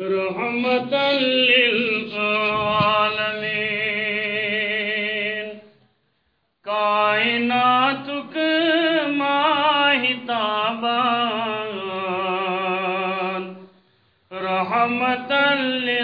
رحمة للعالمين کائناتك ماہی تابان۔ رحمت للعالمين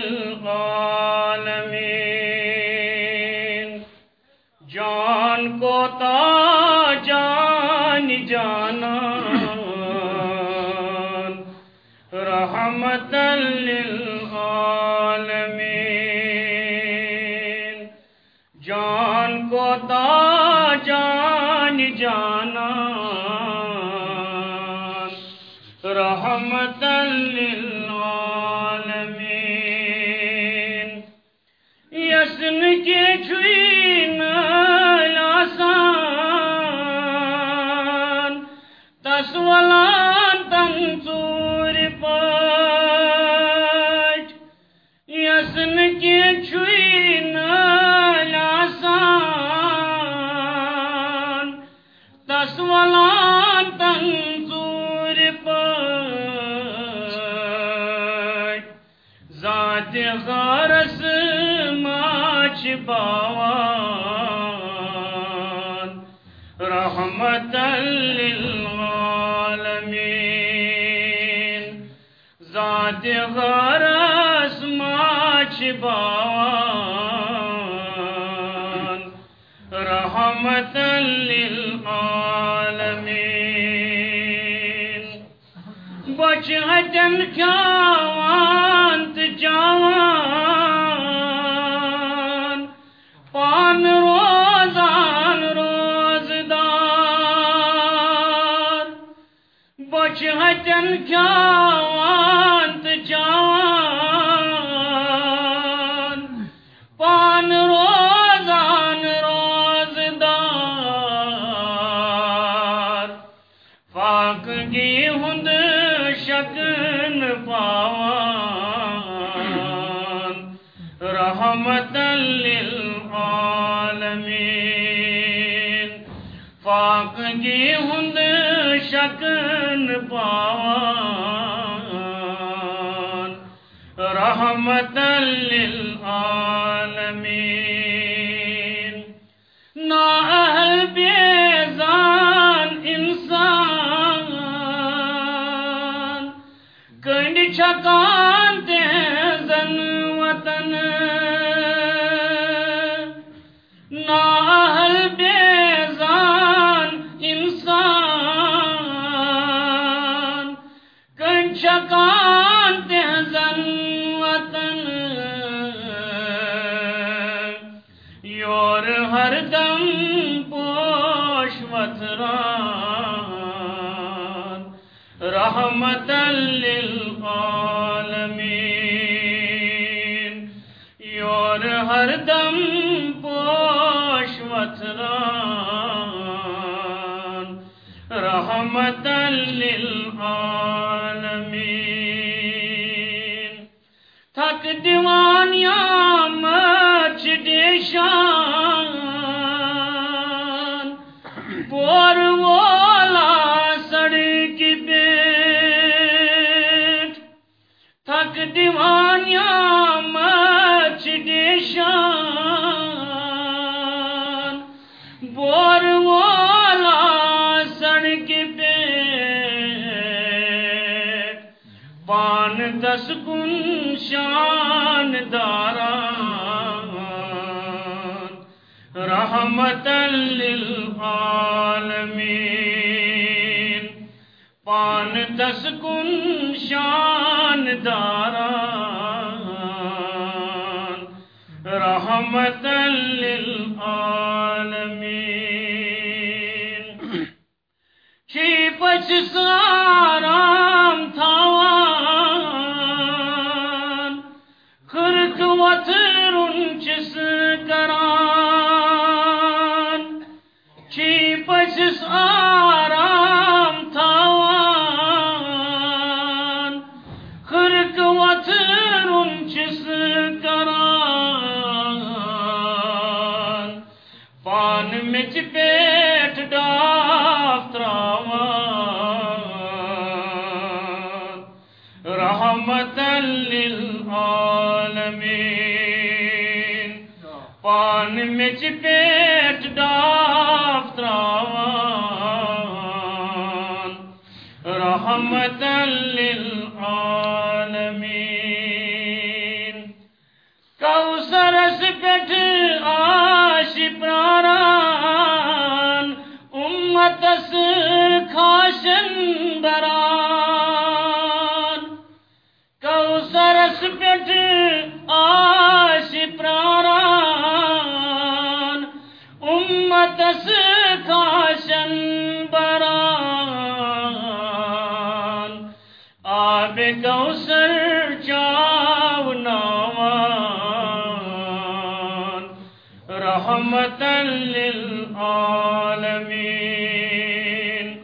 رحمتا للعالمین۔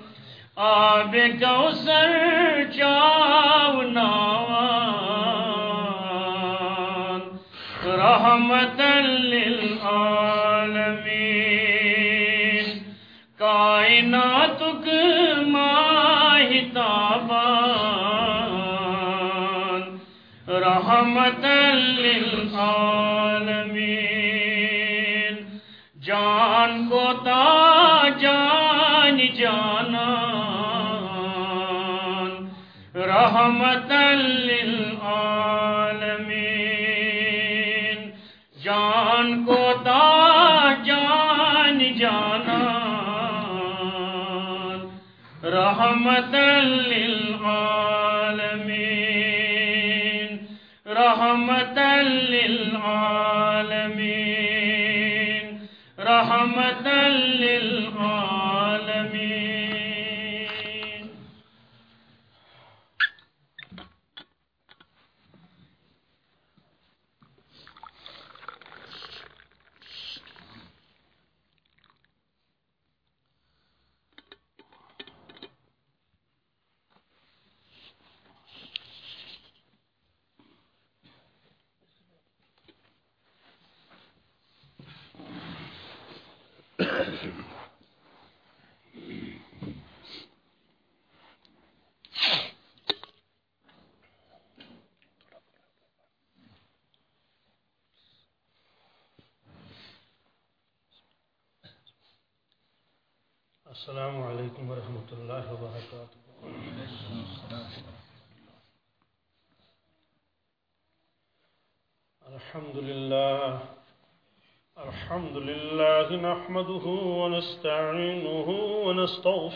آب کوثر چاوناوان رحمتا للعالمین۔ کائناتک ماہی تابان۔ رحمتا للعالمین۔ رحمتا للعالمین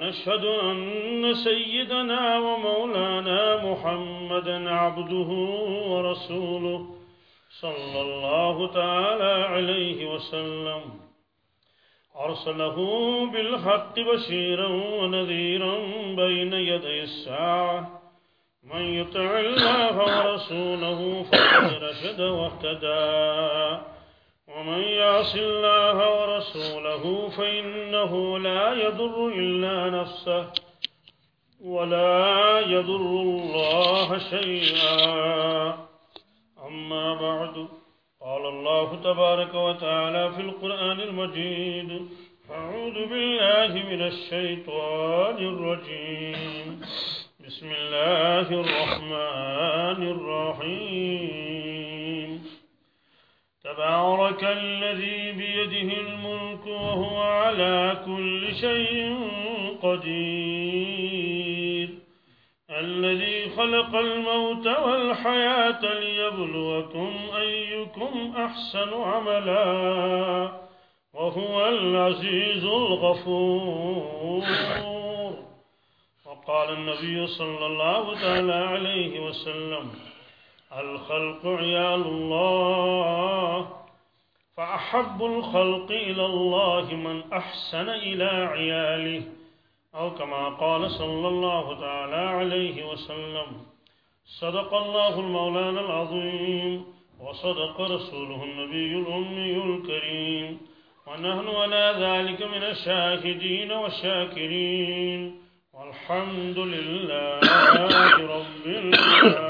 ونشهد أن سيدنا ومولانا محمدا عبده ورسوله صلى الله تعالى عليه وسلم. أرسله بالحق بشيرا ونذيرا بين يدي الساعة. من يطع الله ورسوله فقد رشد واهتدى. ومن يعص الله ورسوله فإنه لا يضر إلا نفسه ولا يضر الله شيئا. أما بعد قال الله تبارك وتعالى في القرآن المجيد أعوذ بالله من الشيطان الرجيم. بسم الله الرحمن الرحيم. تبارك الذي بيده الملك وهو على كل شيء قدير. الذي خلق الموت والحياة ليبلوكم أيكم أحسن عملا وهو العزيز الغفور. وقال النبي صلى الله تعالى عليه وسلم الخلق عيال الله. فأحب الخلق إلى الله من أحسن إلى عياله. أو كما قال صلى الله تعالى عليه وسلم صدق الله المولانا العظيم وصدق رسوله النبي الأمي الكريم. ونحن على ذلك من الشاهدين والشاكرين. والحمد لله رب العالمين.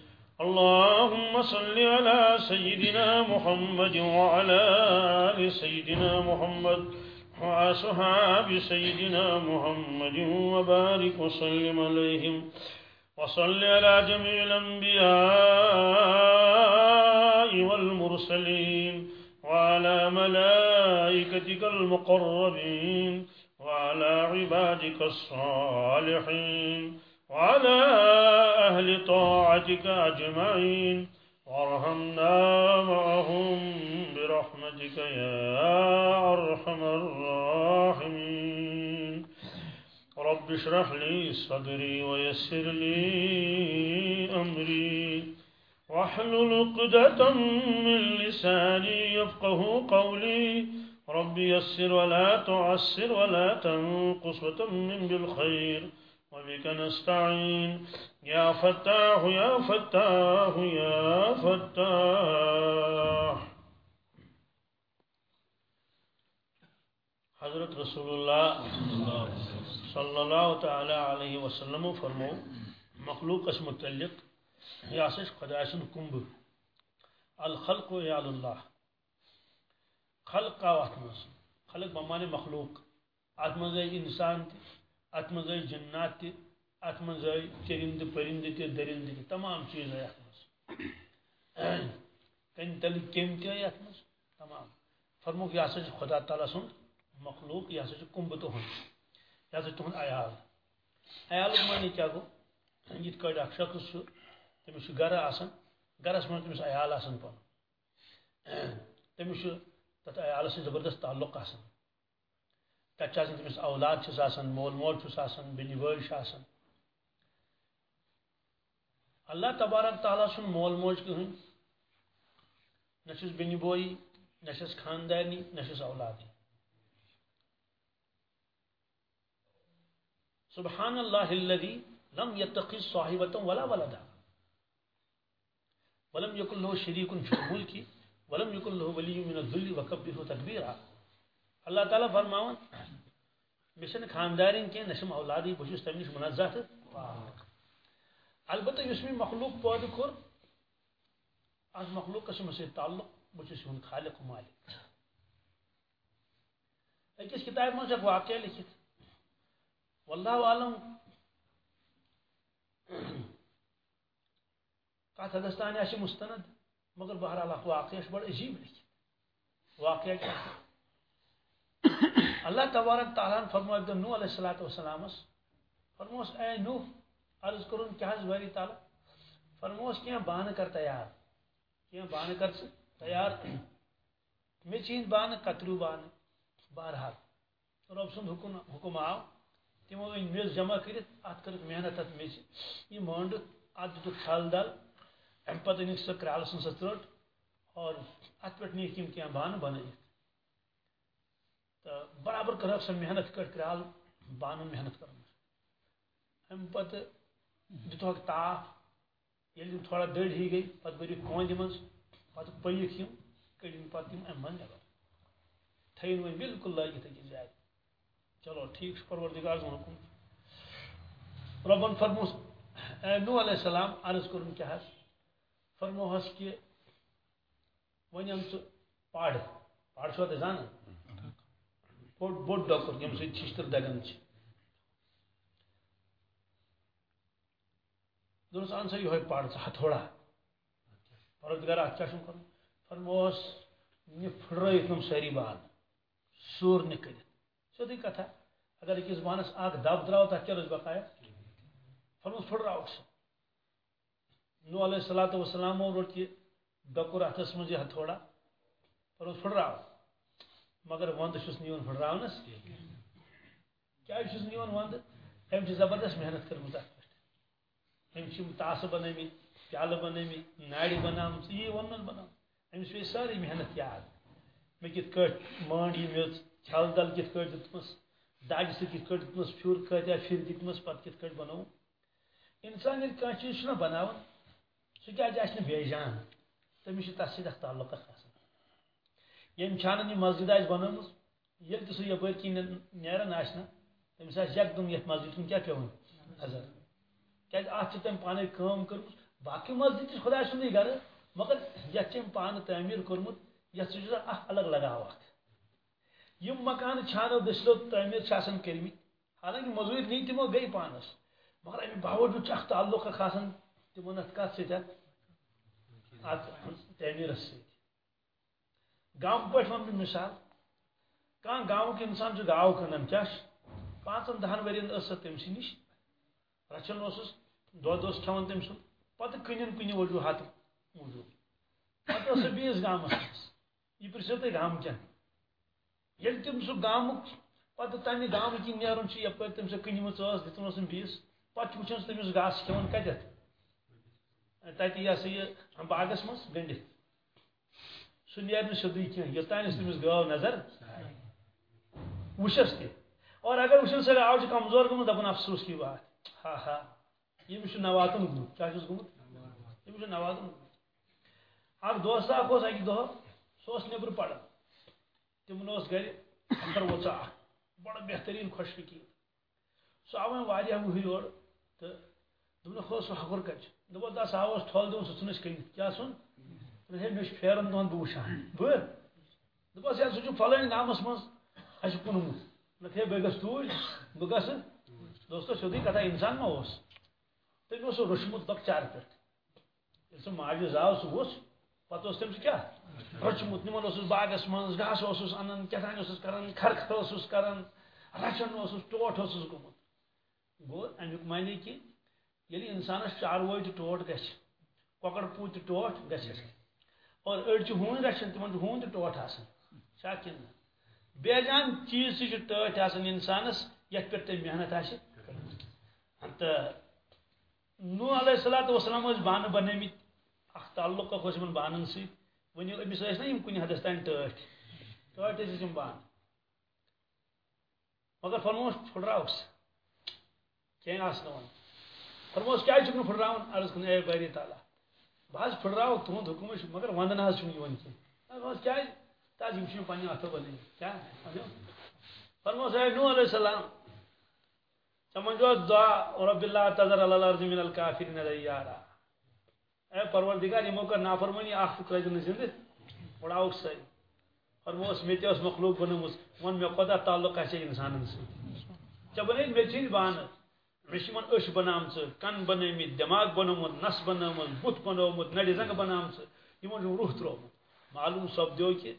اللهم صل على سيدنا محمد وعلى آل سيدنا محمد وأصحاب سيدنا محمد وبارك وسلم عليهم وصل على جميع الأنبياء والمرسلين وعلى ملائكتك المقربين وعلى عبادك الصالحين وعلى أهل طاعتك أجمعين. وارحمنا معهم برحمتك يا أرحم الراحمين. رب اشرح لي صدري ويسر لي أمري. واحلل عقدة من لساني يفقه قولي. رب يسر ولا تعسر ولا تنقص وتمن بالخير. وبك نستعين. يا فتاح يا فتاح يا فتاح. حضرت رسول اللہ صلی اللہ تعالی علیہ وسلم فرمو مخلوق اس متعلق خدا سن کمب الخلق و یاد اللہ خلق کا وقت مز خلق بمانے مخلوق. ات مز إنسان. ات مز جنات تہ ات مز چرند پرند تہ درند تہ تمام چیز ات مز کن تل کم تہ ات مز تمام. فرموک یہ ہسا جی خدا تعالیٰ سن، مخلوق یہ ہسا جی کمب تہن یہ ہسا جی تہن عیال. عیال معنی کیا گو؟ یت کٹ اخ شخص تمس گرٕ آسان گرس من تمس عیال آسان پن تمس تتھ عیالس سۭتۍ زبردست تعلق آسان تتھ آسان تمس اولاد چھس آسان مول موج چھس اللہ تبارک تعالیٰ سُنٛد مول موج کٕہٕنۍ نہ چھُس بیٚنہِ بوے نہ چھس اولادی۔ سبحان اللہ الذي لم يتقي صاحبة ولا ولدا۔ ولم يكن له شريك في الملك ولم يكن له ولي من الذل وكبره تكبيرا الله تعالی فرماون مشن خاندارین کی نشم اولادی بوشس تمنش منزات البته یسمی مخلوق پود کور از مخلوق قسم سے تعلق بوشس من خالق و مالک۔ اکس کتاب میں سے واقعہ لکھت۔ والله اعلم قاعد هذا مستند مگر بہرحال اخ واقعہ بڑا عجیب لکھت۔ واقعہ اللہ تبارک تعالیٰ فرمو ایک نو علیہ الصلوۃ والسلام فرموس اے نو عرض کرن کیا حض باری تعالیٰ فرموس کیا بان کر تیار۔ کیا بان کر تیار مے چین بان کترو بان بہرحال۔ رب سند حکم حکم آو تمو ان میز جمع کرت ات کر محنت ات میز۔ یہ مانڈ ات دت چھال دل ام پتہ نیک سہ کرال سن سترٹ اور ات پٹ نیک یم کیا بان بنائت تو برابر کر سہ محنت کر کرال بان محنت کر ام پتہ دتوک تاپ یل تھوڑا دڑ ہی گئی، پتہ بری کوند مز پتہ پیک یم کڑین پتہ یم ام من نبر تھین ون بالکل لگت اکس جائے چلو ٹھیک پروردگار سن حکم ربن فرموس نو علیہ السلام، عرض کرن کیا حس فرموہس کہ ون ام ژٕ پاڑ پاڑ چھوا تُہۍ زانان بوٚڑ بوٚڑ ڈۄکُر ییٚمہِ سۭتۍ شِشتٕر دگان چھِ دوٚپنس اَن سا یِہوے پاڑ ژٕ ہتھوڑا پروردگار اتھ کیٛاہ چھُم کرُن فرموہس نہِ پھٕٹرٲیِتھ نم سٲری بان سوٗر نہِ کٔرِتھ سیوٚدُے کتھا اگر أکِس بانس اکھ دب درٛاو تتھ کیٛاہ روزِ بقایا فرموس پھٕٹراوُکھ سُہ نو علیہ الصلوۃ والسلام روٹ یہ ڈکر اتس مز یہ ہتھوڑا روز پھٹراو مگر وند چھس نیون پھٹراونس کیا چھس نیون وند؟ أمۍ چھِ زبردست محنت کٔرمٕژ اَتھ پٮ۪ٹھ. أمۍ چھِ تاسہٕ بنٲومٕتۍ، پیالہٕ بنٲومٕتۍ نارِ بناومٕژ، یی ووٚنُن بناو أمِس پیٚیہِ سٲرٕے محنت یاد. مےٚ کِتھ کٲٹھۍ مانٛڈ یہِ میٚژ چھل دل کِتھ کٲٹھۍ دِژمٕژ داجہِ سۭتۍ کِتھ کٲٹھۍ دِژمٕژ پھیُر کۭتیاہ پھِرِ دِتمٕژ پَتہٕ کِتھ کٲٹھۍ بنوو اِنسان ییٚلہِ کانٛہہ چیٖز چھُنہ بناوان، سُہ کیازِ آسہِ نہٕ بے جان تٔمِس چھُ تَتھ سۭتۍ تعلق اکھ آسان چھانن یہِ مسجد آسہِ بنٲومٕژ ییٚلہِ تہِ سُہ یپٲرۍ کِنۍ نیران آسہِ نہ تٔمِس آسہِ یکدم یَتھ مسجد کُن کیٛاہ پیوان نظر کیٛازِ اَتھ چھِ تٔمۍ پانے کٲم کٔرمٕژ باقٕے مسجد تہِ چھِ خۄداے سُنٛدٕے گرٕ مگر یَتھ چھِ أمۍ پانہٕ تعمیٖر کوٚرمُت یَتھ سۭتۍ چھُ اکھ الگ لگاو اکھ یِم مکانہٕ چھانو دٔسلو تعمیٖر چھِ آسان کٔرمٕتۍ حالانکہِ مٔزوٗرۍ نی تِمو گٔے پانس مگر اَمہِ باوجوٗد چھُ اکھ تعلق اکھ آسان تِمن اَتھ کَتھ سۭتۍ اَتھ اَتھ تعمیٖرس سۭتۍ گامہٕ پٲٹھۍ وَنہٕ بہٕ مِثال۔ کانٛہہ گامُک اِنسان چھُ گاو کٕنان کیٛاہ چھُ پانٛژن دہن ؤرین ٲس سۄ تٔمۍ سٕے نِش رچھان اوسُس دۄد اوس کھٮ۪وان تٔمۍ سُنٛد پتہٕ کٕنِن کُنہِ وجوٗہات موٗجوٗب پتہٕ ٲس سۄ بیٚیِس گامس منٛز یہِ پرژھو تُہۍ گامکٮ۪ن ییٚلہِ تِم سُہ گامُک پتہٕ تمہِ گامہٕ کِنۍ نیرُن چھُ یپٲرۍ تٔمۍ سۄ کٕنمٕژ ٲس دِژمٕژ ٲسٕم بیٚیِس پتہٕ چھُ وٕچھان سُہ تٔمِس گاسہٕ کھٮ۪وان کتٮ۪تھ تتہِ یہِ ہسا یہِ باغس منٛز گٔنڈِتھ سُہ نیرِ نہٕ سیوٚدُے کینٛہہ یوٚتانۍ تٔمِس گٲو نظر وٕچھس تہِ اور اگر وٕچھن سا گاو چھِ کمزور گٔمٕژ دپان افسوس کی بات ہا ہا ییٚمِس چھُ نواتُن گوٚمُت کیٛاہ چھُس گوٚمُت ییٚمِس چھُ نواتُن گوٚمُت اکھ دوست اکھ اوس اکہِ دۄہ سُہ اوس نیٚبرٕ پران تِمن اوس گرِ اندر وۄژا اکھ بڑٕ بہتریٖن خۄش فِکیٖر سُہ آو وۄنۍ واریاہ وٕہٕرۍ یورٕ تہٕ دوٚپنکھ ہو سُہ ہۄکھُر کتہِ چھُ دوٚپُن تس آوس تھل دِوُن سُہ ژھٕنُس کٔنِتھ کیٛاہ ژھُن ہے مےٚ چھُ پھیرن دۄہن بہٕ وٕچھان بہٕ دوٚپس ہے سُہ چھُ فلٲنۍ گامس منٛز اَسہِ کُنمُت دوٚپُکھ ہے بہٕ گژھٕ توٗرۍ بہٕ گژھٕ دوستو سیوٚدُے کتھا اِنسان ما اوس تٔمۍ اوس سُہ روچھمُت لۄکچارٕ پٮ۪ٹھ ییٚلہِ سُہ ماجہِ زاو سُہ ووٚژھ پتہٕ اوس تٔمۍ سُہ کیٛاہ رچمُت نِوان اوسُس باغس منٛز گاسہٕ اوسُس انان کیٛاہ اوسُس کران کھرکھر اوسُس کران رچھان اوسُس ٹوٹھ اوسُس گوٚمُت گوٚو امیُک معنی کہِ ییٚلہِ اِنسانس چاروٲے تہِ ٹوٹھ گژھِ کۄکر پوٗت تہِ ٹوٹھ گژھٮ۪س اور أڑۍ چھِ ہوٗنۍ رچھان تِمن چھُ ہوٗن تہِ آسان چھا کِنہٕ بے جان چیٖز تہِ چھِ ٹٲٹھۍ آسان اِنسانس یتھ پٮ۪ٹھ تٔمۍ محنت آسہِ تہٕ نوح علیہ الصلوۃ والسلام ٲسۍ بانہٕ بنٲومٕتۍ اکھ تعلق اکھ اوس یِمن بانن سۭتۍ ؤنِو أمِس ٲسۍ نا یِم کُنہِ حدس تانۍ ٹٲٹھۍ ٹٲٹھۍ ٲسۍ یِم بانہٕ مگر فرموس پھٕٹراوُس کینٛہہ آسہٕ نہٕ وۄنۍ فرموس کیٛازِ چھُکھ نہٕ پھٕٹراوُن عرض کٔرٕن اے بٲری تعالیٰ۔ بہٕ حظ پھٕٹراو تُہُنٛد حُکُم چھُ مگر ونٛدٕ نہ حظ تاز یِم چھِ پنٛنہِ اَتھو بنٲومٕتۍ کیٛاہ فرموس اے نوح علیہ السلام ژےٚ منٛزو دعا رۄب اللہ تذر الارض من الکافرین دیارا۔ اے پروردگار یِمو کٔر نافرمٲنی اکھ تہِ ترٲے نہٕ زِندٕ وڑاوُکھ سٲری فرموس مےٚ تہِ ٲس مخلوق بنٲومٕژ وۄنۍ مےٚ کوتاہ تعلق آسہِ اِنسانن سۭتۍ ژےٚ بنٲوِتھ مےٚ چھِنۍ بانہٕ مےٚ چھِ یِمن أچھ بنامژٕ کن بنٲومٕتۍ دٮ۪ماغ نس بنٲومٕژ بُتھ بنومُت نرِ زنٛگہٕ بنامژٕ یِمن چھُ روح تروومُت معلوم سپدیو ہاں، کہِ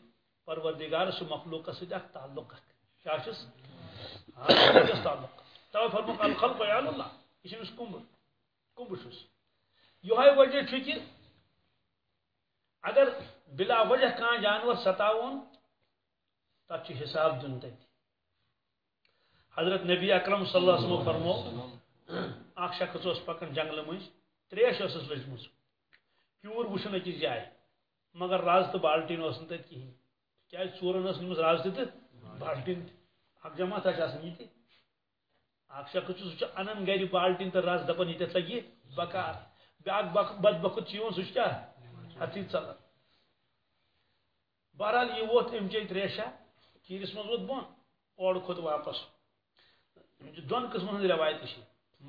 پروردگارس چھُ مخلوقس سۭتۍ اکھ تعلق اکھ کیٛاہ چھُس تعلق۔ توے فرموکھ الخلق عیال اللہ۔ یہِ چھُ أمِس کُمبہٕ کُمبہٕ چھُس یِہوے وجہ چھُ کہِ اگر بلا وجہ کانٛہہ جانور ستاوون تتھ چھُ حساب دیُن تتہِ حضرت نبی اکرم صلی اللہ علیہ وسلم فرمو اکھ شخص اوس پکان جنگلہٕ مٔنٛزۍ تریش ٲسٕس لٔجمٕژ پیوٗر وٕچھُن أکِس جایہِ مگر رز تہٕ بالٹیٖن اوس نہٕ تتہِ کِہیٖنۍ کیازِ ژوٗرن ٲس نِمٕژ رز تہِ تہٕ؟ بالٹیٖن تہِ۔ اکھ جماعت چھِ آسان اکھ شخص چھُ سُہ چھُ انان گرِ بالٹیٖن تہٕ رز دپان ییٚتٮ۪تھ لگہِ بکار۔ بیاکھ بد بخت چھُ یِوان سُہ چھُ بہرحال یہِ ووت أمۍ چے تریشا کیٖرِس منٛز ووت بۄن اورٕ کھوٚت واپس۔ أمۍ چھِ دۄن قٕسمن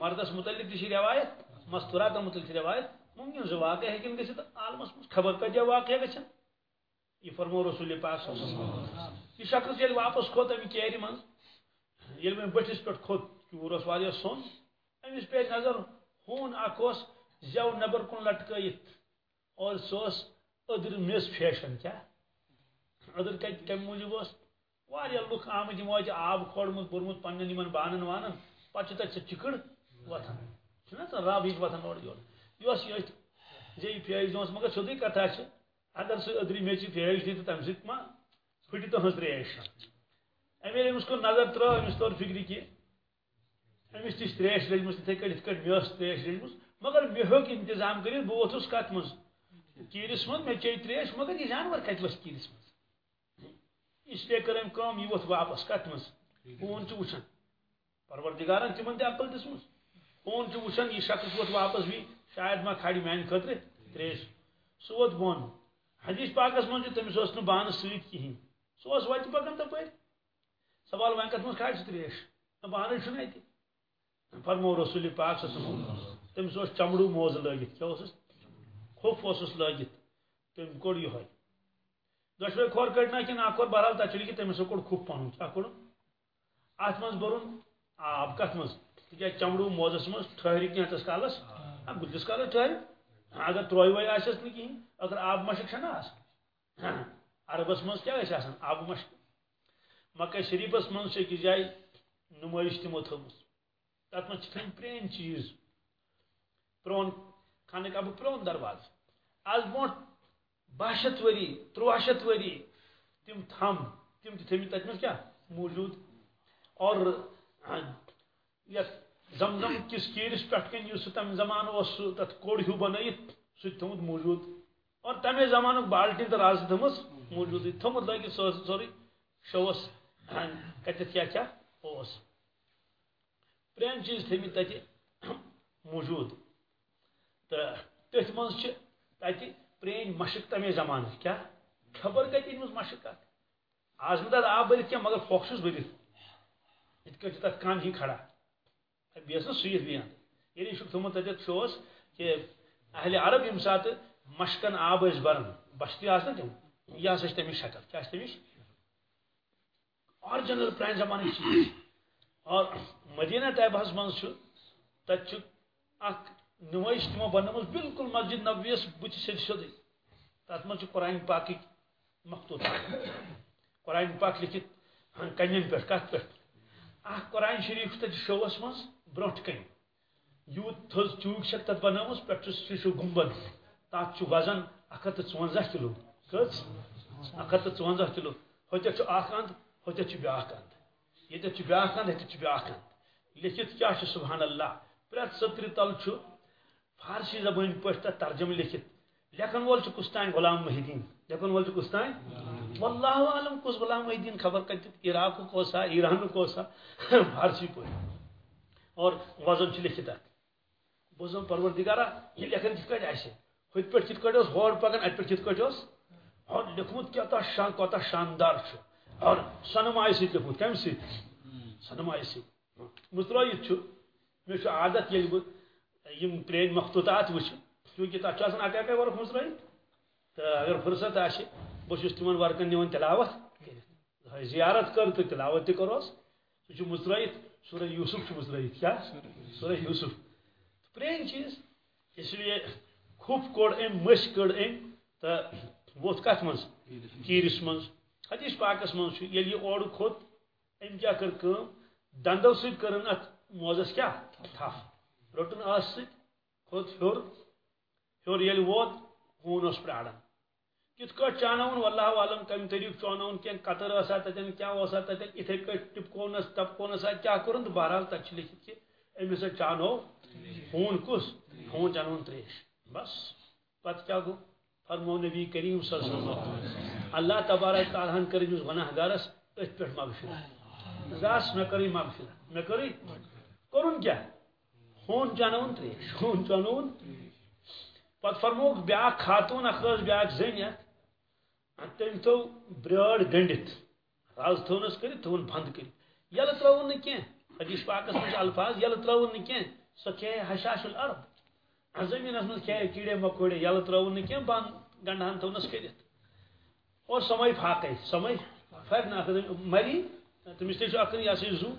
مردس متعلق تہِ چھِ رٮ۪وایت مستوراتن متعلق چھِ رٮ۪وایت ممکن زٕ واقع ہیٚکن گٔژھِتھ عالمس منٛز خبر کتیا واقع گژھن یہ فرمو رسول پاک یہ شخص ییٚلہِ واپس کھوت امہِ کیرِ منٛز ییٚلہِ وۄنۍ بٔٹھِس پٮ۪ٹھ کھوت چوٗر اوس واریاہ سوٚن۔ أمِس پیٚیہِ نظر ہوٗن اکھ اوس زٮ۪و نٮ۪بر کُن اور سُہ اوس أدٕر میٚژ فیشن کیٛاہ أدٕر کتہِ کمہِ موٗجوٗب اوس واریاہ لُکھ جی آمٕتۍ یِمو آب کھولمُت بوٚرمُت پننٮ۪ن یِمن بانن وانن پتہٕ چھِ تتہِ سۄ وۄتھان چھُنہ رب ہِش وۄتھان اورٕ یورٕ یہِ اوس یٔتھۍ زے فیض مگر سیوٚدُے کتھا چھِ اگر سہ ادری میچ تریش دی تو تمہ سۭتۍ ما پھٹ تہذ تریش امی ییٚلہِ أمِس کُن نظر ترٛٲو أمِس توٚر فکرِ کہِ أمِس تہِ چھِ تریش لٔجمٕژ تِتھٕے کٔٹھۍ یِتھ کٔٹھۍ مےٚ ٲس تریش لٔجمٕژ مگر مےٚ ہیوٚک انتظام کٔرِتھ بہٕ ووتھُس کتھ منٛز کیٖرِس منٛز مےٚ تریش، مگر یہِ جانور کتہِ وَسہِ کیٖرِس منٛز اس لیے کٔر أمۍ کٲم یہِ ووٚتھ واپس کتھ منٛز فون چھُ وٕچھان پروردگارن تِمن تہِ عقل دِژمٕژ فون چھُ وٕچھان یہِ شخص ووت واپس بھی، شاید ما کھالہِ میانہِ خٲطرٕ تریش۔ سُہ ووت بۄن حدیث پاکس منٛز چھُ تٔمِس اوس نہٕ بانہٕ سۭتۍ کِہیٖنۍ سُہ اوس وتہِ پکان تپٲرۍ سوال وۄنۍ کتھ منٛز کھالہِ سُہ تریش۔ نہ بانٕے چھُنہٕ فرمو رسول پاک صلی اللہ علیہ وسلم تٔمِس اوس چمڑوٗ موزٕ لٲگِتھ کیٛاہ اوسُس کھوٚف اوسُس لٲگِتھ تٔمۍ کوٚڑ یِہوے دۄشوے کھور کٔڑنا کِنہٕ اکھ کوٚر بہرحال تتھ چھُ لیکِتھ تٔمِس کوٚڑ کھُف پنُن کیٛاہ کوٚڑُن اتھ آب کتھ تِکیٛازِ چمڑوٗ موزس منٛز ٹھہرِ کینٛژس کالس گُتلِس کالس ٹھہرِ اگر ترویہِ وۄنۍ آسٮ۪س نہٕ کِہیٖنۍ اگر آب مشک چھنا عربس گژھِ آسان آبہٕ مشک۔ مکہ شریفس منٛز چھِ أکِس جایہِ نُمٲیش تِمو تتھ منٛز چھِ تھٲومٕتۍ پرٛٲنۍ چیٖز۔ پرٛون خانہ کعبہٕ پرٛون درواز آز برونٛٹھ باہ شیٚتھ ؤری ترٛواہ شیٚتھ ؤری تِم تھم تِم تھٲومٕتۍ تتہِ منٛز کیٛاہ موٗجوٗد۔ اور یتھ زمزم کس کیٖرس پٮ۪ٹھ کَنۍ یُس سُہ تمہِ زمانہٕ اوس کوڑ ہیوٗ بنٲیِتھ، سُہ تہِ تھوٚمُت موٗجوٗد۔ اور تمے زمانُک بالٹیٖن تہٕ رازٕ تھٲومٕژ موٗجوٗدٕے، تھوٚمُت لٲگِتھ سورُے شووس کتٮ۪تھ کیٛاہ کیٛاہ اوس۔ پرٛٲنۍ چیٖز تھٲومٕتۍ تتہِ موٗجوٗد۔ تہٕ تٔتھۍ منٛز چھِ تتہِ پرٛٲنۍ مشک تمے زمانہٕ۔ کیٛاہ؟ خبر کتہِ أنۍ مٕژ مشک آز نہٕ آب بٔرِتھ کینٛہہ، مگر پھۄکھ چھُس بٔرِتھ۔ یِتھ کٲٹھۍ چھِ کن ہی کھڑا۔ بیٚیہِ ٲس نہٕ سُوِتھ بیٚہن ییٚلہِ یعنی یہِ چھُکھ تھوٚمُت تتٮ۪تھ شوس عرب ییٚمہِ ساتہٕ مشکن آب ٲسۍ بران بستی آسہٕ نا تِم یہِ ہسا چھِ شکل. کیٛاہ چھِ آرجنل پرانہِ زمانٕچ چیٖز. اور مدینہ طیبہس منٛز چھُ تتہِ چھُ اکھ نمٲیش تِمو بالکل مسجد نبویس بٕتھِ سیٚدِ سیٚودُے تتھ منٛز قرآن پاکٕکۍ مختوٗط قرآن پاک لیکھِتھ کنٮ۪ن پٮ۪ٹھ کتھ پٮ۪ٹھ اکھ قرآن شریٖف چھُ تتہِ شووس منٛز برونٛٹھ کنۍ یوٗت تھٔز چوٗک چھکھ تتھ بنٲومٕژ پٮ۪ٹھ چھُ شیٖشو چھُ وزن اکھ ہتھ تہٕ ژُونزاہ کِلوٗ۔ کٔژ اکھ ہتھ تہٕ ژُونزاہ کِلوٗ ہوٚتٮ۪تھ چھُ اکھ اند ہوٚتٮ۪تھ چھُ اند ییٚتٮ۪تھ چھُ اند ییٚتٮ۪تھ چھُ اند لیکھِتھ کیٛاہ چھُ سبحان اللہ؟ پرٛٮ۪تھ سٔترِ تل چھُ فارسی زبٲنۍ پٲٹھۍ تتھ ترجمہٕ لیکھِتھ لیکھن وول چھُ کُس غلام محدیٖن۔ لیکھن وول چھُ کُس تانۍ واللہ عالم، کُس غلام محدیٖن خبر کتہِ عراقُک اوسا ایرانُک اوسا فارسی پٲٹھۍ اور وزن چھُ لیکھِتھ اتھ بہٕ اوسُس پروردگارا یہِ لیکھن کِتھ کٲٹھۍ آسہِ پٲٹھۍ کِتھ کٲٹھۍ اوس ہور پکان پٮ۪ٹھ کِتھ کٲٹھۍ اوس اور لیکھمُت کوتاہ شان کوتاہ شاندار چھُ اور لیکھمُت کمہِ سۭتۍ سۄنہٕ سۭتۍ مٕژرٲیِتھ چھُ مےٚ چھُ عادت بہٕ یم پرٛٲنۍ مختوٗطات وٕچھ چوٗنٛکہِ چھُ آسان اکے اکے ورق مٕژرٲیِتھ تہٕ اگر فرصت آسہِ بہٕ چھُس تِمن ورقن نِوان تلاوت. زیارت کٔر تہٕ تلاوت تہِ کٔرہوس سُہ مٕژرٲیِتھ سورہ یوٗسف چھُ مٕژرٲیِتھ کیٛاہ سورہ یوٗسف. پرٛٲنۍ چیٖز اس لیے کھُف کوٚڑ أمۍ مٔسۍ کٔڑ أمۍ تہٕ ووٚتھ کتھ منٛز؟ کیٖرِس منٛز. حدیث پاکس چھُ ییٚلہِ یہِ اورٕ کھوٚت أمۍ کیٛاہ کٔر کٲم دندو سۭتۍ کٔرٕن اتھ موزس کیٛاہ تھپھ روٚٹُن ٲس سۭتۍ کھوٚت ہیوٚر ہیوٚر ییٚلہِ ووت ہوٗن اوس پیاران کِتھ کٲٹھۍ چاناوُن واللہ عالم کمہِ طریٖقہٕ چاناوُن کینٛہہ قطر ٲسا تتٮ۪ن کیٛاہ اوسا تتٮ۪ن یِتھے کٲٹھۍ ٹپکونس تپکونس کیٛاہ کوٚرُن تہٕ بہرحال تتہِ چھُ لیکھِتھ کہِ أمِس ہسا چانو ہوٗن کُس ہوٗن چانوُن تریش بس پتہٕ کیٛاہ گوٚو فرمو نبی کریم صلی اللہ علیہ وسلم اللہ تبارک تعالیٰ ہن کٔر أمِس گۄناہ گارس أتھۍ پٮ۪ٹھ مغفرت زاس مےٚ کٔرٕے مغفرت مےٚ کٔرٕے کوٚرُن کیٛاہ ہوٗن چانوُن تریش ہوٗن چانوُن پتہٕ فرمووُکھ بیاکھ خاتوٗن اکھ ٲس بیاکھ زٔنۍ اتھ تٔمۍ تھوو برٲر گٔنڈِتھ رز تھٲونس کٔرِتھ تھٲوُن بنٛد کٔرِتھ ییٚلہٕ نہٕ کینٛہہ حدیث پاکس منٛز چھِ الفاظ ییٚلہٕ ترٛٲوُن نہٕ کینٛہہ سۄ کھیٚیہِ ہشاش الارض؟ زٔمیٖنس منٛز کھیٚیہِ کیٖڑے مکوڑے ییٚلہٕ ترٛٲوُن نہٕ کینٛہہ بنٛد گنڈہن تھٲونس کٔرِتھ اور سۄ فاقے سۄ نہٕ مری تٔمِس تہِ چھُ اکھ یہِ ہسا یہِ زُو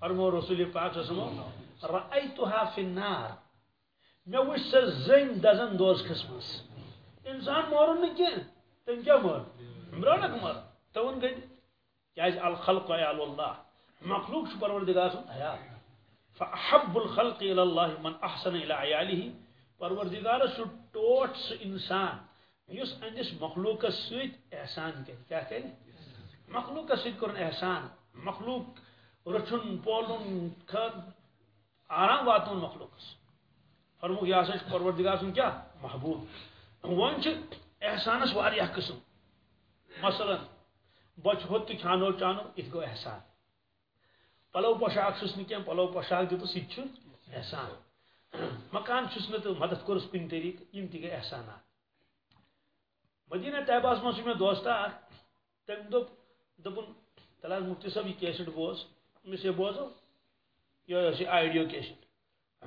فرمو رسول پاک سمو رأیتها فی النار مےٚ وٕچھ سۄ زٔنۍ دزن دوزخس منٛز انسان مورُن نہٕ کینٛہہ تٔمۍ کیٛاہ مور عمرانک مر تھوُن گٔنڈِتھ کیٛازِ الخلق عیال اللہ؟ مخلوق چھُ پروردگار سُنٛد عیال فأحب الخلق الى الله من احسن الى عیاله پروردگارس چھُ ٹوٹھ سُہ انسان۔ یس اندس مخلوقس ست احسان کر کیا کہ مخلوقس ست کر احسان۔ مخلوق رچن پولن کھد آرام واتن مخلوقس فرموک یہ سا پروردگار سن کیا؟ محبوب۔ ون احسانس واریاہ قسم۔ مثلا، بچ ہوت تو کھانو چانو ات گو احسان۔ پلو پوشاک چھس نی کیم، پلو پوشاک دیتو سہ احسان۔ مکان چھس نہ تو مدد کورس کن طریقہ یم تہ گئی احسانات۔ مدینہ طیبہ من مے دوست اخ تم دپ دپن تلال مفتی صاحب یہ کیسٹ بوز مس یہ بوزو یہ آئیڈیو کیسٹ۔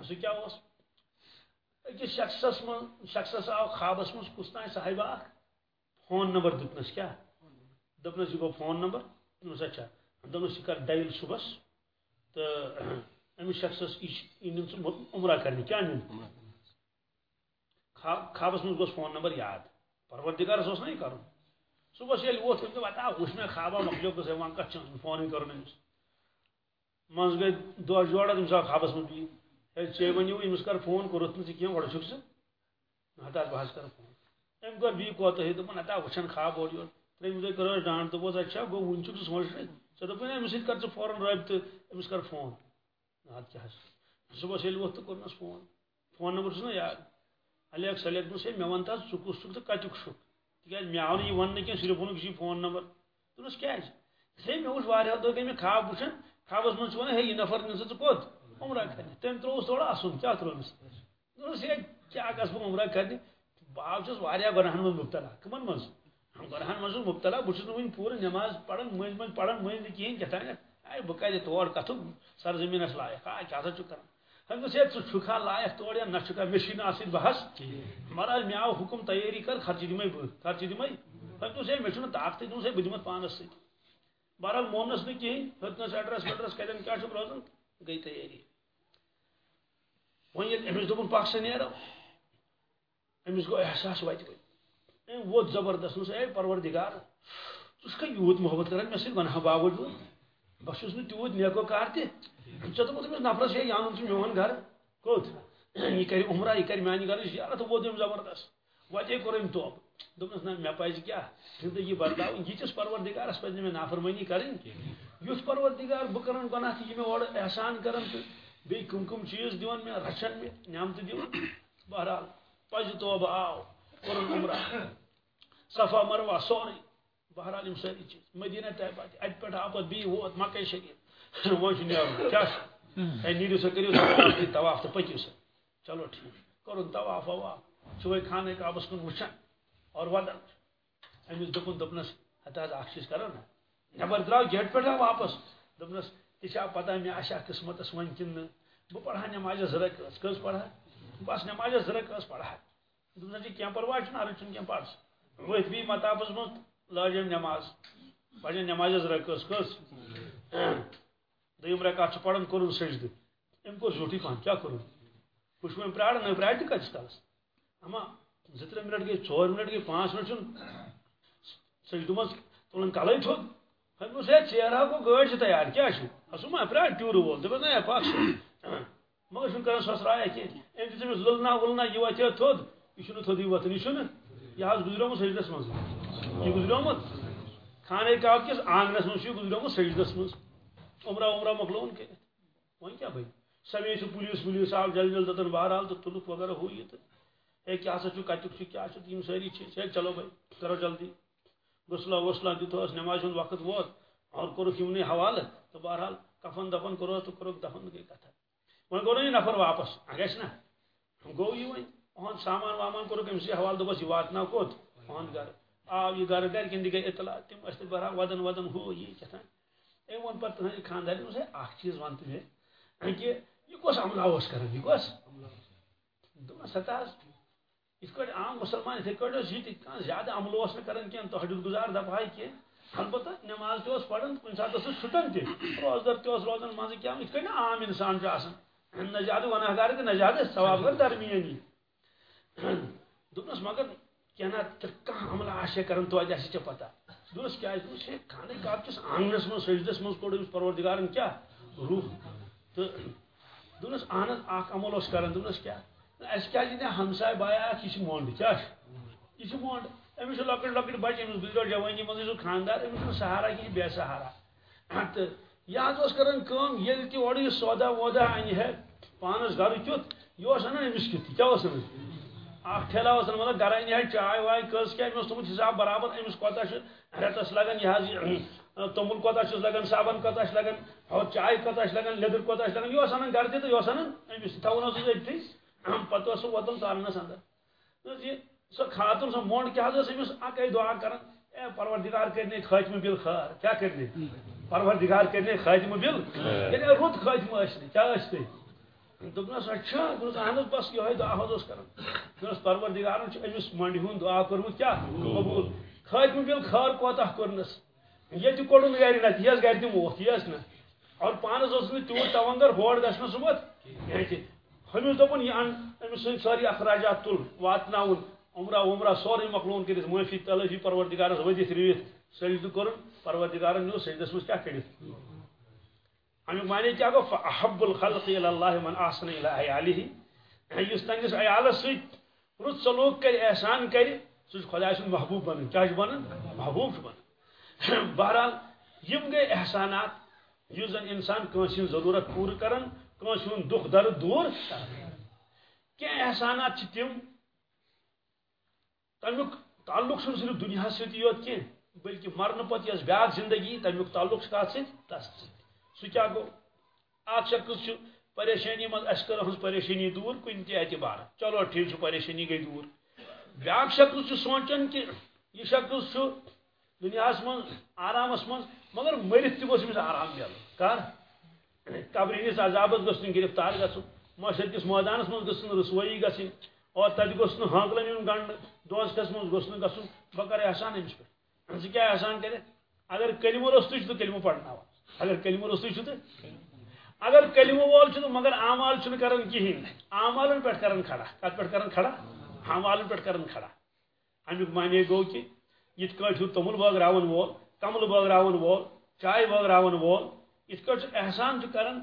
سہ کیا أکس شخصس من شخصس آو خوابس من کس تان صاحبہ اخ فون نمبر دتنس کیا؟ دپنس یہ گو فون نمبر؟ دپنس اچھا۔ دپنس یہ کر ڈائل صبح تو امس شخصس یہ عمرہ کرنے کیا نن خوابس من گوس فون نمبر یاد۔ پروردگارس اس نہیں کرن صبح یل ووت تم وتا وش میں خوابا مکلیو کو سے وان کچھ فون کرن امس منز گئی دو جوڑا تم سا خوابس من بھی۔ ہے چے ونیو امس کر فون کرت نہ کیم وڑ چھک ہتا بحث کر فون۔ ام کر بی کو تو دپن اتا وچن خواب اور یور تریم دے کرو ڈانٹ تو بوز اچھا گو ون چھک سوچ رہے ژے دپن امس کر ژ فورن رابط امس کر فون۔ ہت کیا صبح یل ووت کرنس فون۔ فون نمبر چھنا یاد۔ الیک سلیک دس مے ون تس ژٕ کس چھُکھ تہٕ کتیُک چھُکھ تِکیازِ مےٚ آو نہٕ یہِ وننہٕ کینٛہہ صرف ووٚنُکھ یہِ چھُے فون نمبر۔ دوٚپنس کیازِ ہے؟ مےٚ وٕچھ واریاہ دۄہ گٔے مےٚ خواب وٕچھان خوابس منٛز چھِ ونان ہے یہِ نفر نِن ژٕ کوٚت عمرہ کرنہِ تٔمۍ ترٛووُس تھوڑا اَسُن کیٛاہ ترٛووُس دوٚپنس ہے کیٛاہ گژھٕ بہٕ عمرہ کرنہِ بہٕ آو چھُس واریاہ گۄناہن منٛز مُبتلا، کٕمن منٛز گۄناہن منٛز چھُس مُبتلا بہٕ چھُس نہٕ وٕنہِ پوٗرٕ نٮ۪ماز پران مٔنٛزۍ مٔنٛزۍ پران مٔنٛزۍ نہٕ کِہیٖنۍ کیٛاہ تانٮ۪تھ اے بہٕ کَتہِ تور کَتھُک سرزمیٖنس لایق آ کیٛاہ سا چھُکھ کران ہمس ہے ژھا لائق تور یا نہ مشین آس بحث۔ مہاراج مے آو حکم تیاری کر خرچہ دمے بہ خرچہ دمے ہمس ہے مے طاقت دس بہ دمت پانس سی۔ بہرحال مونس نا کہین ہتنس ایڈرس ویڈرس کتن کیا روزان گئی تیاری۔ وۄنۍ ییٚلہِ أمِس دوٚپُن پکھ نیرو أمِس گوٚو احساس وتہِ ووت زبردست دوٚپُس اے پروردگار ژٕ چھُکھا یوٗت محبت کران مےٚ سۭتۍ گۄناہ باوجوٗد بہٕ چھُس نہٕ تیوٗت نیکو کار تہِ ژےٚ دوٚپُت أمِس نفرس ہے یانُن چھُ میون گرٕ کوٚت یہِ کرِ عمرہ یہِ کرِ میانہِ گرٕ زیارت ووت أمۍ زبردست وتے کوٚر أمۍ توب دوٚپنس نہ مےٚ پزِ کیٛاہ زندگی بدلاوٕنۍ یِتھِس پروردگارس پزِ نہٕ مےٚ نافرمٲنی کرٕنۍ یُتھ پروردگار بہٕ کران گۄناہ تہٕ یہِ مےٚ اورٕ احسان کران تہٕ بیٚیہِ کٕم کٕم چیٖز دِوان مےٚ رچھان مےٚ نعمتہٕ دِوان بہرحال پزِ توبہٕ آو کوٚرُن عمرہ۔ صفا مروا سورُے بہرحال یِم سٲری چیٖز۔ مدیٖنہ طیبہ اَتہِ پٮ۪ٹھ آو پتہٕ بیٚیہِ ووت مکے شریٖف وہ نیرُن کیٛاہ اے نیٖرِو سا کٔرِو سا طواف تہٕ پٔکِو سا۔ چلو ٹھیٖک۔ کوٚرُن طواف وواف صُبحٲے خانہ کعبس کُن وٕچھان اور ودان أمِس دوٚپُن دوٚپنس ہتا حظ اکھ چیٖز کرو نہ نٮ۪بر درٛاو گیٹ پٮ۪ٹھ آو واپس۔ دوٚپنس تہِ چھا پتہ مےٚ آسیا قٕسمتس وۄنۍ کِنہٕ نہٕ بہٕ پرہا نٮ۪مازِ زٕ رکٲژ کٔژ بس نٮ۪مازِ زٕ رکٲژ پرہا دوٚپنس ہے کینٛہہ پرواے چھُنہٕ عرض چھُنہٕ کینٛہہ پرس ؤتھۍ بیٚیہِ مطابس منٛز لٲجم نٮ۪ماز پرٮ۪ن نٮ۪مازِ زٕ رکٲژ دم رکات پڑان کور سجد ام کور زیوٹھی پہن کیا کرو پوچھ میں پراڑ نہ پراڑ تہ کتس کالس اما زٕ ترٛےٚ منٹ گٔے ژور منٹ گٔے پانٛژھ منٹ چھُنہٕ سجدٕ منٛز تُلان کلے تھوٚد ہن ہے ژیر گوٚو گٲڑۍ چھِ تیار کیٛاہ چھُ اسُن ما پراڑ ٹیوٗرٕ وول دوٚپُس نہ پاک مگر چھُنہٕ کران سۄسرایا کینٛہہ أمۍ دِژ أمِس لُلنا وُلنا اچھا یہِ وتھِ تھوٚد یہِ چھُنہٕ تھوٚدٕے وۄتھان یہِ چھُنہٕ یہِ حظ گُزریومُت سجدس منٛز یہِ گُزریومُت خانہ کعب کِس آنگنس منٛز چھُ یہِ گُزریومُت سجدس منٛز عمرہ عمرہ مکلون کہ وۄنۍ کیا بھائی؟ سوے سے پولیس ولیس آو جل جل، دتن بہرحال تو تلک وغیرہ ہو یہ تو. اے کیا سا چھو کتک چھو کیا چھو یم ساری چیز ہے؟ چلو بھائی، کرو جلدی. غسلہ وسلہ دیتو نماز ہند وقت ووت اور کورک یمن حوالہ، تو بہرحال کفن دفن کرو تو کورک دفن گئی کتھا۔ وۄنۍ گوٚو نہٕ نفر واپس گژھِ نا گوٚو یہِ وۄنۍ اہن سامان وامان کوٚرُکھ أمِس یہِ حوالہٕ دوٚپس یہِ واتناو کوٚت۔ اہن گرٕ آو یہِ گرٕ گرِکٮ۪ن تہِ گٔے اطلاع تِم ٲسۍ تَتہِ بہرحال ودان ودان ہُہ یہِ کیٛاہ أمۍ ووٚن پَتہٕ تُہنٛدِ خاندارنہِ دوٚپُس ہے اکھ چیٖز وَن تہٕ مےٚ کہِ یہِ کۄس عملا اوس کران یہِ کۄس دوٚپمَس حظ یِتھ عام مُسلمان یِتھٕے کٲٹھۍ جی، اوس یہِ تہِ کانٛہہ زیادٕ عملہٕ اوس نہٕ کران کینٛہہ تحجُد گُزار دپہاے کینٛہہ البتہ نٮ۪ماز تہِ اوس پران کُنہِ ساتہٕ اوسُس چھُٹان تہِ روزدر تہِ اوس روزان منٛزٕ کیٛاہ یِتھ کٲٹھۍ نہٕ عام اِنسان چھُ آسان نہ زیادٕ گۄناہ گار تہٕ نہ زیادٕ ثواب گر درمیٲنی دوٚپنَس مگر کینٛہہ نہ کانٛہہ عملہ آسہِ ہے کران توتہِ آسہِ ژےٚ پتہ دوس کیا دوس ہے خانہ کعب کس آنگنس من سجدس من کوڑ امس پروردگارن کیا؟ روح۔ تو دونس اہن اخ عمل اس کران دونس کیا؟ اس کیا جی ہمسائے بایا اخ یہ مونڈ کیا یہ مونڈ امس لکٹ لکٹ بچہ امس گزرو جوانی من سہ خاندار امس سہارا کہیں بے سہارا تو یہ کران کام یل تہ اور یہ سودا وودا ان ہے پانس گھر کیت یہ انان امس کیت کیا انان اخ ٹھیلا مطلب گھر ان ہے چائے وائے کس کیا امس تھوت حساب برابر امس کوتا رتس لگان یہ تومل کوتا لگان صابن کوتا لگان اور چائے کوتا لگان لیدر کوتا لگان یہ انان گھر تہ یہ انان امس تھون اتھی پتہ سہ ووتن تارنس اندر سو خاتون سو مونڈ کیا امس اکے دعا کران اے پروردگار کرنے خاتمہ بل خار۔ کیا کرنے؟ پروردگار کرنے خاتمہ بل یعنی رت خاتمہ اشنے کیا اشتے دس اچھا دس اہن بس یہ دعا حض کر پروردگار امس منڈ ہند دعا کورمت کیا؟ قبول۔ خاتمہ بل خار کوتہ کورنس یہ کوڑن گھر نت یہ گھر تم ووت یہ نا اور پانس اس تیوت تونگر ہور گھنس سمت۔ ہمس دپن یہ امس سن ساری اخراجات تل واتن عمرہ عمرہ سورے مکلون کر معافی تلافی پروردگارس ودت روت سجدہ کور پروردگار نیو سجدس مز کیا کڑت امیک معنی کیا گو احب الخلق اللہ من آسن علی اس تنگس عیالس ست رت سلوک کر احسان کر سہ خدا سن محبوب بن کیا بن محبوب بن بہرحال یم گئی احسانات اس زن انسان کنس ضرورت پور کران کنس دکھ درد دور کی احسانات تم تمیک تعلق صرف دنیا ست یوت کی بلکہ مرن پتہ یس بیاکھ زندگی تمیک تعلق کت ست تس سہ کیا گو؟ اخ شخص پریشانی مز اس کر ہز پریشانی دور کن تہ اعتبار چلو ٹھیک پریشانی گئی دور۔ بیاکھ شخص سوچان کہ یہ شخص دنیا من آرامس من مگر مرت تہ گوس آرام مل کر قبر ہندس عذابس گھس گرفتار گھن معاشر کس میدانس من گھن رسوئی گھن اور تب گوس ہانکلن یون گنڈ دوستس من گوس گھن بہ کر احسان امس پہ ثہ کیا احسان کر اگر کلمہ روستو تو کلمہ پڑھنا اگر کلمہ روستو تو؟ اگر کلمہ وول تو مگر اعمال کران کہین اعمالن پہ کران کھڑا. کت پہ کران کھڑا؟ اعمالن پہ کران کھڑا. امیک معنی گو کہ یت کٹ ہو تومل بٲگراون وول کمل بٲگراون وول چائے بٲگراون وول یت احسان کران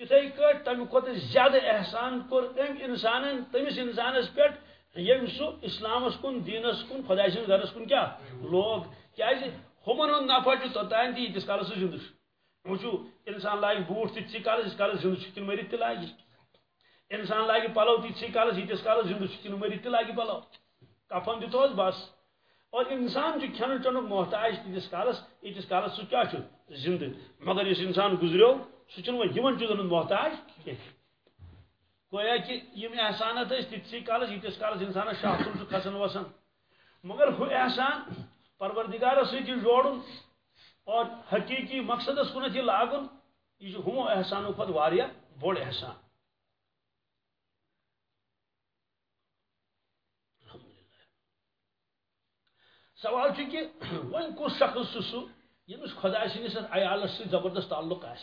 تتھے کٹ تمہ کھت زیادہ احسان کور ام انسان تمس انسانس پہ یم سہ اسلامس کن دینس کن، خدا سند گرس کن کیا؟ لوگ۔ کیازِ ہمن ہند نفع توتان تہ یتس کالس سہ زندہ وچو انسان لاگ بوٹ تھی کالس یس کالس زندہ کن مرت تہ لاگہ انسان لاگہ پلو تھی کالس یتس کالس زندہ کن مرت تہ لاگہ پلو؟ کفن دتوس بس۔ اور انسان کھین چنک محتاج تیس کالس یتس کالس سہ کیا زندہ۔ مگر اس انسان گزریو سہ وون چیزن محتاج گویا کہ یم احسانات تتسی کالس یتس کالس انسان شاخل کھسان وسان مگر ہو احسان، پروردگار سی جوڑن اور حقیقی مقصدس کنت یہ لاگن۔ یہ ہمو احسانوں کھت واریا، بوڑ احسان۔ سوال کہ ون کس شخص سہ یمس خدا سندس عیالس سی زبردست تعلق آ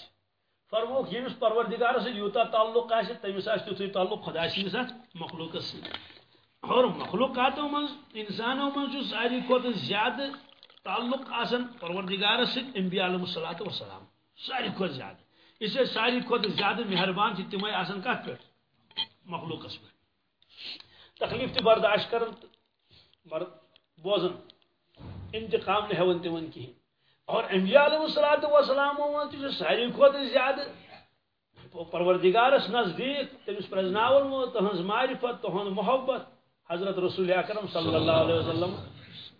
فرموک یمس پروردگار سے یوتا تعلق آس تمس آس تیتھے تعلق خدا سندس مخلوق سی اور مخلوقاتو من انسانو من ساری کھت زیادہ تعلق آسن پروردگار سے انبیاء علیہ الصلوۃ والسلام ساری کھت زیادہ اس سے ساری کھت زیادہ مہربان چھ تمے آسن کت پہ مخلوق پہ تکلیف تہ برداشت کرن بوزن۔ انتقام نہ ہون تمن کہین اور انبیاء علیہ الصلوۃ والسلام من ساری کھت زیادہ۔ پروردگارس نزدیک تمس پرزناون وہ تہنز معرفت تہن محبت۔ حضرت رسول اکرم صلی اللہ علیہ وسلم۔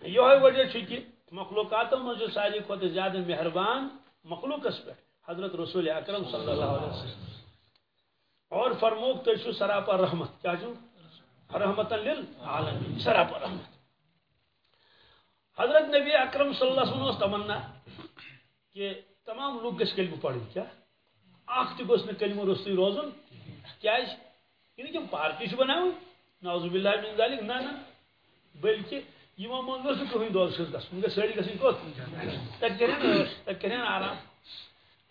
یہ وجہ کہ مخلوقات من ساری کھت زیادہ مہربان مخلوقس پہ حضرت رسول اکرم صلی اللہ علیہ وسلم۔ اور فرموک تو سراپا رحمت۔ کیا جو رحمت للعالمین سراپا رحمت۔ حضرت نبی اکرم صلی اللہ علیہ وسلم تمنا کہ تمام لوگ گھس کلمہ پڑھیں کیا؟ اخ تہ گوس کلمہ رسوی روزن؟ کیا یہ یعنی کہ پارٹی بناوی نعوذ باللہ من ذلك نہ نہ۔ بلکہ یمو من گوس کہین دوز چھس گس گس ساری گسن کوت تک کرن تک کرن آرام۔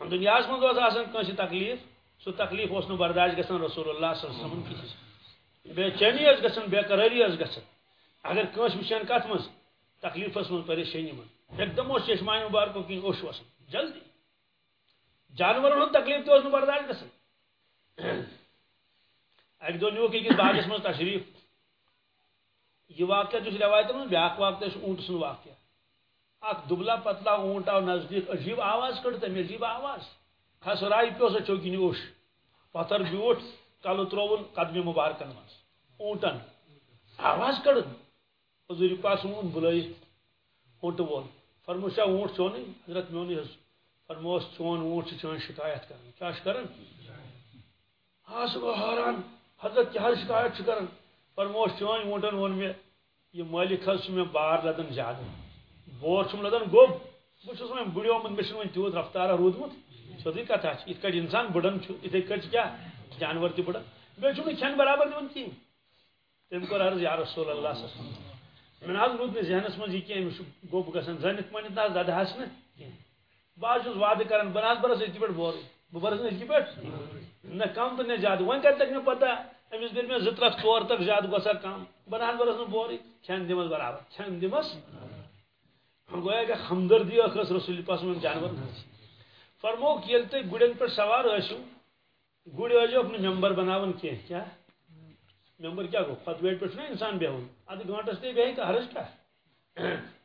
دنیا من دوز آسان کنسی تکلیف؟ سو تکلیف اس نو برداشت گسن رسول اللہ صلی اللہ علیہ وسلم بے چینی اس گسن، بے قراری اس گسن۔ اگر کنس وشان کت مز تکلیفس من پریشانی من. ایک دم اس چشمائے مبارکو کن اوش وسن جلدی. جانورن ہند تکلیف تہ برداشت گسن اک دہ نیوک أکس باغس من تشریف. یہ واقعہ جو روایت میں بیاق واقعہ اونٹ سن واقعہ. اخ دبلا پتلا اونٹ آو نزدیک عجیب آواز کڑ تم عجیب آواز. کھس رائی پیو سا چوکی اوش. پتھر بیوٹ کل ترون قدم مبارکن مز اونٹن. آواز کڑ حضور پاس اون بلائی، اونٹ وول۔ فرمو شاہ اونٹ چون حضرت میونی حض فرموس چون اونٹ سے چون شکایت کرن۔ کیا کرن؟ ہاں سب حیران حضرت کیا شکایت کرن۔ فرموس چون اونٹن وون میں، یہ مالک حض میں بار لدن زیادہ بور چھم لدن گوب۔ بہت میں بڑیو من مشن ون تیوت رفتارہ رودمت سیودی کتھا ات کٹ انسان بڑن اتھے کٹ کیا؟ جانور تہ بڑن۔ بیٚیہِ چھُ کھٮ۪ن برابر دِوان کِہیٖنۍ تٔمۍ کوٚر عرض یا رسول اللہ صلی اللہ علیہ وسلم مےٚ نہ حظ روٗد نہٕ ذہنس منٛز یہِ کینٛہہ أمِس چھُ گوٚب گژھان زٲنِتھ مٲنِتھ نہ حظ دَدٕ حظ نہٕ کینٛہہ بہٕ حظ چھُس وعدٕ کران بہٕ نہ حظ بَرس أزکہِ پٮ۪ٹھ بورٕے بہٕ بَرس نہٕ أزکہِ پٮ۪ٹھ نہ کم تہٕ نہ زیادٕ وۄنۍ کَتہِ تَگہِ مےٚ پَتہ أمِس کٔرۍ مےٚ زٕ ترٛکھ ژور ترٛکھ زیادٕ کم۔ بہٕ نہ حظ بَرس نہٕ بورٕے کھٮ۪ن برابر۔ کھٮ۪ن دِمس گویا کہ ہمدردی ٲس رسول پاس جانور ہٕنٛز فرموک ییٚلہِ تُہۍ گُرٮ۪ن پٮ۪ٹھ سوار ٲسِو گُرۍ ٲسۍزیوکھ نہٕ مٮ۪مبر بناوان کینٛہہ کیٛاہ ممبر کیا گو پتہ ویٹ پہ انسان بہن ادھ گنٹس تے بہن کہ حرج کیا؟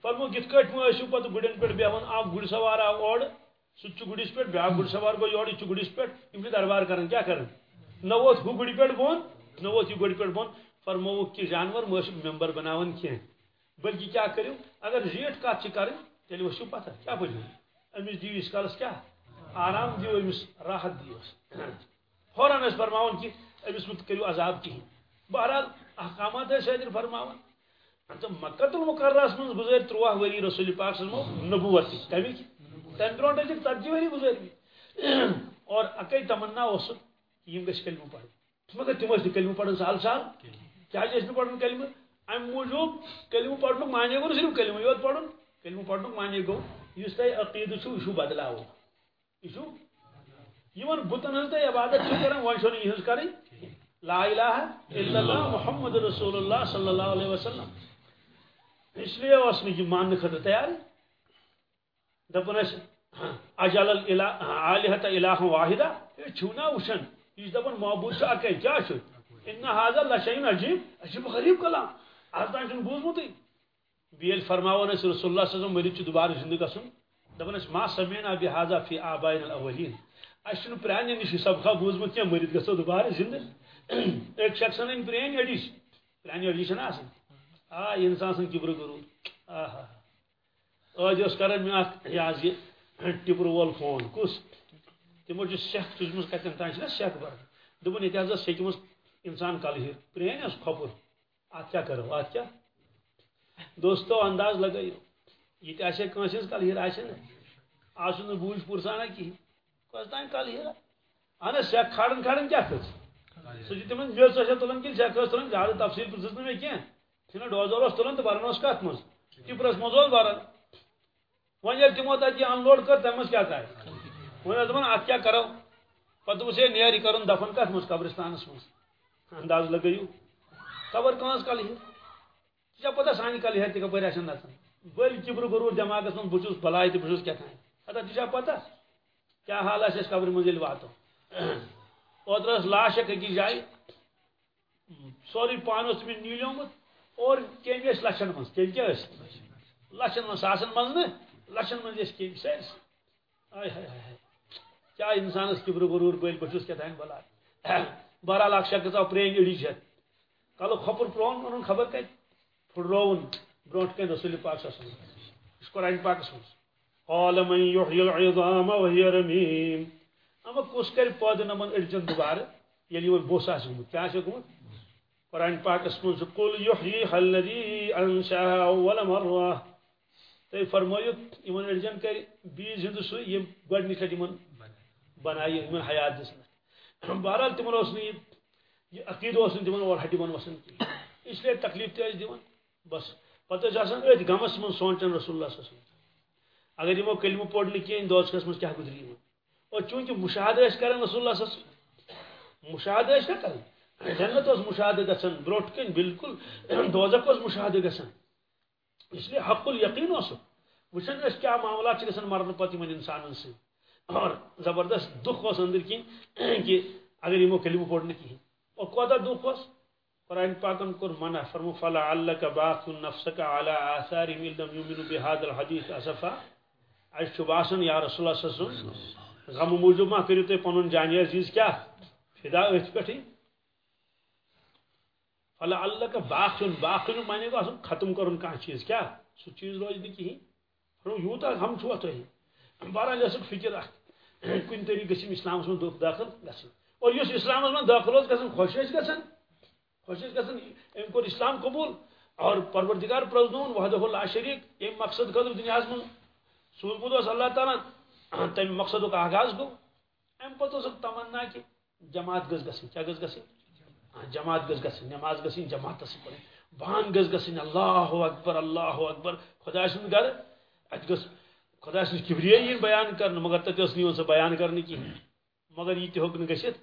فرمو کت کٹ ٲسِو پتہ گُڑٮ۪ن پٮ۪ٹھ بیہوان اکھ گُڑۍ سوار آو اور سُہ تہِ چھُ گُڑِس پٮ۪ٹھ سوار گوٚو یورٕ یہِ چھُ گُڑِس پٮ۪ٹھ یِم چھِ دربار کران کیٛاہ کران نہ ووت ہُہ گُڑِ پٮ۪ٹھ بۄن نہ ووت یہِ گُڑِ پٮ۪ٹھ بۄن فرمووُکھ کہِ جانور مہ ٲسِو ممبر بناوان کینٛہہ بلکہِ کیٛاہ کٔرِو اگر زیٖٹھ کتھ چھِ کَرٕنۍ تیٚلہِ ؤسِو پتھر کیٛاہ بٔنِو أمِس دِیِو ییٖتِس کالس کیٛاہ آرام دِیو أمِس راحت دِیوس فوراً ٲسۍ فرماوان کہِ أمِس مہ کٔرِو عذاب کِہیٖنۍ بہرحال احکامات ہے شادر فرماون۔ تو مکت المقررس من گزر ترواہ وری رسول پاک صلی اللہ علیہ وسلم نبوت کمی تم برونٹ ٲسِکھ ژتجی ؤری گزٲرمٕتۍ اور اکے تمنا اوس یِم گژھِ کلمہٕ پرٕنۍ مگر تِم ٲسۍ نہٕ کلمہٕ پران سہل سہل کیٛازِ ٲسۍ نہٕ پران کلمہٕ؟ امہِ موٗجوٗب کلمہٕ پرنُک معنی صرف کلمہٕ یوت پرُن کلمہٕ پرنُک معنی گوٚو یُس تۄہہِ عقیدٕ چھُو یہِ چھُو بدلاوُن یہِ چھُو یِمن بُتن عبادت چھِو کران وۄنۍ چھو نہٕ یِہٕنٛز لا الہ الا اللہ محمد رسول اللہ صلی اللہ علیہ وسلم۔ اس لیے اس میں یہ ماننے خطر تیار دپن اس اجل الہت الہ واحدہ، یہ چھونا وشن یہ دپن معبود سے اکے کیا چھ ان هذا لشین عجیب عجیب غریب کلام۔ آز تان چھن بوزمتٕے بیل فرماون اس رسول اللہ صلی اللہ علیہ وسلم مریض دوبارہ زندہ گژھن دپن اس ما سمعنا بهذا في آبائنا الاولین۔ اش پرانین نش سبقہ بوزمت کیا مریض گژھو دوبارہ زندہ ایک شخص ان پرین اڈیش پرانی اڈیش نا آسان آ انسان سن کبر گرو آہا۔ آج اس کرن میں یہ ٹپر وول فون۔ کس؟ تمو سیک تجمس کتن تان چھنا سیک بر دپن یہ حضرت سیک انسان کل ہر پرین اس کھپر ات کیا کرو؟ ات کیا؟ دوستو، انداز لگائیو یہ تہ آسے کانس ہز کل ہر آسے نا آسن بوجھ پرسانا کی۔ کس تان کل ہر اہن سیک کھاڑن کھاڑن کیا کھس سہ تم میز سا تلان کن سیک تلان زیادہ تفصیل پرس نا کی ٹھیک ڈوزر تلان تو بران کت مز ٹپرس مز بران وۄنۍ ییٚلہِ تِمو تَتہِ یہِ اَنلوڈ کٔر تَمہِ منٛز کیٛاہ ژاے وۄنۍ ٲس دَپان اَتھ کیٛاہ کَرو دوٚپُس ہے نیر یہِ کَرُن دَفن کَتھ منٛز قبرستانَس منٛز انداز لگٲیِو قبر کٲنٛس کَلہٕ ہِر ژےٚ چھا پَتہ سانہِ کَلہٕ ہیر تہِ کَپٲرۍ آسن نَژان بٔلۍ کِبرٕ غروٗر دٮ۪ماغَس منٛز بہٕ چھُس بَلاے تہٕ بہٕ چھُس ہتا ژےٚ چھا حال آسہِ اَسہِ قبرِ منٛز ییٚلہِ واتو اوترٕ لاش اکھ أکِس جایہِ سورُے پان اوس تٔمِس نیٖلیومُت اور کیٚمۍ ٲسۍ لَچھَن منٛز کیٚمۍ کیٛاہ ٲسۍ لَچھَن منٛز ساسَن منٛز نہٕ لَچھَن منٛز ٲسۍ کیٚمۍ سٲرسٕے آے ہاے ہاے کیٛاہ اِنسانَس کِبرٕ غروٗر بٔلۍ بہٕ چھُس بَلاے بہرحال اکھ شخص آو پرٛٲنۍ أڑِج ہٮ۪تھ کَلُک کھۄپُر پرٛون ووٚنُن خبر کَتہِ پھٕٹرووُن برونٛٹھ کَنہِ رسول پاک صٲب یہِ چھُ قرآن پاکَس منٛز قال من يحيي العظام وهي رميم اما کُس کَرِ پٲدٕ نمن أڑجن دُبارٕ ییٚلہِ یِمن یعنی بوٚس آسہِ گوٚمُت کیٛاہ آسہِ گوٚمُت قرآن پاکس منٛز قل يحييها الذي انشاها اول مرة تُہۍ فرمٲیِو یِمن أڑجن کَرِ بیٚیہِ زِندٕ سُے یِم گۄڈنِچ لٹہِ یِمن بنایہِ یِمن حیات دِژنہٕ بہرحال تِمن اوس نہٕ یہِ عقیٖدٕ اوس نہٕ تِمن اور ہٹہِ تِمن وسان کینٛہہ اسلیے تکلیف تہِ ٲسۍ دِوان بس پتہٕ ٲسۍ آسان أتھۍ غمس منٛز سونٛچان رسول اللہ صلی اللہ علیہ وسلم. اگر یِمو کلمہٕ پوٚر نہٕ کینٛہہ دوزخس منٛز کیٛاہ گُزری یِمن اور چوٗنٛکہِ مُشاہدٕ ٲسۍ رسول اللہ صلی مُشاہدٕ ٲسۍ نہ کران جنت اوس مُشاہدٕ گژھان برونٛٹھ کَنۍ بالکل دوزخ اوس مُشاہدٕ گژھان اس لیے حق الیقیٖن اوسُکھ وٕچھان ٲسۍ کیٛاہ معاملات چھِ گژھان مرنہٕ پتہٕ یِمن اِنسانن سۭتۍ اور زبردست دُکھ اوس أنٛدٕرۍ کِنۍ کہ اگر یِمو کلمہٕ پوٚر نہٕ کِہیٖنۍ اور کوتاہ دُکھ اوس قرآن پاکن کور منع فرمو فلا اللہ کا باق نفس کا اعلیٰ آثار لم یومن بحاد الحدیث اصفا اس باسن یا رسول اللہ صلی اللہ علیہ وسلم غم موجود ما کریو تے پنن جانی عزیز کیا؟ فدا اتھ پٹھی فلا اللہ کا باق باق مانے گا ختم کرن کانٛہہ چیز کیا؟ سو چیز روز نہ کہین فرمو یوتا غم چھو تو بہرحال یہ فکر اخ کن طریقہ گھم اسلام من داخل گھن اور اس اسلام من داخل گھن خوش گھن خوش گھن ام کور اسلام قبول۔ اور پروردگار پرزنون، وحدہ اللہ شریک یم مقصد خطر دنیا من سوزمت اس اللہ تعالیٰ ہاں، تم مقصد کا آغاز گو ام پتہ اس تمنا کہ جماعت گز گسن کیا گز گسن ہاں، جماعت گز گسن نماز گسن جماعت سے پڑھیں بان گز گسن اللہ اکبر اللہ اکبر۔ خدا سن گھر ات گس خدا سن کبریائی بیان کرنا، مگر تک اس نہیں سا بیان کرنے کی۔ مگر یہ ہوک نہ گژھت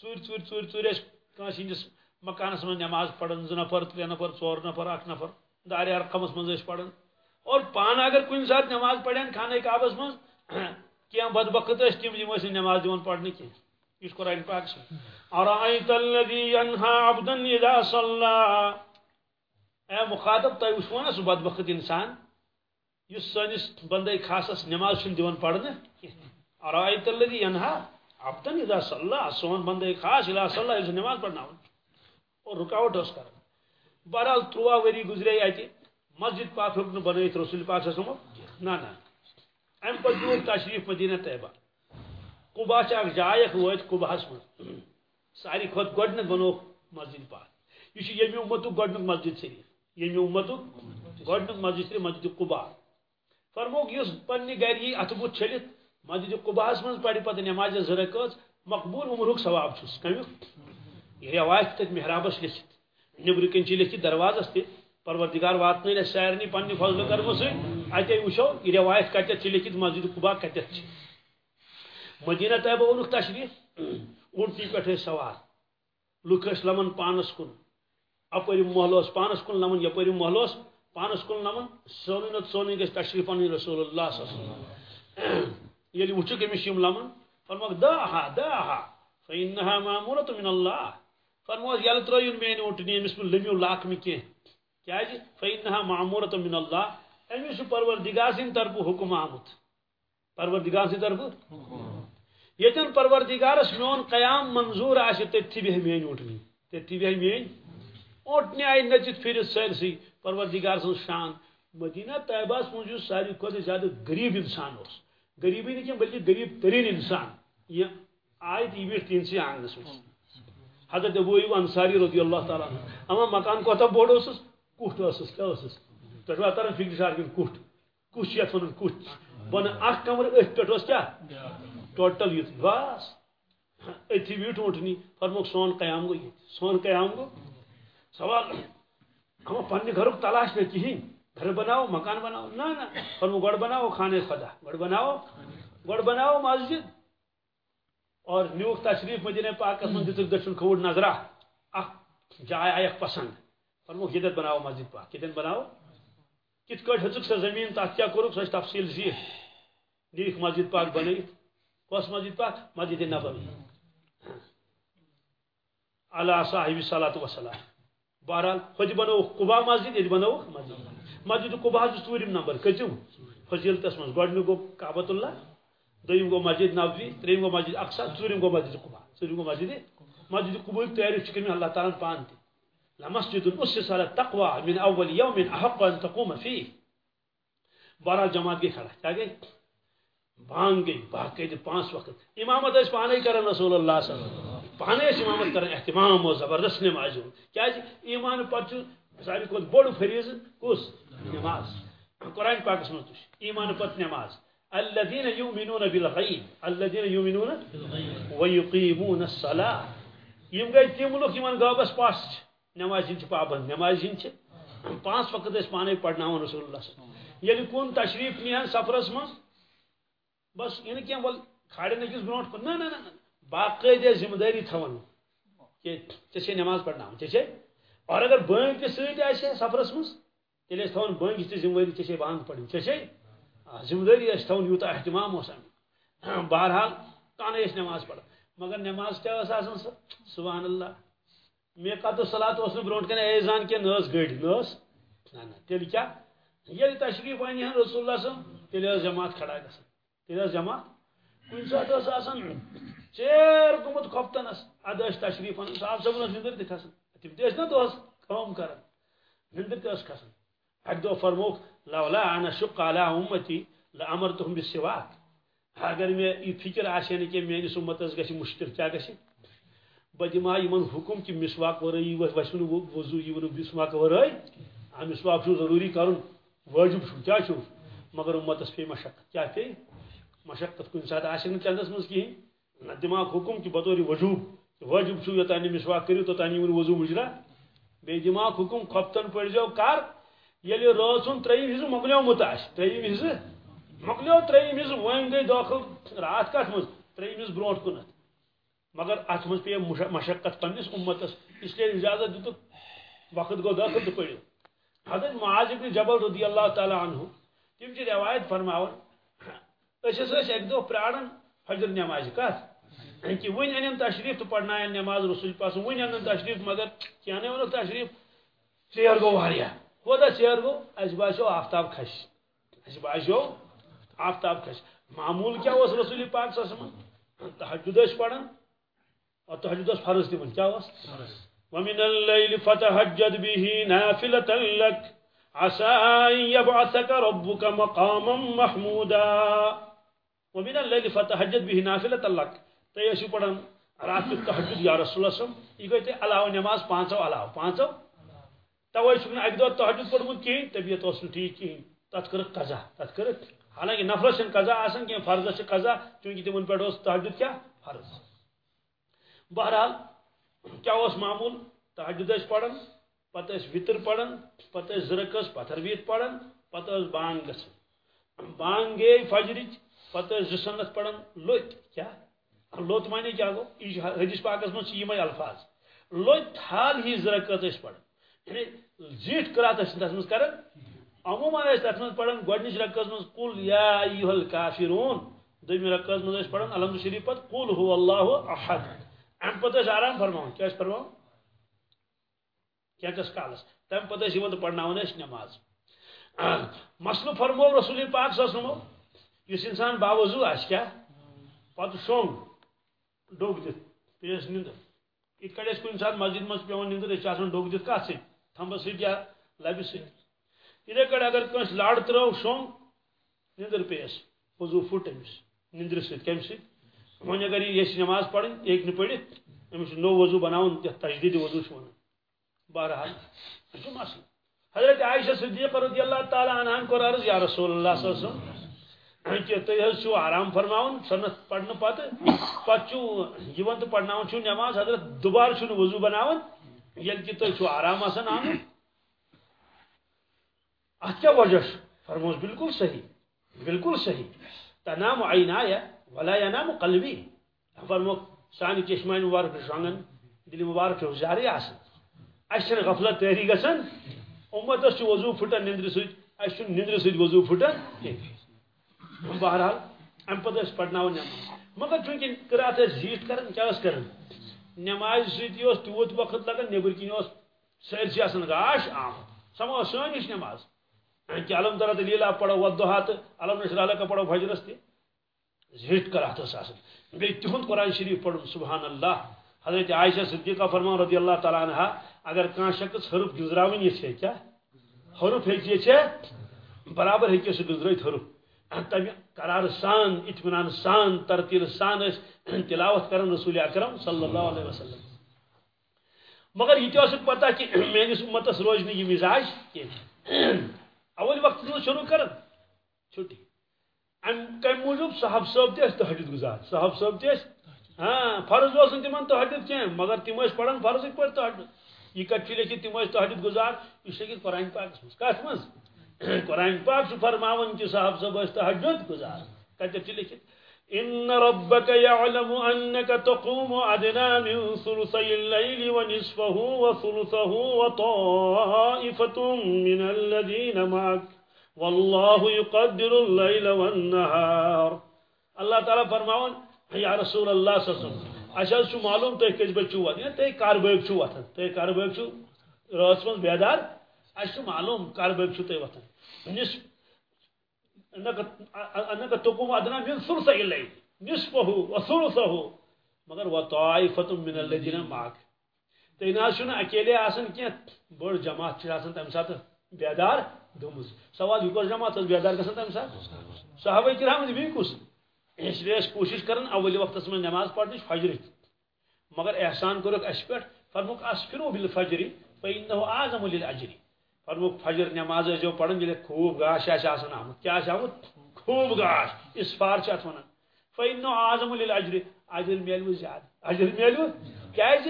ژور ژور ژور ژور اس کانس ہندس مکانس من نماز پڑھن زٕ نفر ترٛےٚ نفر ژور نفر اکھ نفر دارِ رقمس منٛز ٲسۍ پڑھن۔ اور پان اگر کُنہِ ساتہٕ نماز پڑھن خانہ کعبس منٛز کینٛہہ بدبخت ٲسۍ تِم یِم ٲسۍ نماز دِوان پڑھنہٕ کینٛہہ۔ یہِ قرآن پاک سُہ أرأيت الذي ينهى عبدا إذا صلى؟ اے مخاطب، تۄہہِ وٕچھوٕ نا سُہ بدبخت انسان؟ یس سٲنِس بندے خاصس نماز چھُنہٕ دِوان پرنہٕ کینٛہہ۔ أرأيت الذي ينهى عبدا إذا صلى؟ سون بندے خاص إذا صلى ییٚلہِ سُہ نماز پرناوان۔ اور رکاوٹ ٲس کران۔ بہرحال ترٛواہ ؤری گُزرے اَتہِ۔ مسجد پاک ہیوٚک نہٕ بنٲیِتھ رسول پاک سمو نہ نہ۔ امہِ پتہٕ دیُت تشریٖف مدیٖنہ طیبہ۔ قُبا چھِ اکھ جاے اکھ وٲتۍ قُباہس منٛز ساروی کھۄتہٕ گۄڈنیٚتھ بنووُکھ مسجد پاک یہِ چھُ ییٚمہِ اُمتُک مسجد شریف ییٚمہِ اُمتُک گۄڈنیُک مسجد شریف مسجد قُبا فرموک یُس پننہِ گرِ یی اَتھٕ بُتھ چھٔلِتھ مسجد قُباہس منٛز پرِ پتہٕ نٮ۪مازِ زٕ رکٲژ مقبوٗل عمرُک ثواب چھُس کمیُک یہ رواج تک محرابس لکھت نبر کن لکھت دروازس تہ پروردگار واتن سارنی پنہ فضل کرمو ست اتے وچو یہ روایت کتت لکھت مسجد قبا کتت مدینہ طیبہ اونک تشریف اونٹی پہ سوار لکھ لمن پانس کن اپر محلوس پانس کن لمن یپر محلوس پانس کن لمن سونی نت سونی گھس تشریف پن رسول اللہ صلی اللہ علیہ وسلم یلی وچھ کمس یم لمن فرمک داہا داہا فإنها مامورة من الله فرموس یل ترٲیُن میٲنۍ اوٚنٹنی أمِس لٔمیو لاکمہِ کینٛہہ کیٛازِ فینہا معموٗرت من اللہ أمِس پروردگار سٕنٛدِ طرفہٕ حُکم آمُت پروردگار سٕنٛدِ طرفہٕ ییٚتٮ۪ن پروردگارس میون قیام منظوٗر آسہِ تٔتھی بیٚہہِ میٲنۍ اوٚنٹنی تٔتھی بیٚہہِ میٲنۍ اوٚنٹنہِ آیہِ نٔژِتھ پھِرِتھ سٲرسٕے پروردگار سٕنٛز شان مدینہ طیبہس منٛز یُس ساروی کھۄتہٕ زیادٕ غریٖب اِنسان اوس غریٖبٕے نہٕ کینٛہہ بلکہِ غریٖب تریٖن اِنسان یہِ آیہِ تہٕ یہِ بیٖٹھ حضرت ابو ایوب انصاری رضی اللہ تعالیٰ اما مکان کوتا بوڑ اوسس کُٹھ ٲسس کیا ٲسس چھُوا تران فکر شار کِنہٕ کُٹھ کُس چھِ یتھ ونان کُٹھ بۄنہٕ اکھ کمرٕ پٮ۪ٹھ اوس کیٛاہ ٹوٹل یُتھ بس أتھی بیٖٹھ اوٚٹنی فرموک سون قیام گوٚو ییٚتہِ سون قیام گوٚو سوال اما پننہِ گھرُک تلاش نہ کِہیٖنۍ گھر بناو مکان بناو نہ نہ فرمو گۄڈٕ بناو خانہ خدا گۄڈٕ بناو گۄڈٕ بناو مسجد اور نیوک تشریف مدینہ پاک من دتک دچن کھوڑ نظرہ اخ جائے آیک پسند فرمو کتن بناو مسجد پاک کتن بناو کت کٹ ہزک سا زمین تات کیا کرو؟ سا تفصیل زی دیکھ مسجد پاک بنائی کس مسجد پاک؟ مسجد نبوی۔ علی صاحب صلاۃ وسلام بہرحال خود بنو قبا مسجد یعنی یہ بنو مسجد۔ مسجد قبا ژوٗرِم نمبر کٔژِم فضیلتس منٛز گۄڈنیُک گوٚو کعبۃ اللہ۔ دویم گو مسجد نبوی، تریم گو مسجد اقصا ژورم گو مسجد قبا ژورم گو مسجد مسجد قبا تعریف کریم اللہ تعالیٰ پان تہ لمسجد اسس على التقوى من أول يوم أحق أن تقوم فيه. بارہ جماعت گئی کھڑا کیا گئی بانگ گئی باقاعدہ پانچ وقت. امامت اس پانے کرن رسول اللہ صلی اللہ علیہ وسلم. پانے اس امامت کرن اہتمام و زبردست نماز کیا ایمان پتہ ساروی کھت بوڑ فریض کس نماز. قرآن پاکس مز ایمان پتہ نماز. الذين يؤمنون بالغيب الذين يؤمنون ويقيمون الصلاة. يم گئی لوگ یمن غابس پاس نماز ہند پابند نماز ہند پانچ وقت اس پانے پڑھنا رسول اللہ صلی اللہ علیہ وسلم۔ یلی کون تشریف نیان سفرس من بس یعنی یہ کیا بول کھاڑے نکس برونٹ کن نہ نہ باقاعدہ ذمہ داری تھون کہ ژے نماز پڑھنا ژے اور اگر بنگ تہ سۭتۍ آسہِ سفرس منٛز تیٚلہِ ٲسۍ تھاوان بنگ تہِ ذمہ دٲری ژے بانگ پڑھٕنۍ ژے ذمہ داری اس تھون ہاں، یوتا اہتمام اس بہرحال تانے اس نماز پڑھ مگر نماز کیا سبحان اللہ۔ میقات صلات اس برونٹ کن ایزان کے نس گڑ نس نہ نہ تیل کیا؟ یل تشریف ون ہن رسول اللہ صلی تیل اس جماعت کھڑا گژھان تیل اس جماعت؟ کن سات اس آسان چیر گومت کھپتنس اد اس تشریف ان صاحب صاحب نندر تہ کھسان تم تہ نہ دوس کام کران نندر تہ اس کھسان اک دو فرموک لولا انا شق على امتي لامرتهم بالسواك اگر میں یہ فکر آسے کہ میس امتس گژھِ مشکل کیا گژھِ بہ دما یمن حکم کہ مسواک ورٲیی وسن وضو یہ مسواک ورٲے آ ہاں مسواک چھُ ضروری کرن واجب چھُ کیا چھُ مگر امتس پے مشقت کیا پے مشقت کن سات آسے نہٕ چندس منٛز کِہیٖنۍ نہ دماغ حکم کہ بطور وجوب واجب چھُ یوٚتانۍ مسواک کٔرِو توٚتانۍ یِوان وضو مجرا۔ بیٚیہِ دماغ حکم کھۄفتن پٔرزیو کر ییٚلہِ رٲژ ہُنٛد ترٛیٚیِم حصہٕ مۄکلیومُت آسہِ ترٛیٚیِم حصہٕ مۄکلیو ترٛیٚیِم حصہٕ وۄنۍ گٔے دٲخل رات کتھ منٛز ترٛیٚیِم حصہٕ برونٛٹھ کُنتھ مگر ات مز پے مشقت پنس امتس، اس لیے اجازت دیت وقت گو داخل تو پڑھو حضرت معاذ ابن جبل رضی اللہ تعالی عنہ، تم چھ روایت فرماون، اس اس ایک دو پرارن فجر نماز کت کہ ون ان تشریف تو پڑھنا نماز رسول پاس ون ان تشریف مگر کیا نے ون تشریف؟ ژیر گو واریا کوتا ژیر گو اس باسو آفتاب کھس اس باسو آفتاب کھس معمول کیا اس رسول پاک صلی اللہ علیہ وسلم؟ تحجد پڑھن۔ اور تحجد فرض تمن کیا اس ومن الليل فتهجد به نافلة لك۔ عسى أن يبعثك ربك مقاما محمودا۔ ومن الليل فتهجد به نافلة لك۔ تيشو پڑھن رات تحجد یا رسول اللہ صلی اللہ علیہ وسلم۔ یہ علاوہ نماز پانچو علاوہ۔ پانچو توے چھُ اکہِ دۄہ تحجد پوٚرمُت کِہیٖنۍ طبیعت اوس ٹھیٖک کِہیٖنۍ تَتھ کٔرٕکھ قضا تَتھ کٔرٕکھ حالانکہ نفرس چھنہٕ قضا آسان کینٛہہ فرضس چھِ قضا چوٗنٛکہِ تِمن پٮ۪ٹھ اوس تحجد کیٛاہ فرض۔ بہرحال، کیا اس معمول؟ تحجد پڑھن، پتہ وطر پڑھن، پتہ زرکس پتھر بیت پڑھن، پتہ بانگ گھن بانگ گے فجرچ پتہ زسنت پڑھن، لوت، کیا؟ لوت معنی کیا گو؟ یہ حدیث پاکس من یہ الفاظ۔ لوت حال ہی زرکت اس پڑھن۔ یعنی زیٹ کرات اس تس من کرن، عموما اس تس من پڑھن گۄڈنِچ رکعت من قل یا ایھا الکافرون۔ دوٚیمہِ رکعت من ٲسۍ پڑھن الحمد شریف پتہٕ قل هو الله احد۔ ام پتہ آرام فرما کیا فرما کینٹس کالس تم پتہ تو پڑھناون اس نماز مسلو فرمو رسول پاک صلی اللہ علیہ وسلم اس انسان باوضو آس کیا پتہ شونگ ڈوگ دت پیس نندر ات کڑ کن سات مسجد مز پیون نندر اس ڈوگ دت کت سی تھمبس سی یا لبہ سی اتھے کڑ اگر کنس لاڑ ترو شونگ نندر پیس وضو پھٹ امس نندر سی کم سی وۄنۍ اگر یہ نماز پڑھن ایک نہ پڑھت أمِس نو وضو بناون تجدید وضو چھُ ونان بہرحال یہ چھُ مسلہٕ حضرت عائشہ صدیقہ رضی اللہ تعالی عنہ کوٚر عرض یا رسول اللہ صلی اللہ علیہ وسلم کہ تُہۍ حظ چھُو آرام فرماون سنت پڑھنہٕ پتہٕ پتہٕ چھُو یِوان تہٕ پڑھناون چھُو نماز حضرت دوبارٕ چھُنہٕ وضو بناون ییٚلہِ کہِ تُہۍ چھُو آرام آسان آمُت اتھ اچھا کیٛاہ وجہ چھُ فرموس بالکل صحیح بالکل صحیح. تنام عینایا ولا ينام قلبي فرمو سانہِ چشمان مبارک شۄنگان دل مبارک چھُ زیادٕ آسان اَسہِ غفلت تٲری گژھان اُمتس چھُ وضو پھٹان نندرِ سۭتۍ اَسہِ چھُنہٕ نندرِ وضو پھٹان کینٛہہ بہرحال اَمہِ پتہٕ ٲسۍ پرناوان نٮ۪ماز مگر چوٗنٛکہِ قرات ٲسۍ زیٖٹھ کران کیٛاہ ٲسۍ کران نٮ۪مازِ سۭتی اوس تیوٗت وقت لگان نیٚبٕرۍ کِنۍ اوس سٲرسٕے آسان گاش آمُت سۄ ما ٲس کہ علم تعالیٰ دلیٖلا پڑو ودُہا تہٕ علم نشرالہ کا پڑو فجرس تہِ زیٹ کرات بی تہد قرآن شریف پڑھ سبحان اللہ۔ حضرت عائشہ صدیقہ فرمان رضی اللہ تعالیٰ عنہ، اگر کان شخص حرف گزراون یہ کیا؟ حرف یہ برابر ہیکہ سہ گزرت حرف تم قرار سان، اطمینان سان، ترتیل سان تلاوت کرن رسول اکرم صلی اللہ علیہ وسلم۔ مگر یہ تک پتہ کہ میس امتس روز یہ مزاج کی اول وقت شروع کرن، چھٹی۔ کم موجود صحب صاحب تہ تحجد گزار صحب صاحب تہ ہاں فرض اس تمن تحجد کی مگر تم پڑھان فرض پہ تحجد۔ یہ کت لکھت تم تحجد گزار، یہ لکھت قرآن پاک مز کت مز قرآن پاک فرماون کہ صحب صاحب تحجد گزار۔ کتھ لکھت ان ربك يعلم انك تقوم ادنى من ثلثي الليل ونصفه وثلثه وطائفه من الذين معك والله يقدر الليل والنهار الله تعالى فرماون يا رسول الله صلى الله عليه وسلم اچھا چھو معلوم تھی کس بچ وتان یا تھی کر بٲگۍ چھو وتان تھی کر بٲگۍ چھو راتس مز بیدار اچھا چھو معلوم کر بٲگۍ چھو تھی وتان نصف انك تقوم ادنى من ثلث الليل نصفه وثلثه مگر وطائفة من الذين معك تھی نا چھو اکیلے آسان کی بڑ جماعت چھ آسان تمہ سات بیدار۔ گمز سوال یہ کس جماعت بیدار گژھان تمہ سات صحابہ کرام بیٚیہِ کُس اس لیے کوشش کرن اول وقت میں نماز پڑھنچ فجر مگر احسان کورک اس پہ فرموک اسفرو بالفجر فانه اعظم للاجر فرموک فجر نماز جو پڑھن جلے خوب گاش آس آسان آمد کیا آس آمد خوب گاش اسفار چھ ات ونان فانه اعظم للاجر اجر میلو زیاد اجر میلو کیازِ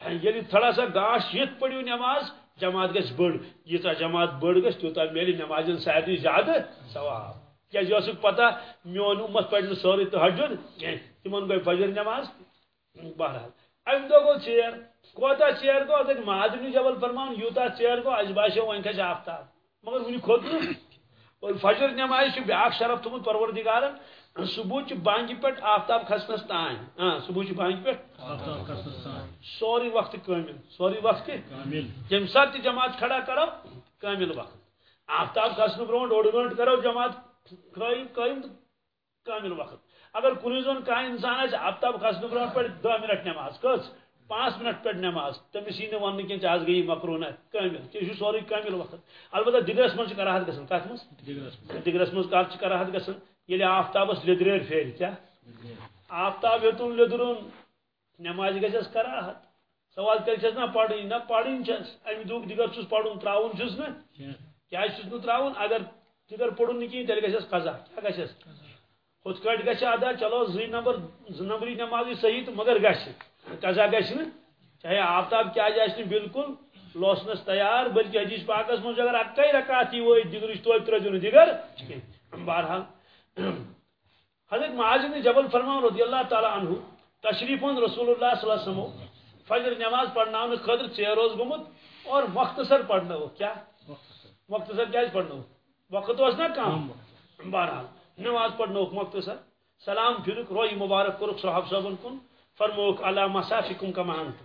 ییٚلہِ تھوڑا سا گاش یت پڑھو نماز جماعت گژھِ بٔڑ ییٖژاہ جماعت بٔڑ گژھِ تیوٗتاہ میلہِ نمازن سارنٕے زیادٕ ثواب۔ کیا جو پتہ میون امت پڑھ سوری تحجد تمن گئی فجر نماز۔ بہرحال ام دو گو چیر کوتا چیر گو اتن مہادنی جبل فرمان، یوتا چیر گو اج باشو ون کھس آفتاب۔ مگر ونی کھوت اور فجر نماز بیاکھ شرف تھومت پروردگارن۔ صبح چھ بانگی پٹ آفتاب کھسنس تان ہاں صبح کھسنس تان سوری وقت کامل. سوری وقت کامل. یم سات جماعت کھڑا کرو کامل وقت. آفتاب کھسن برون ڈوڑ گھنٹ کرو جماعت قائم قائم کامل وقت. اگر کن زون کان انسان آفتاب کھسن برو پہ دہ منٹ نماز کس؟ پانچ منٹ پہ نماز. تمس یہ ون کی آج گئی مکرونہ. کامل. یہ سوری کامل وقت. البتہ دگرس من کراہت گھن کت من دگرس من کت کراہت گھن یل آفتابس لدریر پھیر کیا آفتاب یوتن لدرون، نماز گھس کراہت، سوال تیل چھس نا پڑھیں نہ پڑھیں چھس امہ دک دگر چھس پڑھن تراؤن چھس نا؟ کیا چھس نہ تراؤن اگر تگر پڑھن نہ کہیں تیل گھس قضا، کیا گھس ہت کٹ گھس ادا چلو زی نمبر ز نمبری نماز صحیح تو مگر گھس قضا گھس نا؟ چاہے آفتاب کیا جائے بالکل لوسنس تیار، بلکہ حدیث پاکس مجھ اگر اکی رکعت ہی وہ دگر توت تر دن دگر بہرحال حضرت معاذ بن جبل فرمان رضی اللہ تعالی عنہ تشریف رسول اللہ صلی اللہ علیہ وسلم، فجر نماز پڑھنا خاطر ژیر روز گومت اور مختصر پڑھنا ہو، کیا؟ مختصر کیا پڑھنا ہو؟ وقت اس نا کم بہرحال، نماز پڑھنا ہو، مختصر۔ سلام پھرک روی مبارک کورک صحاب صاحبن کن۔ فرموک علا مسافکم کما انت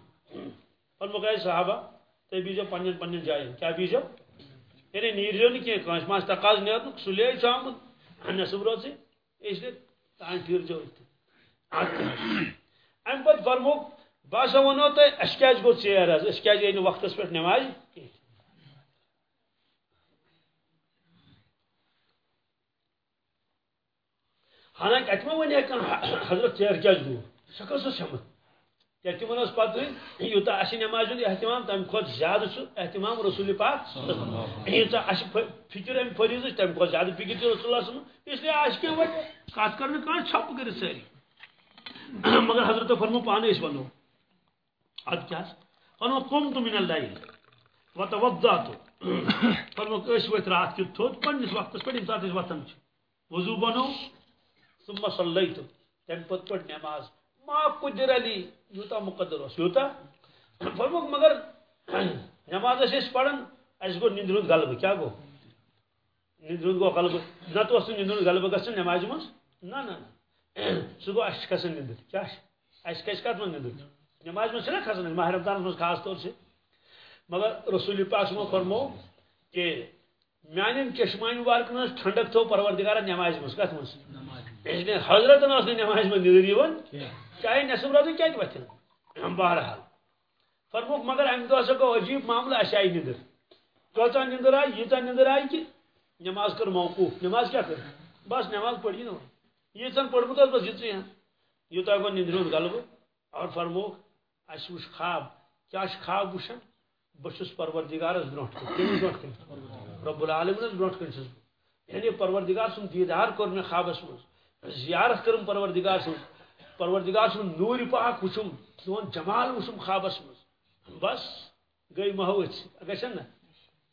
فرموک، اے صحابہ تھی بیجو پنن پنن جائن کیا بیجو؟ یعنی نیرو نی کی کانس ماس تقاض نیرن سلیے چھ آمد نصب روزی اس لیے تان پھر جو ام پت فرموک باسا ونو تہ اس کیا گو ژیر حظ اس کیا نی وقتس پہ نماز حالانکہ اتما ون حضرت ژیر کیا گو سہ کس سمت کیا تمن اس پتہ یوتا اس نماز ہند اہتمام تم کھت زیادہ چھ اہتمام رسول پاک. یوتا اس فکر ام فریض تم کھت زیادہ فکر چھ رسول اللہ صلی اس لیے آج کے وقت کات کرنے کان چھپ کر ساری مگر حضرت فرمو پانے اس بنو اد کیا فرمو قمت من اللیل. وتوضأت فرمو کہ اس وقت رات کی تھوت پنس وقت پہ سات وتن وضو بنو، ثم صلیت تم پت پڑ نماز. ما قدر علی؟ یوتا مقدر اس یوتا؟ فرمو مگر نماز اس پڑھن اس گو نندرود غلب کیا گو نندرود گو غلب نہ تو اس نندرود غلب گژھن نماز مس؟ نہ نہ سہ گو اس کھسن نندر کیا اس کس کت من نندر نماز میں چھنا کھسن ماہ رمضان میں خاص طور سے۔ مگر رسول پاک میں فرمو کہ میان چشمان مبارک من ٹھنڈک تھو پروردگار نماز مس کت مس۔ نے حضرت نماز میں نندر یون چاہے نصب روزی کیا وتھن بہرحال۔ فرموک مگر ام دہ گو عجیب معاملہ اس آئی نندر کتا نندر آئی ییتا نندر آئی کہ نماز کر موقوف۔ نماز کیا کر؟ بس نماز پڑھی نا یہ سن پڑھمت بس یہ ہاں یوتا گو نندر غلب۔ اور فرموک اس وش خواب۔ کیا خواب وشن بس پروردگارس برونٹ کن رب العالمین برونٹ کن چھس یعنی پروردگار سن دیدار کور میں خوابس مز زیارت کرم پروردگار سن پروردگار سن نور پاک وچم سون جمال وچم خوابس مز بس، گئی مہوچ۔ گژھن نا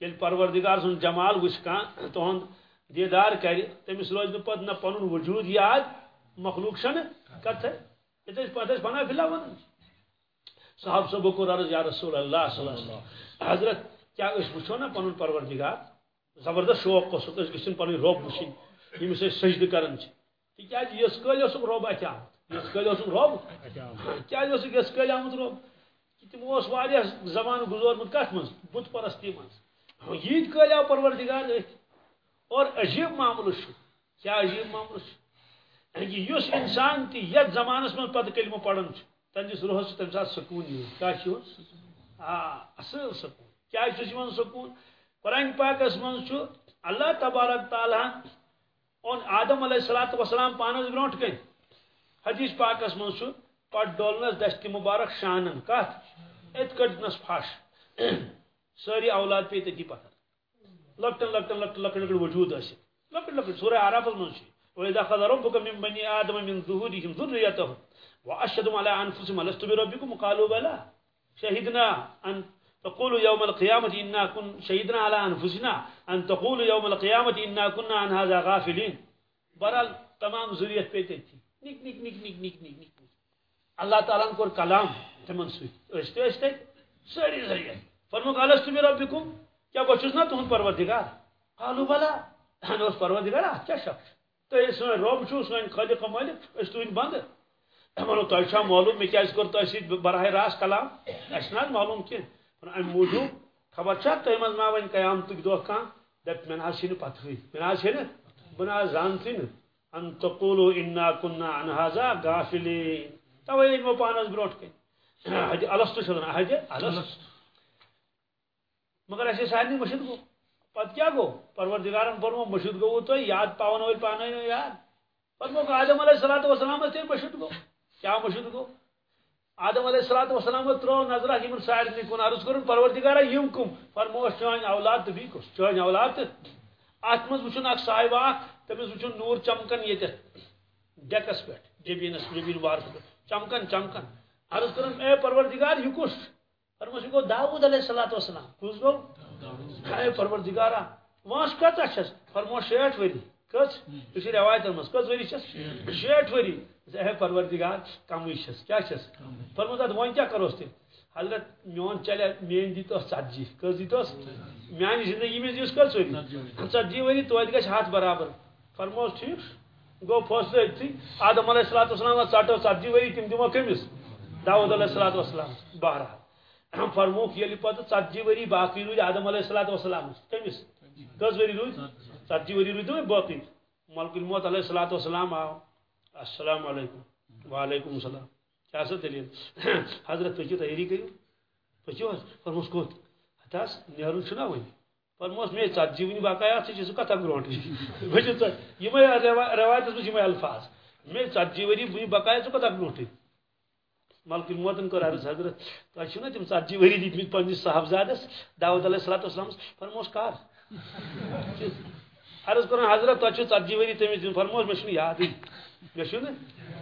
ییٚلہِ پروردگار سن جمال وچھ کانٛہہ تہنٛد دیدار کر تمس روز نہ پتہ نہ پن وجود یاد، مخلوق چھن کتھ یہ پتہ بنا فلا ون۔ صاحب صبح کو عرض یا رسول اللہ صلی اللہ علیہ وسلم۔ حضرت، کیا اس وچھو نا پن پروردگار؟ زبردست شوق کو اس اس گژھن پن رب وچھن یمس سجدہ کران چھ۔ تکیاز یس کل اس رب اتہ آمت یس کل رب یس کل آمت رب تمو اس واریاہ زمان گزورمت کت من بت پرستی من یہ کل آو پروردگار اور عجیب معاملہ کیا عجیب معاملہ اس انسان تہ یت زمانس من پتہ کلمہ پڑھن تمس روحس تمہ سات سکون کیا اصل سکون کیا سکون قرآن پاکس من اللہ تبارک تعالیٰ اون آدم علیہ السلام وسلام پانس برونٹ کن حدیث پاکس من پٹ ڈولنس دست مبارک شانن کت ات کڑنس پھش ساری اولاد پی تتی پتھر لکٹن لکٹن لکٹن لکٹن لکٹن وجود اس۔ لکٹن لکٹن، سورہ عراف من وإذا أخذ ربك من بني آدم من ظهورهم ذريتهم وأشهدهم على أنفسهم ألست بربكم؟ قالوا بلى۔ شهدنا أن تقول يوم القيامة إنا كن شهدنا على أنفسنا أن تقول يوم القيامة إنا كنا عن هذا غافلين۔ برال تمام ذریت پیتے نک نک نک نک نک نک نک اللہ تعالیٰ کور کلام تمن سۭتۍ ٲسۍ تہِ ٲسۍ تَتہِ سٲری ذریعہ فرموک الستُ بربکم کیا بہٕ چھُس نا تُہُنٛد پروردگار؟ قالوا بلا. اہن اوس پروردگار اتھ کیٛاہ شک. چھُ تُہۍ سٲنۍ رۄب چھُو سٲنۍ خٲلق مٲلِک أسۍ تُہٕنٛدۍ بنٛدٕ. وَنو تۄہہِ چھا معلوٗم مےٚ کیٛازِ کوٚر تۄہہِ سۭتۍ براہ راست کلام. اَسہِ چھُنہٕ حظ معلوٗم کینٛہہ ام موجود. خبر چھا تہ مز ما ون قیامتک دہ کان. دپ من حظ چھ پتھوی من حظ چھ بہ نہ زانتی ن ان تقولوا انا كنا عن هذا غافلين. توے مو پانس بروٹ کن حج الست چھن حج الست مگر اسے سارنی مشد گو پت کیا گو پروردگارن فرمو مشد گو تو یاد پاون ول پانے یاد۔ پت مو آدم علیہ الصلوۃ والسلام تے مشد گو کیا مشد گو آدم علیہ السلام وسلام ترو نظرہ یمن سارے کن۔ عرض کرن پروردگارا یم کم۔ فرموس چون اولاد تو بھی کس چون اولاد۔ ات مز وچن اک صاحب اخ تمس وچن نور چمکن یہ ڈیکس پہ جبینس جبین وار چمکن چمکن۔ عرض کرن اے پروردگار یہ کس فرموس گو داؤد علیہ الصلوۃ والسلام کس گو اے پروردگارا وانس کتا چھس؟ فرموس 60 وری۔ کس؟ یہ روایت مز کس وری چھس؟ 60 وری۔ اے پروردگار کموی چھس کیا چھس؟ فرمود اد وون کیا کروس تیل حضرت میون چلے مین دیت ژتجی کس دیت میانہ زندگی میں دیس کل ژوری ژتجی وری۔ توتہ گژھِ ہاتھ برابر۔ فرموس ٹھیک گو فٲصلہٕ أتھی آدم علیہ الصلوۃ والسلام ژٹو ژتجی ؤری تِم دِمو کٔمِس داود علیہ الصلوۃ والسلام بہرحال فرموک ییٚلہِ پتہٕ ژتجی ؤری باقٕے روٗدۍ آدم علیہ الصلوۃ والسلام کٔمِس کٔژ ؤری روٗدۍ ژتجی ؤری روٗدۍ باقٕے ملک الموت علیہ الصلوۃ والسلام آو السلام علیکم وعلیکم السلام کیا سا دلیل حضرت پچو تیاری کرو پچو فرموس کوت ہتاس نیرن چھنا ون فرموس میں ژتجی ونی باقایا چھ ژٕ کتھا برونٹ بچو ژ یمے روایت مس یمے الفاظ۔ میں ژتجی وری ونی باقایا ژٕ کتھا برونٹ ملک موتن کر عرض حضرت تہ چھنا تم ژتجی وری دت پنس صاحبزادس داود علیہ الصلوۃ والسلام، فرموس کار۔ عرض کرن حضرت تہ چھ ژتجی وری تمس فرموس مے چھن یادی گھن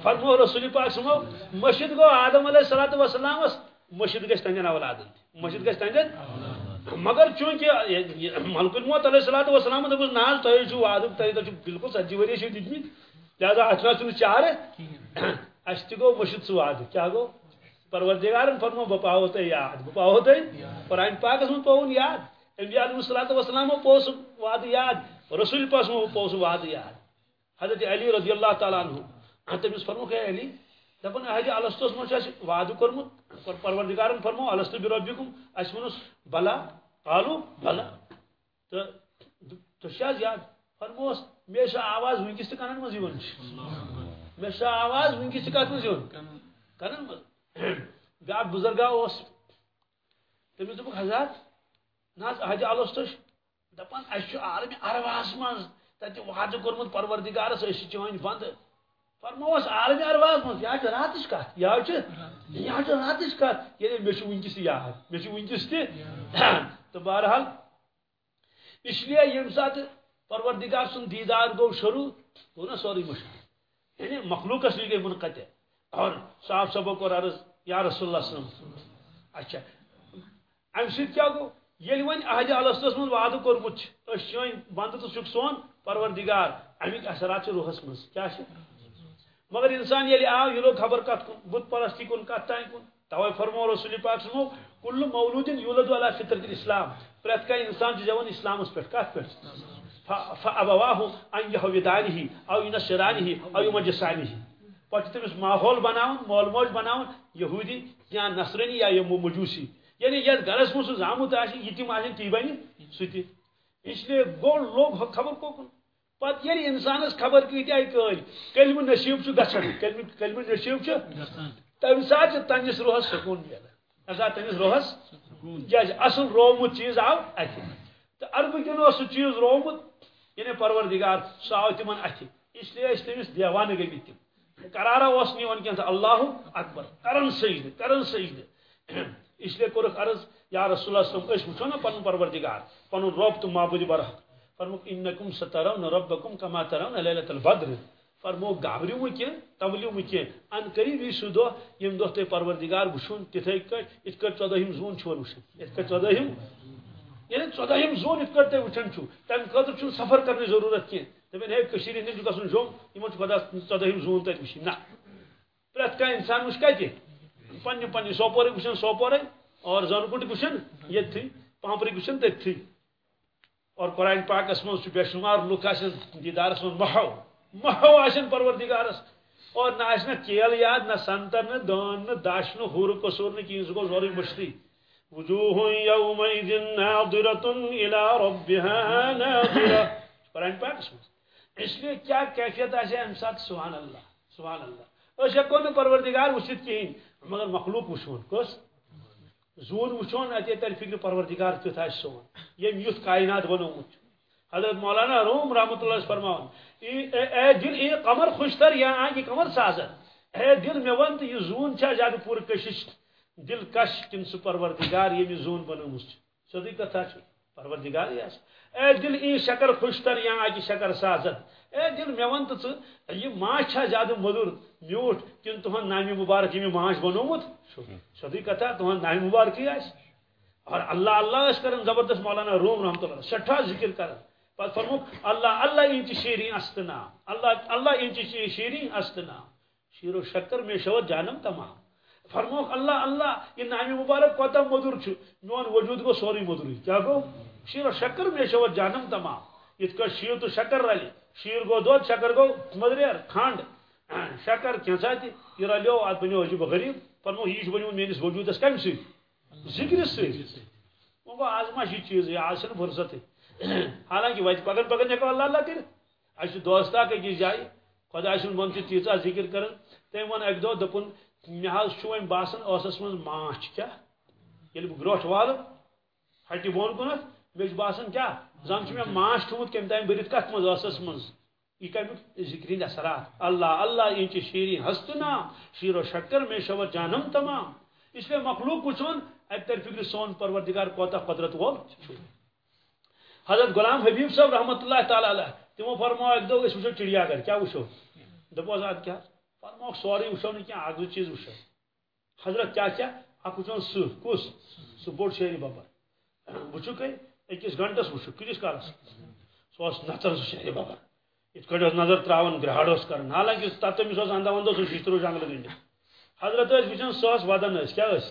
فرمو رسول پاک سمو مشد گو آدم علیہ الصلوۃ والسلام مشد گژھِ تہندین اولادن مشد گژھِ تہندین مگر چونکہ ملک الموت علیہ الصلوۃ والسلام دپس نا تہ چھو وعدہ تہ تہ بالکل ژتجی ؤری چھو دتمت لہذا اتھ نا چھُنہٕ چارٕ اَسہِ تہِ گوٚو مٔشِد سُہ وعدٕ کیٛاہ پروردگارن فرمو بہٕ پاوو تۄہہِ یاد۔ بہٕ پاوو تۄہہِ قرآن پاکس منٛز پووُن یاد۔ انبیاء علیہ الصلوۃ والسلامو پوو سُہ وعدٕ یاد۔ رسول پاس پوو سُہ وعدٕ یاد۔ حضرت علی رضی اللہ تعالیٰ عنہ تمس فرمو کہ علی دپن حج الستس من وعدہ کورمت پروردگارن فرمو الست بربکم اس ونس بلا قالو بلا. تو تو شاز یاد فرموس چھ آواز ونکس تہ کنن مز یون چھ آواز ونکس تہ کت مز یون کنن مز بیاکھ بزرگا اوس تمس دوٚپُکھ حضرت نہ حج الستس دپان اس عالم عرباس مز تتہ وعدہ کورمت پروردگارس اس چٲنۍ بند. فرموس عالم ارواز مز یا چھ راتش کتھ یا چھ یا چھ راتش کتھ ییٚلہِ یعنی مےٚ چھُ ونکس یاد مےٚ چھُ ونکس تہِ تہٕ بہرحال اس لیے ییٚمہِ ساتہٕ پروردگار سُنٛد دیدار گوٚو شروع گوٚو نا سورُے مشکل. یعنی مخلوقس نش گٔے منقطع. اور صاف صبو کوٚر عرض، یا رسول اللہ صلی اللہ علیہ وسلم. اچھا. امہِ سۭتۍ کیٛاہ گوٚو ییٚلہِ وۄنۍ عہدِ الستس منٛز وعدٕ کوٚرمُت چھُ أسۍ چھِ وۄنۍ سون پروردگار. امیک اثرات روحس مز کیا مگر انسان یلی آو یہ لوگ خبر کت کن بت پرستی کن کت تین کن. توے فرمو رسول پاک سنو، کل مولود یولد علی فطرت الاسلام. پرت کا انسان جو اسلام اس پٹ کت پٹ فابواه ان يهودانه او ينصرانه او يمجسانه پتہ تمس ماحول بناون مول موج بناون یہودی یا نصرانی یا یہ مجوسی. یعنی یس گرس من سہ زامت آہ یہ تم تی بنی سہ اس لیے گوڑ لوگ خبر کوکن پتہ ییٚلہِ انسانس خبر کۭتیاہ کٲلۍ کلمہ نصیب چھُ گژھان کلمہ کلمہ نصیب چھُ تمہِ ساتہٕ چھُ تنس روحس سکوٗن ملان۔ تمہِ ساتہٕ تنس روحس کیازِ اصل چیٖز آو اتہِ تہٕ اربہٕ اوس سُہ چیٖز رومُت؟ یعنی پروردگار سُہ آو تمن اتھِ۔ اس لیے ٲسۍ تٔمِس دیوانہٕ گٔمٕتۍ تِم۔ کرارا اوس نہٕ یِوان کینٛہہ اللہ اکبر۔ کرن سجدٕ کرن سجدٕ۔ اس لیے کوٚرُکھ عرض یا رسول اللہ صلی أسۍ وٕچھو نا پنُن پروردگار پنُن رۄب تہٕ معبوٗدِ برحق فرموک انکم سترون ربکم کما ترون لیلۃ البدر. فرموک گابریو مہ کی تولیو مہ کی ان قریب سہ دہ یم دہ تہ پروردگار وشون تتھے کٹ ات کٹ ژۄدہم زون چھون وشن. ات کٹ ژۄدہم یعنی ژۄدہم زون ات کٹ تہ وچھن چھو تم خاطر چھو سفر کرنے ضرورت کی دپن ہے کشیر ہند چھو گژھن جوم یمن چھ خدا ژۄدہم زون تہ وشن نہ پرت کا انسان وش کتہ پنہ پنہ سوپور وشن سوپور اور زن کٹ وشن یتھی پامپر وشن تتھی اور قرآن پاکس من بے شمار لکھ دیدارس من محو محو آن پروردگارس اور نہ آس کیل یاد، نہ سنتر نہ دان، نہ داش، نہ ہور قصور نہ کہیں سہ گو سوری مشتی۔ وجوہ یومئذ ناظرۃ الی ربها ناظرہ۔ قرآن پاکس من اس لیے کیا کیفیت آسے ام سات سبحان اللہ سبحان اللہ۔ اس ہیکو نہ پروردگار وچھت کہیں، مگر مخلوق وچھون کس؟ زون وچھون اتے تر فکر پروردگار تیت آس سون۔ یم یت کائنات بنومت۔ حضرت مولانا روم رحمۃ اللہ فرماون اے دل اے قمر خوشتر یا آ یہ قمر سازن اے دل میں ون تو یہ زون چھا زیادہ پور کشش۔ دل کش کن سو پروردگار یم زون بنومت۔ سدی کتھا چھ پروردگار یس اے دل ای شکر خوشتر یا آ شکر سازن اے دل مے ون تو یہ ماچ چھا زیادہ مدر میوٹ، کن تہن نامی مبارک یم ماچ بنومت. سیدی کتھا تہن نامی مبارک یس اور اللہ اللہ اس کرن زبردست مولانا روم رحمۃ اللہ سٹھا ذکر کرن. پتہ فرمو، اللہ اللہ انچ شیرین استنا اللہ اللہ انچ شیرین استنا شیر و شکر میں شو جانم تمام. فرموک اللہ اللہ، یہ نام مبارک کوتا مدر چھ. میون وجود کو سوری مدر کیا گو شیر و شکر میں شو جانم تمام. ات کا شیر تو شکر رلی شیر گو دود، شکر گو مدریر، کھانڈ. شکر کینسا تہ یہ رلیو ات بنیو عجیب غریب. فرمو یہ بنیو میس وجودس کم سی ذکر سے وہ گو آزمائشی چیز ہے، آج چھنہ فرصت حالانکہ وتہ پکن پکن ہیکو اللہ اللہ کر اس دوست اک أکِس جایہِ خدا سُنٛد من چھِ تیٖژاہ ذِکر کران تٔمۍ ووٚن اکہِ دۄہ دوٚپُن مےٚ حظ چھُ وۄنۍ باسان ٲسس منٛز ماچھ کیٛاہ ییٚلہِ یعنی بہٕ گرٛوٚٹھ والہٕ ہٹہِ بۄن کُنتھ مےٚ باسان کیٛاہ زن چھُ مےٚ ماچھ تھوٚمُت کمہِ تانۍ بٔرِتھ کتھ ٲسس منٛز یہ کمیُک ذکر اثرات اللہ اللہ انچ شیری ہستنا شیر و شکر میں شور جانم تمام اس لیے مخلوق وچھون اتہ تر فکر سون پروردگار کوتا قدرت وول حضرت غلام حبیب صاحب رحمت اللہ تعالی علیہ، تمو فرمو ایک دو اس وچھو چڑیا گھر کیا وچھو دپو ذات کیا؟ فرمو سوری وچھو نہ کیا؟ اگو چیز وچھو حضرت کیا کیا؟ اک وچھو س کس س بوڑ شیری بابا. وچھو کئی؟ اکس گھنٹس وچھو کتس کالس سو نظر سو بابا؟ ات کڑ نظر تراون گرہاڑ اس حالانکہ تتمس اس اندہ وندو سو شیترو جنگل گنڈ حضرت اس وچھن سو کیا اس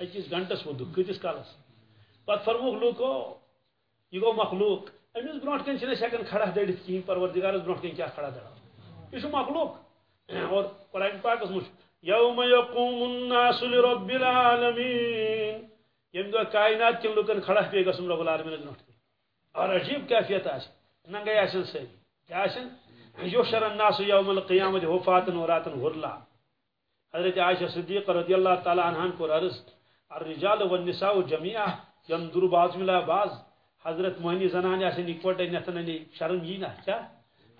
اکس گھنٹس ودو کتس کالس پت فرموک لوکو یہ گو مخلوق امس برو کن ہکان کھڑا دڑت کہین پروردگارس برو کن کیا کھڑا دڑا۔ یہ مخلوق، اور قرآن پاکس مجھ یوم یقوم الناس لرب العالمین۔ یم دہ کائنات کن لکن کھڑا پی گھن رب العالمین برو اور عجیب کیفیت آس ننگے آسن سری کیا آسن یوشر الناس یوم القیامت حفاتن وراتن غرلا۔ حضرت عائشہ صدیق رضی اللہ تعالی عنہ کو عرض، الرجال والنساء جميعا ينظر بعض الى بعض حضرت موہنی زنان آسن اکوٹے نتن علی شرم یہ نا کیا؟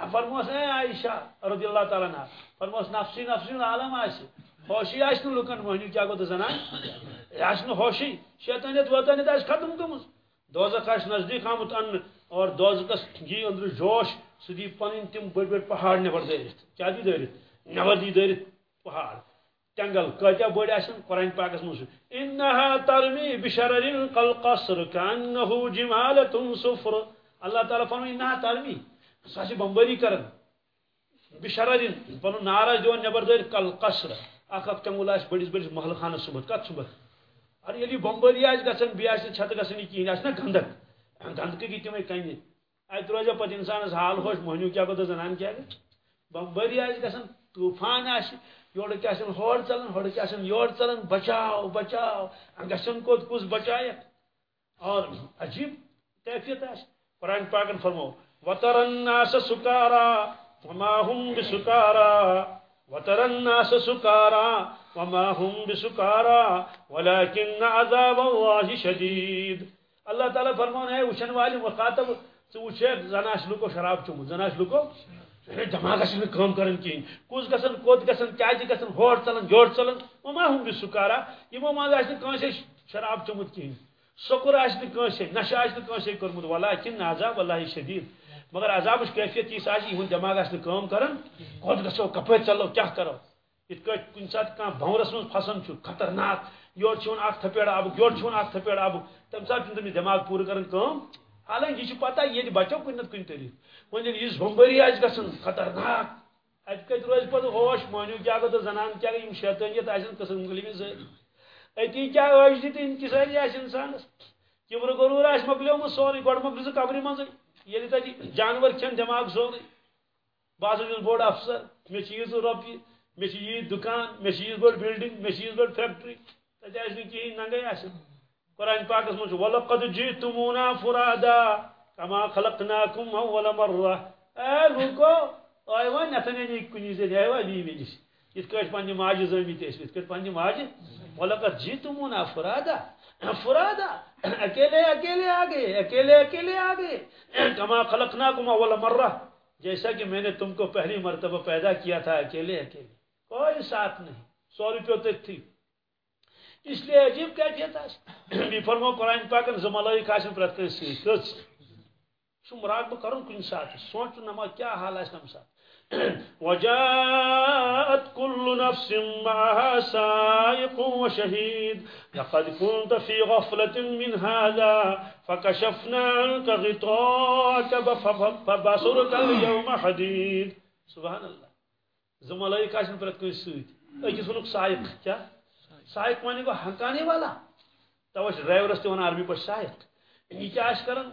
فرموس، اے عائشہ رضی اللہ تعالیٰ عنہ، فرموس، نفسی نفسی عالم آس ہوشی آس لکن موہنی کیا گو زنان؟ آس ہوشی، شیطانیت وطانیت آس ختم گمز دوزخ آس نزدیک آمت ان، اور دوزخس یہ اندر جوش سہ دی پن تم بڑ بڑ پہاڑ نبر دٲرِتھ کیا دی دٲرِتھ نبر دی دٲرِتھ پہاڑ۔ تنگل کتیا بڑ آسن قرآن پاکس مجھ انها ترمی بشرر قلقصر کانه جمالت صفر اللہ تعالیٰ فرمو انها ترمی سہ بمبری کرن۔ بشرر پن نار دون نبر دار کل قصر اخ اخ تنگل آس بڑس بڑس محل خانہ صبح، کت صبح؟ ارے، یلی بمبری ہاں، آس گژھان بیٚیہِ آسہِ چھت گژھان کہین آسہِ نا گنٛدک۔ گنٛدکہٕ گٔے؟ تِمے کنہِ اتہِ روزیا انسانس حال ہوش موہنیو کیاہ گوٚو تہٕ زنان کیاہ گٔے بمبری آسہِ گژھان طوفان آس یورک ہور ژلان ہورک یور ژلان بچاؤ بچاؤ۔ ہاں، گھن کوت کس بچائے؟ اور عجیب کیفیت آس قرآن پاکن فرمو وتر الناس سکارا وما هم بسکارا وتر الناس سکارا وما هم بسکارا ولكن عذاب الله شدید اللہ تعالیٰ فرمان ہے وچن والی مخاطب ژٕ وچھ زن آس لوکو، شراب چومت زن آس لوکو دماغ نہٕ کٲم کران کِہیٖنۍ کُس گژھان کوٚت گژھان کیازِ گژھان ہور ژلان یور ژلان وما هم بسکارا یِمو منٛز آسہِ نہٕ کٲنٛسے شراب چومت کِہیٖنۍ سکر آہ کنسے نشہ آہ کنسے کورمت ولا کن عذاب اللہ شدید۔ مگر عذاب کیفیت یس آہ یہ دماغ آہ کام کران کھت گھو کپر چلو، کیا کرو؟ ات کٹ کن سات کھانا بھورس من پھسان خطرناک، یور چون اخ تھپیڑ آبک یور چون اخ تھپیڑ آبک تم سات تمس دماغ پور کران کام؟ حالانکہ یہ پتہ، یہ بچو کن نت کن طریقہ ون یل بمبری آس گھن خطرناک۔ ات کت روز پتہ ہوش مانو کیا گو تو زنان، کیا گئی شیطانیت آسن قسم گلی سر اتی کیا عجد تو انکساری آس انسانس کبر غرور آس مکلیومت سورے گۄڈٕ مۄکلہِ ژٕ قبرِ منٛزٕے یعنی ییٚلہِ تَتہِ جی جانور کھٮ۪ن دٮ۪ماغ سورُے بہٕ ہسا چھُس بوٚڑ افسر مےٚ چھِ ییٖژ رۄپیہِ مےٚ چھِ ییٖتۍ دُکان مےٚ چھِ ییٖژ بٔڑ بِلڈِنٛگ مےٚ چھِ ییٖژ بٔڑ فیکٹری تَتہِ آسہِ نہٕ کِہیٖنۍ ننگے آسن قرآن پاکس منٛز چھُ وَلقد جِئتُمونا فُرادا کما خلقناکم اول مرہ اے لوکو آے وۄنۍ نتھن اَنے کُنی زٔنۍ آے وۄنۍ بیٚیہِ مےٚ نِش یِتھ کٲٹھۍ پننہِ ماجہِ زٲمٕتۍ ٲسۍ یِتھ کٲٹھۍ پننہِ ماجہِ ولقد جیتمونا فرادا۔ فرادا، اکیلے اکیلے آ گئے اکیلے اکیلے آ گئے کما خلقناکم اول مرہ، جیسا کہ میں نے تم کو پہلی مرتبہ پیدا کیا تھا، اکیلے اکیلے۔ کوئی ساتھ نہیں، سو روپیوں تک تھی۔ اس لیے عجیب کیفیت آس فرمو قرآن پاکن زملائی کھاسن پرت کنسی کس سو مراقبہ کرن کن ساتھ سوچ نما، کیا حال آس نم ساتھ وجاءت كل نفس معها سائق وشهيد. لقد كنت في غفلة من هذا فكشفنا عنك غطاءك فبصرك اليوم حديد. سبحان الله زملائی کاشن پر کوئی سوت اکس ونک سائق کیا سائق مانے گو ہنکانے والا؟ تو ڈرائیورس تہ عربی پہ سائق. یہ کیا کران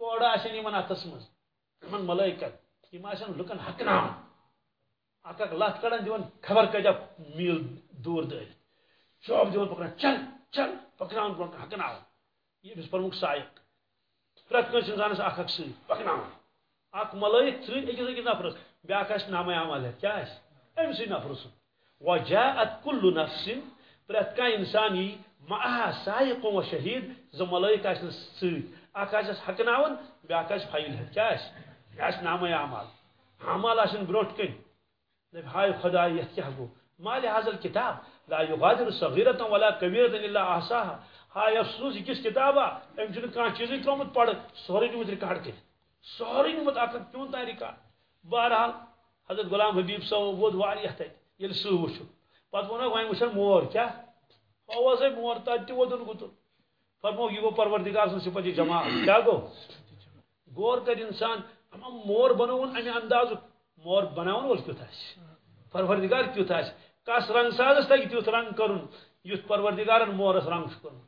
کوڑا آسن یمن اتس من ملائکت تم آن لکن ہکنا اک اک لت کڑان دِوان جی خبر کتیا میل دور دٲرِتھ شوب دِوان جی پکڑان چل چل پکناون برونٛٹھ ہکناون یہ أمِس پرمُکھ سایق پرٛٮ۪تھ کٲنٛسہِ اِنسانس اکھ اکھ سۭتۍ پکناون اکھ ملٲیِک سۭتۍ أکِس أکِس نفرس۔ بیٛاکھ آسہِ نامے عمل ہٮ۪تھ کیٛاہ آسہِ أمۍ سٕے نفرٕ سُنٛد وجاءت كل نفس پرٛٮ۪تھ کانٛہہ اِنسان یی معها سایق و شہیٖد زٕ ملٲیِک آسنس سۭتۍ اکھ آسٮ۪س ہکناون بیٛاکھ آسہِ ہٮ۪تھ کیٛاہ آسہِ یہِ آسہِ نامے عمل عمل آسن برونٛٹھ کٔنۍ دپ ہائے خدا یہ کیا گو مال حاصل کتاب۔ لا یغادر صغیرتا ولا کبیرتا الا احساها ہائے افسوس، یہ کس کتابا ام چھن کان چیز ترومت پڑھ؟ سورے نمت ریکارڈ کر سورے نمت اک کیوں تا ریکارڈ؟ بہرحال، حضرت غلام حبیب صاحب وود واریہ تھے یل سو وچھ پتہ ونو وای وچھن مور، کیا؟ او سے مور تا تی ودن گتو فرمو یہ گو پروردگار سن صفت جی جماع کیا گو؟ غور کر انسان ہم مور بنون امی انداز مور بناون ول کیت آس پروردگار کیت آس کس رنگ سازس تگہ تیت رنگ کرن یت پروردگارن مورس رنگ کرن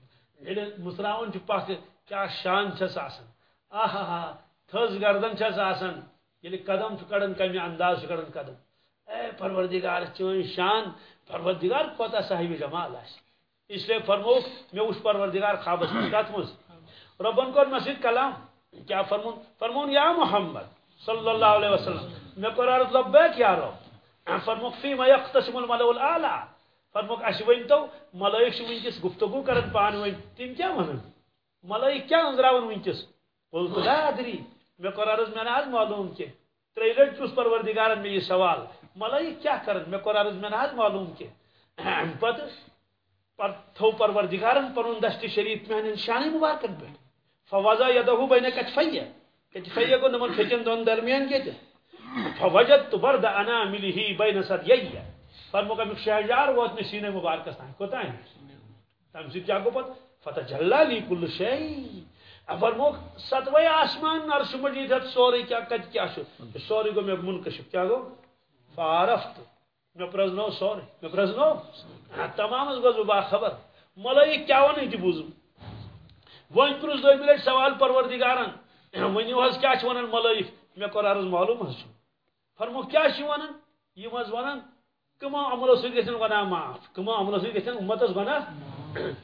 یل مسراون چھ پک کیا شان چھس آسان آہا ہا، تھز گردن چھس آسان یل یعنی قدم چھ کڑن کمی انداز چھ کڑن قدم۔ اے پروردگار، چون شان پروردگار کوتا صاحب جمال آس اس لیے فرموک میں اس پروردگار خوابس کت مز ربن کور مسجد کلام؟ کیا فرمون فرمون یا محمد صلی اللہ علیہ وسلم، میں کور عرض لبیک یا رب؟ فرموک فیما یقتسم الملو الاعلا فرموک اش ونتو ملائک چھ ونکس گفتگو کرن پان ون تم کیا ونن ملائک کیا انزراون ونکس قلت لا ادری. میں کور عرض میں آج معلوم کہ تری لٹ چوس پروردگارن میں یہ سوال، ملائک کیا کرن؟ میں کور عرض میں آج معلوم کہ پت پر تھو پروردگارن پرون دست شریف میں شان مبارکن پہ۔ فوضا یدہو بین کتفیہ کتفیہ کو نمن پھچن دون درمیان کیا فوجدت برد انامله بین صدیہ فرمو کا مکشہجار وات میں سینے مبارک سان کوتا ہے تم سے کیا کو پت. فتجلا لی کل شیء فرمو ستوی آسمان عرش مجید ہے سوری کیا کت کیا شو. سوری کو میں منکشف کیا گو. فعرفت. میں پرزنو سوری. میں پرزنو. ہاں، تمام از گزو با خبر. ملائک کیا ونی جی دی بوزم. وۄنۍ پرُژھ دوٚیمہِ لٹہِ سوال پروردگارن ؤنِو حظ کیٛاہ چھِ وَنان ملٲیِک مےٚ کوٚر عرض معلوم حظ چھُ۔ فرمو کیٛاہ چھِ وَنان؟ یم حظ ونان کمو عملو گژھن گۄناہ معاف کمو عملو سۭتۍ گژھن امتس گۄناہ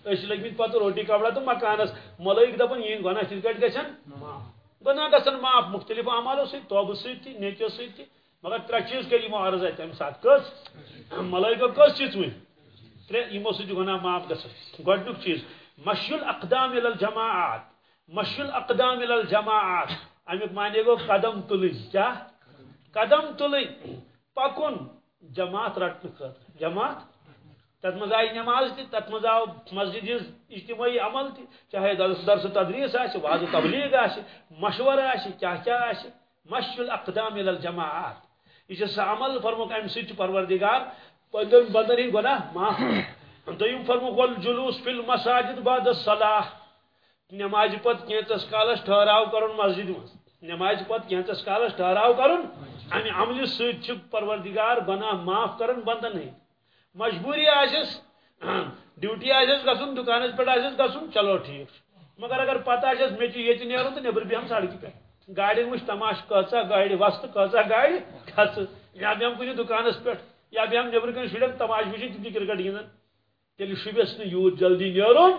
أسۍ لٔگمٕتۍ پتہٕ روٹی کپڑا تہٕ مکانس۔ دپان یِہنٛدۍ گۄناہ کِتھ کٲٹھۍ گژھن؟ گۄناہ گژھن معاف مختلف عمالو سۭتۍ توبہٕ سۭتۍ تہِ نیکیو تہِ۔ مگر ترٛےٚ چیٖز کٔرۍ یِمو عرض اتہِ تمہِ ساتہٕ کٔژ؟ ملٲیکو کٔژ چیٖز وٕنۍ؟ ترٛےٚ یِمو گۄناہ معاف گژھن۔ گۄڈنیُک چیٖز مشیُل اقدام اِل الجماعات مشیُل اقدام اِل معنی گوٚو قدم تُلٕنۍ کیٛاہ قدم تُلٕنۍ پکُن جماعت رٹنہٕ خٲطرٕ جماعت؟ تتھ منٛز آیہِ نماز تہِ تتھ منٛز آو مسجد ہٕنٛز اجتماعی عمل تہِ چاہے درس درس تدریس آسہِ واض تبلیغ آسہِ مشورٕ آسہِ کیٛاہ کیٛاہ آسہِ مشی الاقدام الى الجماعات. یہ سہ عمل فرموک امہ سۭتۍ پروردگار پنن بندن ہٕنٛدۍ گۄناہ معاف دوٚیِم فرموک ول جلوس فی المساجد بعد الصلاح نماز پت کینٛژس کالس ٹھہراو کرُن مسجد منٛز نماز پت کینٛژس کالس ٹھہراو کرُن یعنی امہِ عملہِ سۭتۍ چھُ پروردگار گۄناہ معاف کران بندن ہٕنٛدۍ مجبوری آسس ڈیوٹی آسس گژھُن دکانس پہ آسس گژھُن چلو ٹھیک. مگر اگر پتہ آسس مے یہ نیرُن تو نبر بیہم سڑکہ پہ. گاڑی وچ تماش کۭژاہ گاڑِ وستہٕ کۭژاہ گاڑِ کھژٕ یا بیہم کُنہِ دکانس پہ، یا بیہم نبر کن شُرٮ۪ن تماش وٕچھِتھ تِم تہِ کرکٹ گِنٛدان تیٚلہِ شُبٮ۪س نہٕ یوٗت جلدی نیرُن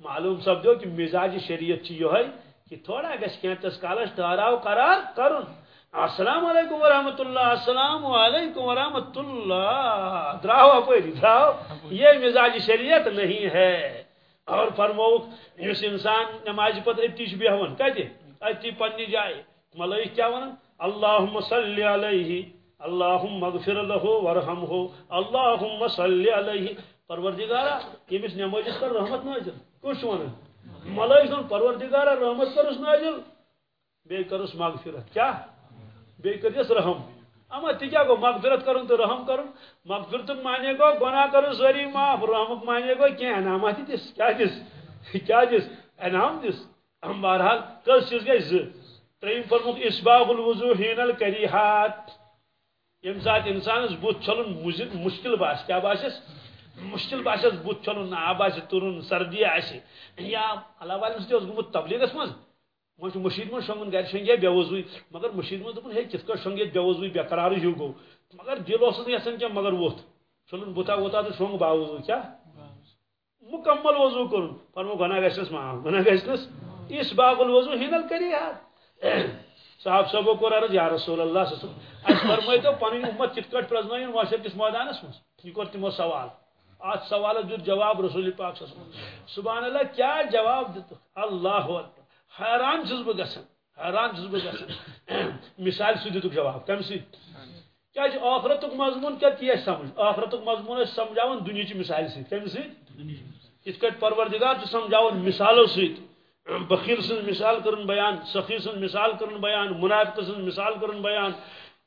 معلوم سپدو کہ مزاج شریعت چھ یہے کہ تھوڑا گژھِ کینٛژس کالس ٹھہراو قرار کرُن۔ السلام علیکم ورحمۃ اللہ، السلام علیکم ورحمۃ اللہ۔ دراو اپری دراو یہ مزاج شریعت نہیں ہے۔ اور فرموک اس انسان نماز پتہ اتی بیہون کتہ اتی پنہ جائے۔ ملائک کیا ون اللہم صلی علیہ۔ اللہم اغفر له ورحمه اللہم صلی علیہ۔ پروردگارا یمس نماز کر رحمت نازل۔ کس ون ملائک پروردگارا، رحمت کرس نازل۔ بے کرس مغفرت۔ کیا؟ بیس رحم۔ اما تہ کیا گو مغفرت کرن تو رحم کرن مغفرت مانے گو گناہ کرن ساری معاف رحمک مانے گو کی انعامات دس؟ کیا دس؟ کیا دس؟ انعام دس؟ ہم بہرحال کس چیز گئی ز۔ تریم فرمک اسباغ الوضو حین الکریحات۔ یم سات انسانس بت چھلن مشکل باس کیا باسس مشکل باسس بت چھلن آب آس ترن سردی آس یا اللہ والن ست گومت تبلیغس مز وہ مشید من شونگن گھر شنگے بے وضوئی مگر مشید من دپن ہے کت کٹ شنگے بے وضوئی بے قرار ہیو گو. مگر دل اس یسن کیا مگر ووت. چلن بتا وتا تو شونگ با وضو کیا؟ مکمل وضو کرن فرمو گناہ گژھنس ما. گناہ گژھنس اس باغ الوضو ہنل کری یار صاحب صاحب کو عرض یا رسول اللہ صلی اللہ علیہ وسلم. اچھا، اس فرمائے تو پنن امت کت کٹ پرزنائن معاشر کس میدانس من یہ کر تمو سوال. آج سوال جو جواب رسول پاک صلی اللہ علیہ وسلم سبحان اللہ، کیا جواب دیتا اللہ اکبر. حیران چھس بہ گژھان حیران چھس بہ گژھان مثال سی دتک جواب. کم سی. کیا جی آخرتک مضمون کیا تی سمجھ؟ آخرتک مضمون اس سمجھاون دنیا چی مثال سی. کم سی. اس کٹ پروردگار چھ سمجھاون مثالو سی. بخیل سن مثال کرن بیان سخی سن مثال کرن بیان، منافق سن مثال کرن بیان،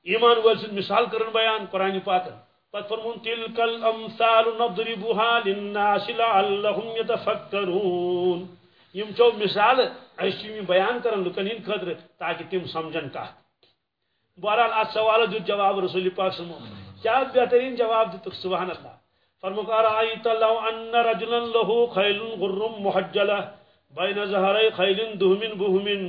ایمان ول سن مثال کرن بیان، قرآن پاک پت فرمون تلک الامثال نضربها للناس لعلهم يتفکرون یم چو مثال اچھی بیان کرن لکن ہند خطر تاکہ تم سمجھن کا۔ بہرحال ات سوال دیت جواب رسول پاک سمو کیا بہترین جواب دیت سبحان اللہ۔ فرمک ارائیت لو ان رجلا له خیل غرم محجلہ بین زہری خیل دہمن بہمن،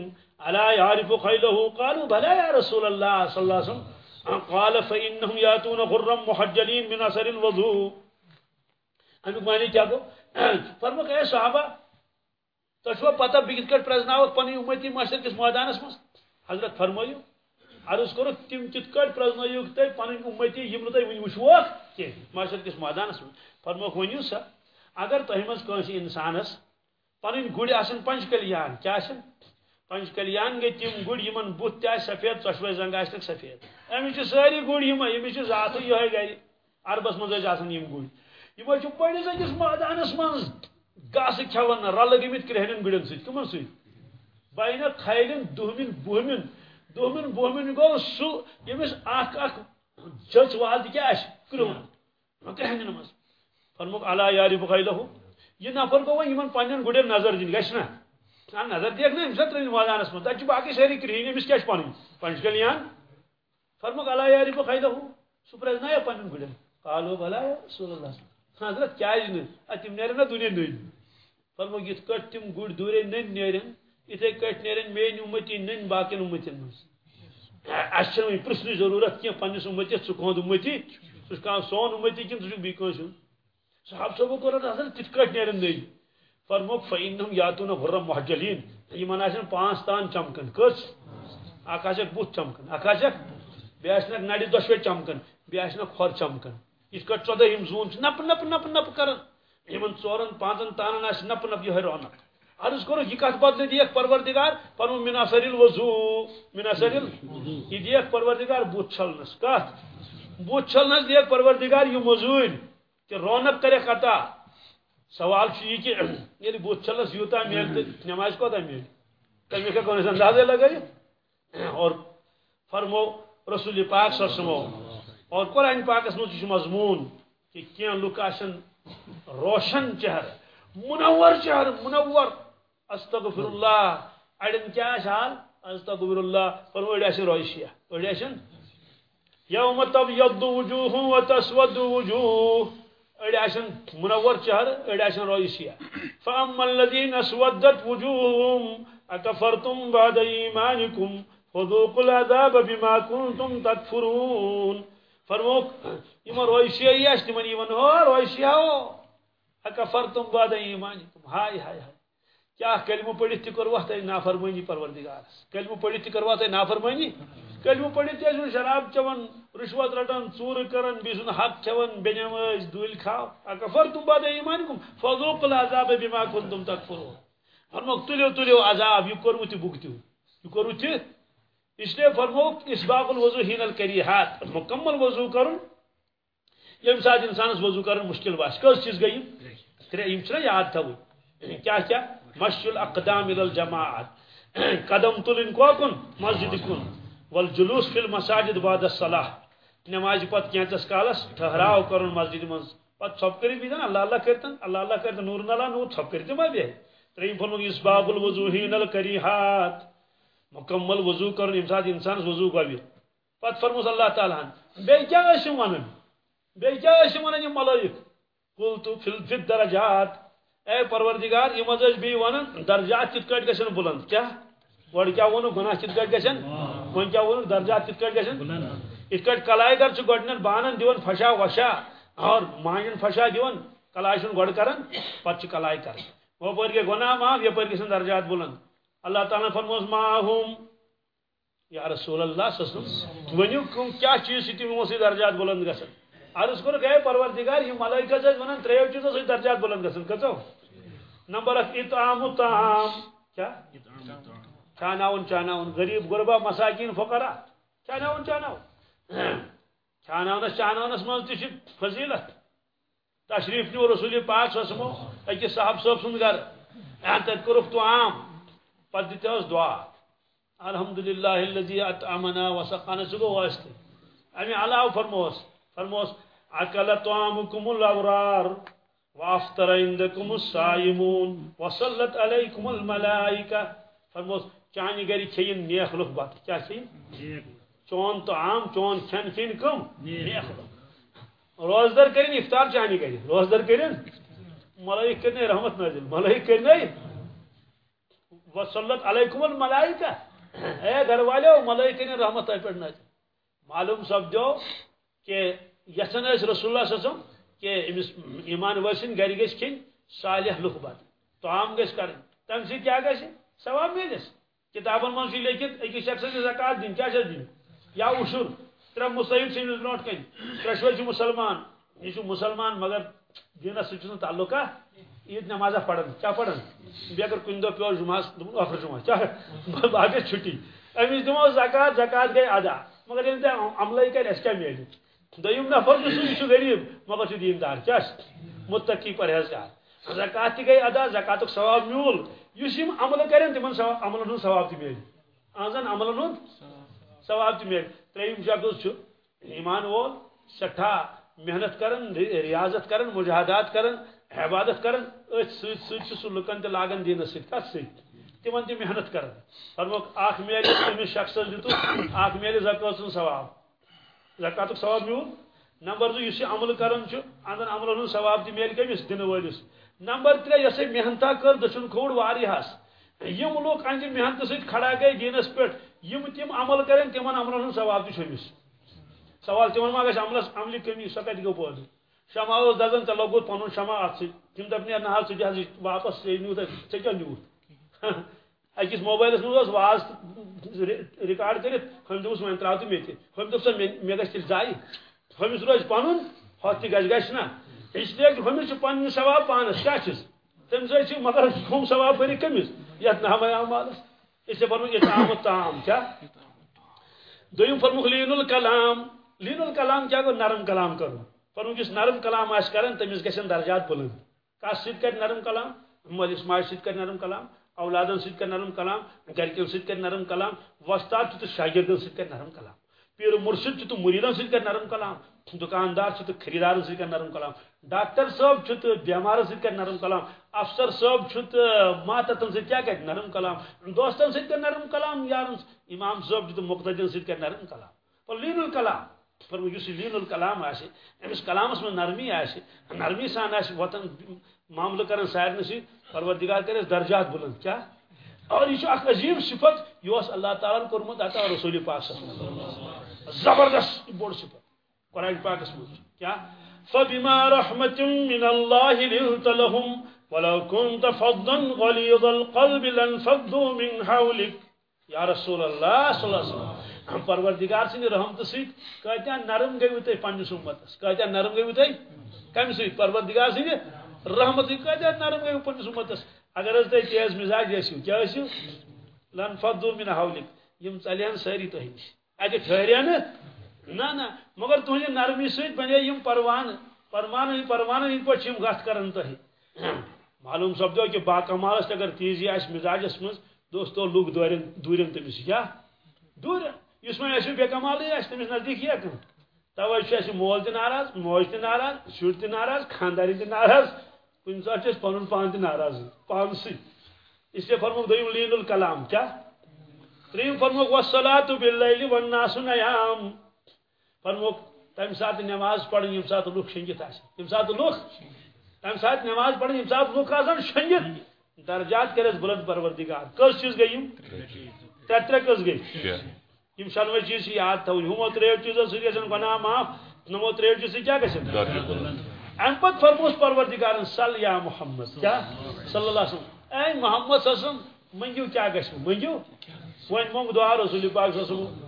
الا يعرف خیله قالوا بلا یا رسول اللہ صلی اللہ علیہ وسلم قال فإنهم ياتون غرم محجلين من اثر الوضوء. امیک معنی کیا گو فرمک اے صحابہ تشو پتہ بہ کت پرزنا پن امتی معاشر کس میدانس مز حضرت فرمایو عرض کرو تم تت کت پرزنو تھی پن امتی یم تھی ون وچوک کی معاشر کس میدانس مز فرموک ونیو سا، اگر تہ مز کنس انسانس پن گڑ آن پنچ کلیان، کیا پنچ کلیان گئی تم گڑ یمن بت تہ سفید ژشوے زنگ آک سفید۔ امچ ساری گڑ یم امچ ذات یہ گھر عربس مز آن یم گڑ۔ یہ بڑس أکس مٲدانس منٛز گاسہ کھیون رل گمت کرہنین گڑن ست کمن ست بین خیلن دہمن بہمن دہمن بہمن گو سہ یمس اخ اخ چچ وال تہ کیا کرہن۔ کرہنین مز فرموک علا یاری بخیلہ یہ نفر گو یمن پنن گڑن نظر دن گھس نا نظر دیکھ نا امس ترین مٲدانس من تتہ باقی ساری کرہین امس کیا پن پنچ کلیان فرموک علا یاری بخیلہ سہ پرزنایا پنن گڑن قالو بلا یا رسول اللہ حضرت کیا تم نیرن نا دنیا نن فرمو یت کٹ تم گر دورے نن نیرن اتھے کٹ نیرن مین امتی نن باقین امتن مز اہس وی پرسن ضرورت کی پنس امتس ثہ کھوند امتی سہ کھانا سون امتی کن ثہ بی کنس صحاب صاحب کور حضرت تت کٹ نیرن نئی فرموک فینہم یاتون غرم محجلین یمن آسن پانچ تان چمکن۔ کس؟ اکھ آسک بت چمکن۔ اکھ آسک بیٚیہِ آسنکھ نرِ دۄشوے چمکن۔ بیٚیہِ آسنکھ کھۄر چمکن۔ یِتھ کٲٹھۍ ژۄدٲہِم زوٗن چھِ۔ نپ نپ نپ نپ کران یِمن ژورن پانٛژن تانن آسہِ نپ نپ یِہوے رونق۔ عرض کرو، یہ کت بدل دیکھ پروردگار پنو مناثر الوضو مناثر یہ دیکھ پروردگار بت چھلنس کت بت چھلنس دیکھ پروردگار یہ مزور کہ رونق کرے عطا سوال یہ کہ یعنی بت چھلنس یوتا میل تو نماز کوتا میل۔ تمیک ہیکو اندازے لگائی اور فرمو رسول پاک صلی اللہ علیہ وسلم۔ اور قرآن پاکس مجھ مضمون کہ کیا آشن روشن چہر منور چہر منور۔ استغفر اللہ اڑن کیا حال؟ استغفر اللہ پر اڑ آشن روشیا اڑ آشن یوم تبیض وجوہ و تسود وجوہ۔ اڑ آشن منور چہر اڑ آشن روشیا فاما الذين اسودت وجوههم اكفرتم بعد ايمانكم فذوقوا العذاب بما كنتم تكفرون۔ فرموک یمن روشی آس تمن یمن ہو روشی ہو اکفرتم بعد ایمانکم ہائے ہائے ہائے۔ کیا کلمہ پڑھت تہ کروا تہ نافرمانی پروردگارس کلمہ پڑھت تہ کروا تہ نافرمانی؟ کلمہ پڑھت تہ شراب چون رشوت رٹان ژور کران بیسن حق چون بنیماز دول کھاو۔ اکفرتم بعد ایمانکم فذوقوا العذاب بما كنتم تكفرون فرموک تلیو تلیو عذاب یہ کرو تہ بھگتو یہ کرو تہ اس لیے فرمو اسباق الوضو ہین الکریحات۔ مکمل وضو کرن یم سات انسان وضو کرن مشکل باس کس چیز گئی؟ ترے یم چھنا یاد تھو کیا کیا؟ مشل اقدام الى الجماعت۔ قدم تلن کو کن؟ مسجد کن۔ والجلوس فی المساجد بعد الصلاح نماز پت کینچس کالس ٹھہراو کرن مسجد من پت ژھپ کری بیدن اللہ اللہ کرتن، اللہ اللہ کرتن، نور نلا نور ژھپ کرتے ما بے. تریم فرمو اسباق الوضو ہین الکریحات مکمل وضو کر سات انسان وضو گوی پت فرموس اللہ تعالیٰ بی کیا ون بی کیا ون یہ ملائک؟ کل تو فل فت درجات اے پروردگار، یہ مز بی ون درجات کت کٹ گھن بلند. کیا؟ گۄڈٕ کیا ووٚنُکھ گۄناہ کِتھ کٲٹھۍ گژھن وۄنۍ کیا ووٚنُکھ درجات کِتھ کٲٹھۍ گژھن یِتھ کٲٹھۍ کلاے گر چھُ گۄڈنٮ۪تھ بانن دِوان فشا وشا۔ اور مانجن فشا دِوان کلاے چھُنہٕ گۄڈٕ کران پتہٕ چھُ کلاے کران ہُپٲرۍ گٔے گۄناہ معاف یپٲرۍ گژھن درجات بلند۔ اللہ تعالیٰ فرموس ماہم یا رسول اللہ صلی اللہ علیہ وسلم ونیو کیا چیز سی تمو سی درجات بلند گسن عرض کر گئے پروردگار یہ ملائکہ سے ونن تریو چیزو سی درجات بلند گسن کتو نمبر اک اطعام الطعام کیا؟ شاناون شاناون غريب غرباء مساكين فقراء چاناون شاناون شاناونس شاناونس مز تش فضيلة تشريف نیو رسول پاک سسمو اکی صاحب صاحب سنگر گر تت کرف تو عام پتہ دتوس دعا الحمدللہ الذي اطعمنا وسقانا سگو واسط امی علاوہ فرموس فرموس اکل طعامکم الابرار وافطر عندكم الصائمون وصلت عليكم الملائكه فرموس چانی گری کھین نیک لوگ بات کیا کھین چون تو عام چون کھین کم؟ نیک لوگ. روزدار کرین افطار چانی گری. روزدار کرین؟ ملائک کرنے رحمت نازل. ملائک کرنے؟ وصلت علیکم الملائکہ. اے گھر والے ملائکہ نے رحمت تہ پہ معلوم سپدو کہ یسن رسول اللہ صلی اللہ علیہ وسلم کہ امس ایمان ورسن گھر گھس کھین صالح بت تو عام گھس کر تم سی کیا گھس ثواب ملس کتابن من سی لیکھت أکِس شخصس زکات دن کیا دن یا اشر ترے مصیب سندس برونٹ کن ترشوے مسلمان۔ یہ مسلمان مگر دینس سۭتۍ تعلق عید نماز پڑھن کیا پڑھن؟ بیٚیہِ اگر کُنہِ دۄہ پیوٚو جُمعس دوٚپُن ٲخر جُمعہ کیٛاہ باقٕے چھُٹی۔ أمِس دِمو زکات زکات گٔے ادا۔ مگر ییٚلہِ تۄہہِ عملے کرِ اَسہِ کیٛاہ میلہِ دوٚیِم نفر چھُ سُہ یہِ چھُ غریٖب، مگر چھُ دیٖندار کیٛاہ چھُ مُتقی پرہیزگار۔ زکات تہِ گٔے ادا زکاتُک ثواب میوٗل۔ یُس یِم عملہٕ کرن تِمن عملن ہُنٛد ثواب تہِ میلہِ اہن زن عملن ہُنٛد ثواب تہِ میلہِ ترٛیٚیِم شخص ایمان وول سٮ۪ٹھاہ محنت کرن ریاضت کرن، مجاہدات کرن، عبادت کرن۔ ات ست سہ لکن تہ لاگان دینس ست کت ست تمن تہ محنت کرن۔ فرموک اخ میل شخص دتو اخ میل زکات سن ثواب۔ زکات ثواب میول نمبر دو اس عمل کرن چھ اندن عمل ہن ثواب تہ میل کمس دن ولس نمبر ترے یس محنتا کر دچن کھوڑ واریہس یم لوگ انج محنت ست کھڑا گئی دینس پہ یم تم عمل کریں تمن عملن ہند ثواب تہ چھمس سوال تمن ما گژھِ عملس عملی کمی سۄ کتہِ گوٚو پٲدٕ شمع اوس دزان ژےٚ لوگُت پنُن شمع اتھ سۭتۍ تِم دپ نہ حظ ژٕ حظ واپس ژےٚ نیوٗ ژےٚ کیٛاہ نیوٗتھ أکِس موبایلس منٛز اوس واز رِکاڈ کٔرِتھ ہُمۍ دوٚپُس وۄنۍ ترٛاو تہٕ مےٚ تہِ ہُمۍ دوٚپ سا مےٚ گژھِ تیٚلہِ ضایہِ ہُمِس روزِ پنُن ہۄتھ تہِ گژھِ گژھِ نہ اسلیے کہ ہُمِس چھُ پنُن ثواب پانس کیٛاہ چھُس تٔمِس حظ مگر ہُم ثواب بٔرِتھ کٔمِس یتھ نامے اعمالس اس لیے فرمُک اطعام الطعام کیٛاہ دوٚیِم فرمُک لیٖن الکلام لیٖن الکلام کیٛاہ گوٚو نرم کلام کرُن فرمُک یُس نرم کلام آسہِ کران تٔمِس گژھن درجات بُلند کتھ سۭتۍ کرِ نرم کلام مٲلِس ماجہِ سۭتۍ کرِ نرم کلام اولادن سۭتۍ کر نرم کلام گرکن سۭتۍ کر نرم کلام وستاد چھُ تہٕ شاگردن سۭتۍ کر نرم کلام پیر مرشد چھُ تہٕ مریدن سۭتۍ کر نرم کلام دکاندار چھُ تہٕ خریدارن سۭتۍ کر نرم کلام ڈاکٹر صٲب چھُ تہٕ بیمارن سۭتۍ کر نرم کلام، افسر صٲب چھُ تہٕ ماتتن سۭتۍ کیاہ کرِ نرم کلام دوستن سۭتۍ کر نرم کلام یارن امام صٲب چھُ تہٕ مقتدین سۭتۍ کر نرم کلام۔ اور لین الکلام فرمو یُس یہ لین الکلام آسہِ یعنی أمِس کلامس منٛز نرمی آسہِ نرمی سان آسہِ وطن معاملہٕ کران سارنٕے سۭتۍ پروردگار کرس درجات بلند، کیا؟ اور یہ اخ عظیم صفت، یہ اللہ تعالیٰ کورمت عطا رسول پاک صلی اللہ علیہ وسلم۔ زبردست بوڑ صفت، قرآن پاکس مجھ کیا؟ فبما رحمة من الله لنت لهم ولو كنت فظا غليظ القلب لانفضوا من حولك. یا رسول اللہ صلی اللہ علیہ وسلم پروردگار سن رحمت سۭتۍ کۭتیاہ نرم گٔیوٕ تُہۍ پننِس امتس کۭتیاہ نرم گٔیوٕ تُہۍ کمہِ سۭتۍ پروردگار سٕنٛدِ رحمت سۭتۍ کۭتیاہ نرم گٔیوٕ پننِس امتس اگر حظ تُہۍ تیز مزاج ٲسِو کیٛاہ ٲسِو لن فضو من حولک، یم ژلہن سٲری تۄہہِ نِش اتہِ ٹھہرے نہٕ نہ نہ، مگر تُہنٛدِ نرمی سۭتۍ بنے یم پروانہٕ پروانہٕ پروانہٕ ہٕنٛدۍ پٲٹھۍ چھِ کران تۄہہِ معلوم سپدو کہ باکمالس تہِ اگر تیزی آسہِ مزاجس منٛز، دوستو لوگ دورن دوٗرٮ۪ن تٔمِس کیٛاہ دوٗرٮ۪ن یُس وۄنۍ اَسہِ بے کمالٕے آسہِ تٔمِس نزدیٖک یہِ توے چھُ اَسہِ مول تہِ ناراض، موج تہِ ناراض شُرۍ تہِ ناراض خاندارین تہِ ناراض کُنہِ ساتہٕ چھِ پنُن پان تہِ ناراض پانہٕ اس لیے فرموک دویم لین الکلام کیا؟ تریم فرموک والصلاة باللیل والناس نیام۔ فرموک تم سات نماز پڑھن یم سات لوک شنگت آسن یم سات لوک تم سات نماز پڑھن یم سات لوک آسن شنگت درجات کرس بلند پروردگار۔ کس چیز گئی یم؟ ترے ترے کس گئی؟ یم شنوے چیز یاد تھو ہمو تریو چیزو سۭتۍ گژھن گناہ معاف نمو تریو چیز کیاہ گژھن ام پتہٕ فرموس پروردگارن صل یا محمد۔ کیا؟ صلی اللہ علیہ وسلم۔ اے محمد صلی اللہ علیہ وسلم منگیو کیا گژھِ منگیو؟ وۄنۍ منگ دعا رسول پاک صلی اللہ علیہ وسلم۔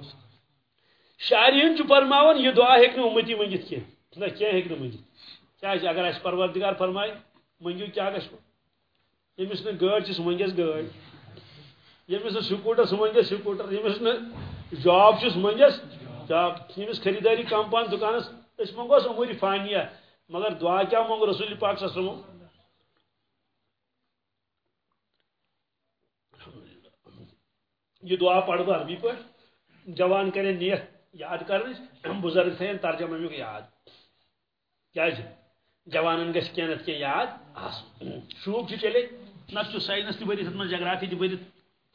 شارین چھُ فرماوان یہ دعا ہیٚکہِ نہٕ اُمتی منگِتھ کینٛہہ نہ کینٛہہ ہیٚکہِ نہٕ منگِتھ کیازِ اگر اَسہِ پروردگار فرمایہِ منگیو کیا گژھِ ییٚمِس نہٕ گٲڑۍ چھِ سُہ منگٮ۪س گٲڑۍ ییٚمِس نہٕ سکوٗٹر سُہ منگٮ۪س سکوٗٹر۔ ییٚمِس نہٕ جاب چھُ سُہ منگٮ۪س جاب ییٚمِس خریدٲری کم پہن دُکانس أسۍ منگوس اموٗری فانیہ مگر دعا کیا منگ رسول پاک صلی اللہ علیہ وسلم۔ یہ دعا پڑھ بہ عربی پہ جوان کریں نیت۔ یاد کرنے بزرگ تھین ترجمہ امیک یاد۔ کیا جی؟ جوانن گھس کی نت کی یاد؟ شوق چھ جی چلے۔ نت سائنس تہ برت ات جگرافی جی تہ برت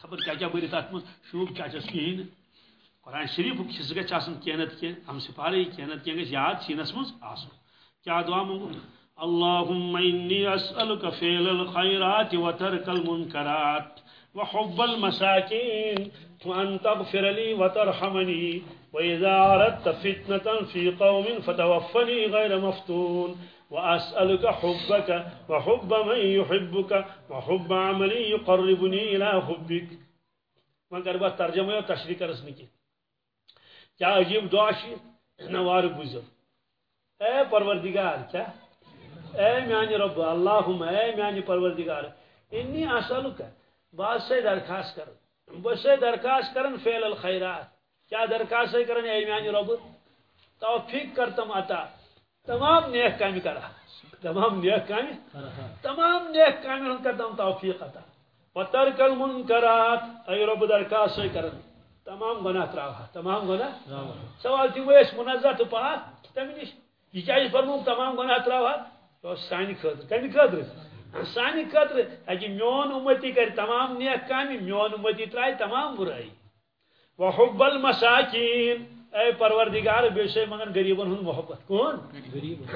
خبر کیا کیا برت ات شوق کیا چس کہین قرآن شریف سہ گھس آسن کی نت کی۔ ہم سپارے کی نت کی۔ گھس یاد سینس مز آسن کیا دعا منگو اللهم إني أسألك فعل الخيرات وترك المنكرات وحب المساكين وأن تغفر لي وترحمني وإذا أردت فتنة في قوم فتوفني غير مفتون وأسألك حبك وحب من يحبك وحب عمل يقربني إلى حبك مگر بات ترجمہ اور تشریح کرس نکی کیا عجیب دعا چھ نوار بوزو اے پروردگار، کیا؟ اے میانی جی رب، اللہم، اے میانی جی پروردگار، انی اسالک بعض سے درخواست کر بس سے درخواست کرن فعل الخیرات۔ کیا درخواست سے کرن اے میانی رب؟ توفیق کرتم عطا۔ تمام نیک کامی کرا۔ تمام نیک کامی تمام نیک کامی ہن کرتم توفیق عطا۔ وترک المنکرات اے رب، درخواست سے کرن تمام گناہ تراوا تمام گناہ۔ سوال تھی ویس منزہ تو پاک تمہ نش یہ کیا فرمو تمام گناہ تراوا تو سانی خاطر کمی خاطر سانہ خطر اکہ میون امتی کر تمام نیک کامہ میون امتی ترائے تمام برائی۔ وحب المساکین. اے پروردگار بے سے مگر غریبن ہند محبت. کون؟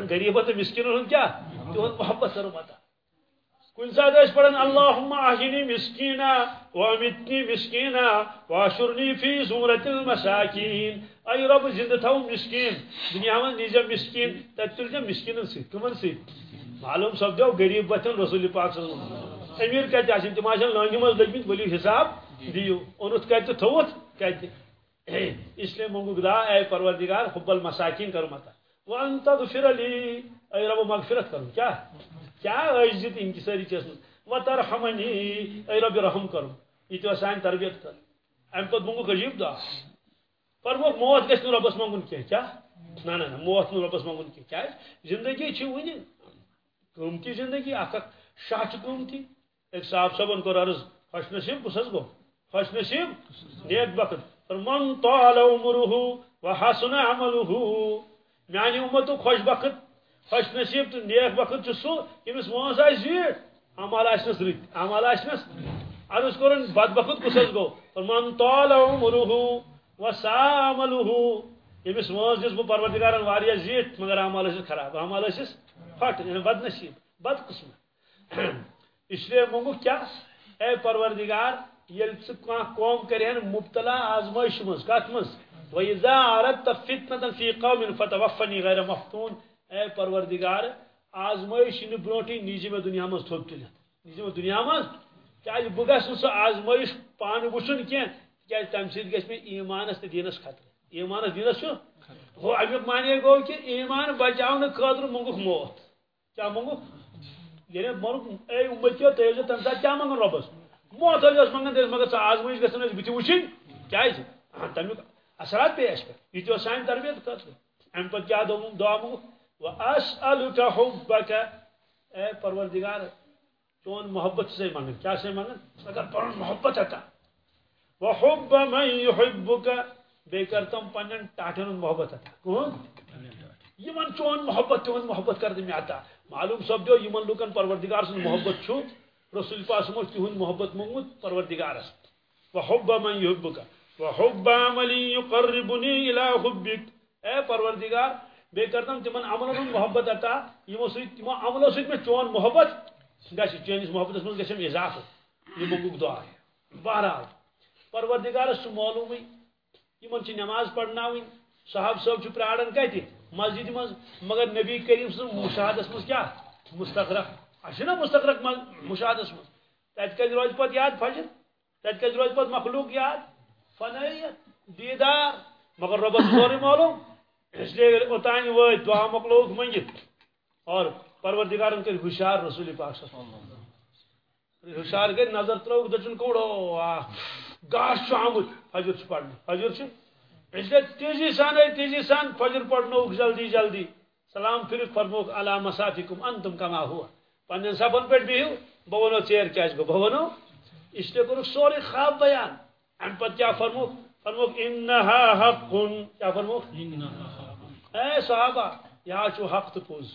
غریب تو مسکن ہند کیا؟ تہد محبت سر متا کن سات اس پڑھن اللہم احینی مسکینا وامتنی مسکینا واشرنی فی زمرت المساکین. ای رب زندہ تھو مسکین. دنیا میں نیزا مسکین تت تل جا مسکین سی کمن سی. معلوم سپدو غریب بتن رسول پاک صلی اللہ علیہ وسلم. امیر کتہ آسن تم آسن لانگہ مز لگمت ؤلو حساب دیو اونت کتہ تھوت کتہ اس لیے منگو گدا، اے پروردگار، حب المساکین کرو متا. وان تغفر لی اے رب، مغفرت کرو. کیا؟ کیا عزت ان کی ساری چیز؟ و ترحمنی اے رب، رحم کرو. یہ تو سان تربیت کر. ام پت منگو عجیب دعا. فرمو موت گژھِ نہٕ رۄبس منٛگُن کینٛہہ کیٛاہ نہ نہ موت نہٕ رۄبس منٛگُن کینٛہہ کیٛازِ زندگی چھِ وٕنہِ قۭمتی زندگی اکھ اکھ شاہ چھِ قۭمتی أکۍ صاحب صٲبن کوٚر عرض خوش نصیب کُس حظ گوٚو خوش نصیب، نیک بخت. من طال عمره وحسن عمله میانہِ اُمتُک خوش بخت، خوش نصیب تو نیک بخت چھُ سُہ ییٚمِس وٲنٛس آسہِ زیٖٹھ عمل آسنس رٕتۍ عمل آسنس عرض کوٚرُن بد بخت کُس حظ گوٚو من طال عمره وسا عمله ییٚمِس وٲنٛس دِژ بہٕ پروردگارن واریاہ زیٖٹھ مگر عمل ٲسِس خراب. عمل ٲسِس پھٹ یعنی بد نصیب، بد قسمت اس لیے منگو کیا؟ اے پروردگار یل ثہ قوم کرہن مبتلا آزمائش مز کت مز؟ وَإِذَا عَرَدْتَ فِتْنَةً فِي قَوْمٍ فَتَوَفَّنِي غَيْرَ مَفْتُونَ۔ اے پروردگار، آزمائش یعنی نہ برونٹھی نیجی میں دنیا مز تھوپ تلت نیجی میں دنیا مز؟ کیا بہ گھس سہ آزمائش پان وچن کی کیا تم سۭتۍ گژھِ مےٚ ایمانس تہٕ دیٖنس خطرٕ ایمانس دیٖنس چھُ ہو امیُک معنی گوٚو کہِ ایمان بچاونہٕ خٲطرٕ منٛگُکھ موت۔ کیٛاہ منٛگُکھ ییٚلہِ مونُکھ یعنی اے اُمتیو تُہۍ ٲسۍزیو تمہِ ساتہٕ کیٛاہ منٛگان رۄبس موت ٲسۍ منٛگان تیٚلہِ مگر سۄ آزمٲیش گژھن أسۍ بٕتھِ وٕچھِنۍ کیٛازِ جی؟ ہاں، تمیُک اثرات پیٚیہِ اَسہِ پٮ۪ٹھ یہِ تہِ اوس تربیت خٲطرٕ اَمہِ پتہٕ کیٛاہ دوٚپُم دعا منٛگُکھ وَأَسْأَلُكَ حُبَّكَ۔ اے پروردگار، چون محبت سے منگن کیا سے منگن اگر پنن محبت عطا وحب من يحبك۔ بے کرتم پنن ٹاٹن محبت عطا کون؟ یمن چون محبت تہن محبت کر دم عطا معلوم سپدو یمن لوکن پروردگار سن محبت چھو۔ رسول پاک سمو تہن محبت منگمت پروردگارس وحب من يحبك وحب عمل يقربني الى حبك اے پروردگار بے کرتم تمن عملن ہند محبت عطا یمو سۭتۍ تمو عملو سۭتۍ مےٚ چون محبت گژھِ چٲنِس محبتس منٛز گژھم اضافہٕ یہِ موٚنگُک دعا بہرحال پروردگارس چھُ معلومٕے یمن چھِ نماز پرناوٕنۍ صاحب صٲب چھُ پیاران کتہِ مسجد منٛز مگر نبی کریم سٕنٛز مشاہدس منٛز کیٛاہ مستقرق اَسہِ چھُنہ مستقرق مشاہدس منٛز تتہِ کتہِ روزِ پتہٕ یاد فجر؟ تتہِ کتہِ روزِ پتہٕ مخلوق یاد؟ فنٲیت دیدار. مگر رۄبس سورُے معلوم. اس لیے اوتان وٲتۍ دعا مۄکلووُکھ منگِتھ اور پروردگارن کر ہوشیار رسول پاک صلی اللہ علیہ وسلم. ہوشیار گئی نظر تروک دچن کوڑو. گاش چھ آمت فجر چھ پڑھنے فجر چھ اس لیے تیزی سان ہے، تیزی سان فجر پڑھنوک جلدی جلدی. سلام پھر فرموک، علی مسافکم انتم کما ہوا. پنن سبن پہ بہو بہ ونو ژیر کیا گو بہ ونو اس لیے کورک سورے خواب بیان۔ ام پت کیا فرموک؟ فرموک انها حق کیا فرموک؟ اے صحابہ یہ چھو حق تو پوز۔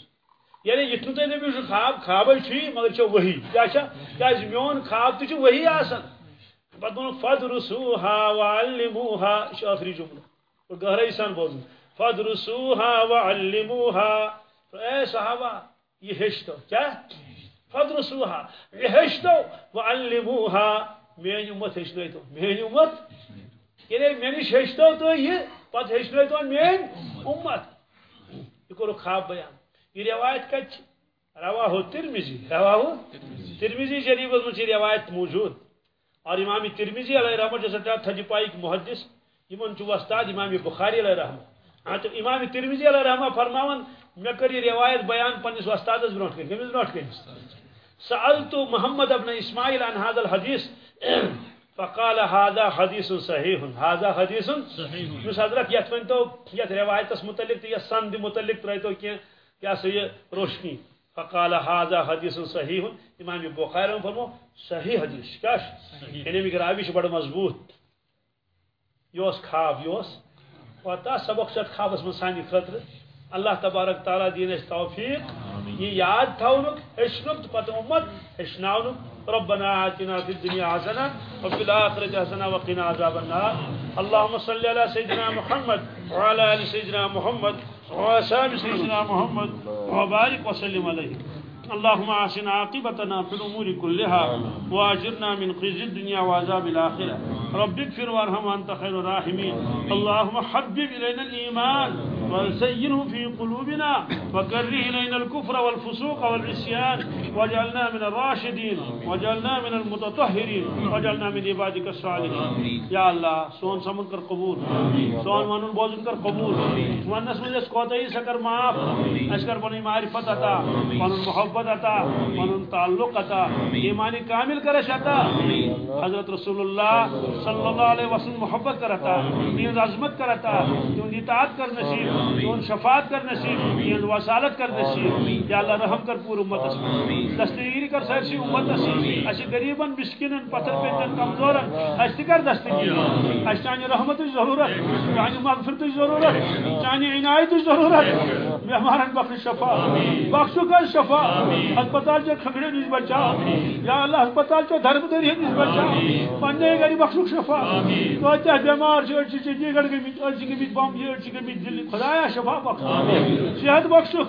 یعنی یہ تھی نبی خواب خواب چھی مگر چھ وہی کیا کیا میون خواب تہ وہی آسان پتہ ون فد رسوہا وعلموہا یہ آخری جملہ۔ اور گہرائی سان بوزن فد رسوہا وعلموہا۔ اے صحابہ یہ ہشتو کیا؟ فد رسوہا یہ ہشتو وعلموہا میانی امت ہشنوی تو۔ میانی امت؟ یعنی میانی ہشتو تو یہ پتہ ہشنوی تو میان امت۔ یہ کرو خواب بیان۔ یہ روایت کت روا ترمیزی روا ہو ترمیزی شریف من روایت موجود۔ اور امام ترمیزی علیہ رحمت جیسا تھجی پائی محدث یمن چھ وستاد امام بخاری علیہ رحمت۔ ہاں، تو امام ترمیزی علیہ رحمت فرماون مے کر یہ روایت بیان پنس وستادس برونٹ کن کمس کن سألت محمد ابن اسماعیل عن هذا الحديث فقال هذا حديث صحيح هذا حديث صحيح مس حضرت یت ونتو یت روایتس متعلق تو یہ سند متعلق ترایتو کہ کیا سا یہ روشنی؟ فقال هذا حدیث صحیح امام بخاری فرمو صحیح حدیث کیا یعنی مگر راوی بڑا مضبوط. یہ خواب یہ پتہ سبق چھ خوابس من سانی خطر. اللہ تبارک تعالیٰ دین اس توفیق یہ یاد تھونک ہشنک پتہ امت ہشناونک ربنا آتنا في الدنيا حسنة وفي الآخرة حسنة وقنا عذاب النار۔ اللهم صل على سيدنا محمد وعلى آل سيدنا محمد وأصحاب سيدنا محمد وبارك وسلم عليه اللهم احسن عاقبتنا في الامور كلها واجرنا من خزي الدنيا وعذاب الاخره رب اغفر وارحم وانت خير الراحمين. اللهم حبب الينا الايمان وزينه في قلوبنا، وكره الينا الكفر والفسوق والعصيان، واجعلنا من الراشدين، واجعلنا من المتطهرين، واجعلنا من عبادك الصالحين. يا الله، سون سمن کر قبول، سون ونن بوزن کر قبول. ونس مجھ اس کوتاہی سکر معاف، اس کر پنی معرفت عطا پنن محبت عطا پنن تعلق عطا ایمانی کامل کرش عطا حضرت رسول اللہ صلی اللہ علیہ وسلم محبت کرتا تین عظمت کرتا تین اطاعت کر نصیب تین شفاعت کر نصیب تین وسالت کر نصیب۔ یا اللہ رحم کر پور امت اس دستگیری کر سرسی امت اس اسی غریبن مسکینن پتھر پیتن کمزورن اس کر دستگیری۔ اس چانی رحمت ضرورت چانی مغفرت ضرورت چانی عنایت ضرورت۔ مہمانن بخش شفا۔ بخشو کر شفا۔ ہسپتال چے کھگڑے نش بچاؤ یا اللہ ہسپتال چے دھرم دری نش بچاؤ پنے گری بخشو شفا۔ تو تے بیمار چھو چھ چندی گڑھ گمی اچ گمی بم یہ اچ گمی دل خدایا شفا بخشو صحت بخشو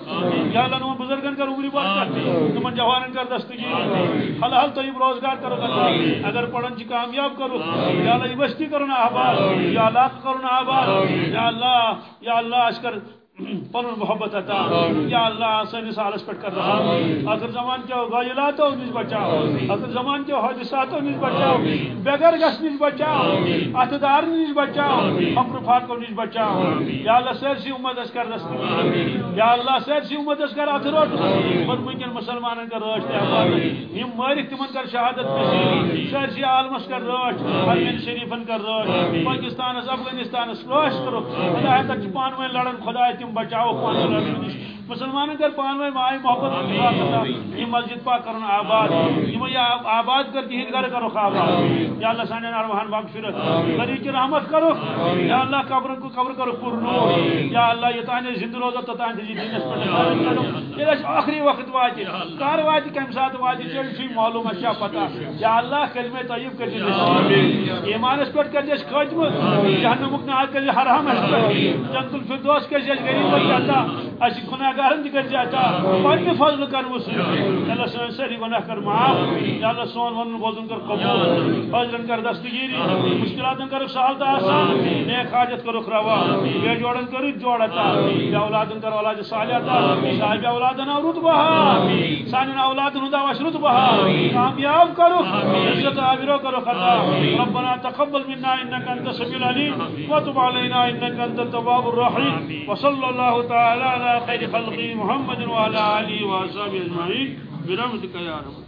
یا اللہ نو بزرگن کر عمری برکت تمن جوانن کر دستگی حلال طیب روزگار کرو۔ اگر پڑھن چ کامیاب کرو۔ یا اللہ یونیورسٹی کرنا آباد۔ یا اللہ کرنا آباد۔ یا اللہ یا اللہ اشکر پن محبت عطا۔ یا اللہ سنس حالس پہ کر رہا۔ آخر زمان کے غایلاتو نش بچاؤ۔ آخر زمان کے حادثاتو نش بچاؤ۔ بغیر گس نش بچاؤ۔ اتدار نش بچاؤ۔ فقر فاقو نش بچاؤ۔ یا اللہ سرسی امت اس کر دست یا اللہ سرسی امت اس کر اتھ روٹ پر ممکن مسلمانن کر روش آباد یم مارک تمن کر شہادت نصیب سرسی عالمس کر روش حرمین شریفن کر روش پاکستان افغانستان روش کرو۔ خدا تک پان میں لڑن خدا تم بچاؤ پان لڑن مسلمان کر پان میں مائی محبت یہ مسجد پاک کرن آباد یہ آباد کر تہند گھر کرو آباد۔ یا اللہ سانے نارمحان مغفرت غریب کی رحمت کرو۔ یا اللہ قبر کو قبر کرو پر نور یا اللہ یہ تانے زندہ روزہ تو تانے جی دینس پر یہ آخری وقت واجی کار واجی کم ساتھ واجی چل شی معلوم اچھا پتہ۔ یا اللہ کلمہ طیب کر دے ایمان اس پر کر دے خاتم جہنم کو نہ کر حرام اس پر جنت الفردوس کے غریب پر جاتا اسی گناہ گارن دی کر جاتا پنہ فضل کر وس اللہ سن سری گناہ کر معاف۔ یا اللہ سون ون بولن کر قبول۔ فضلن کر دستگیری مشکلاتن کر سہل تا آسان۔ نیک حاجت کرو روا بے جوڑن کر جوڑتا یا اولادن کر اولاد صالحتا صاحب اولادن رتبہ سانن اولادن دا وش رتبہ کامیاب کرو عزت عابرو کرو خطا ربنا تقبل منا انك انت السميع العليم وتب علينا انك انت التواب الرحيم وصلى الله تعالى على خير خلق خلق محمد وعلى آله وصحبه أجمعين. برحمتك يا رب.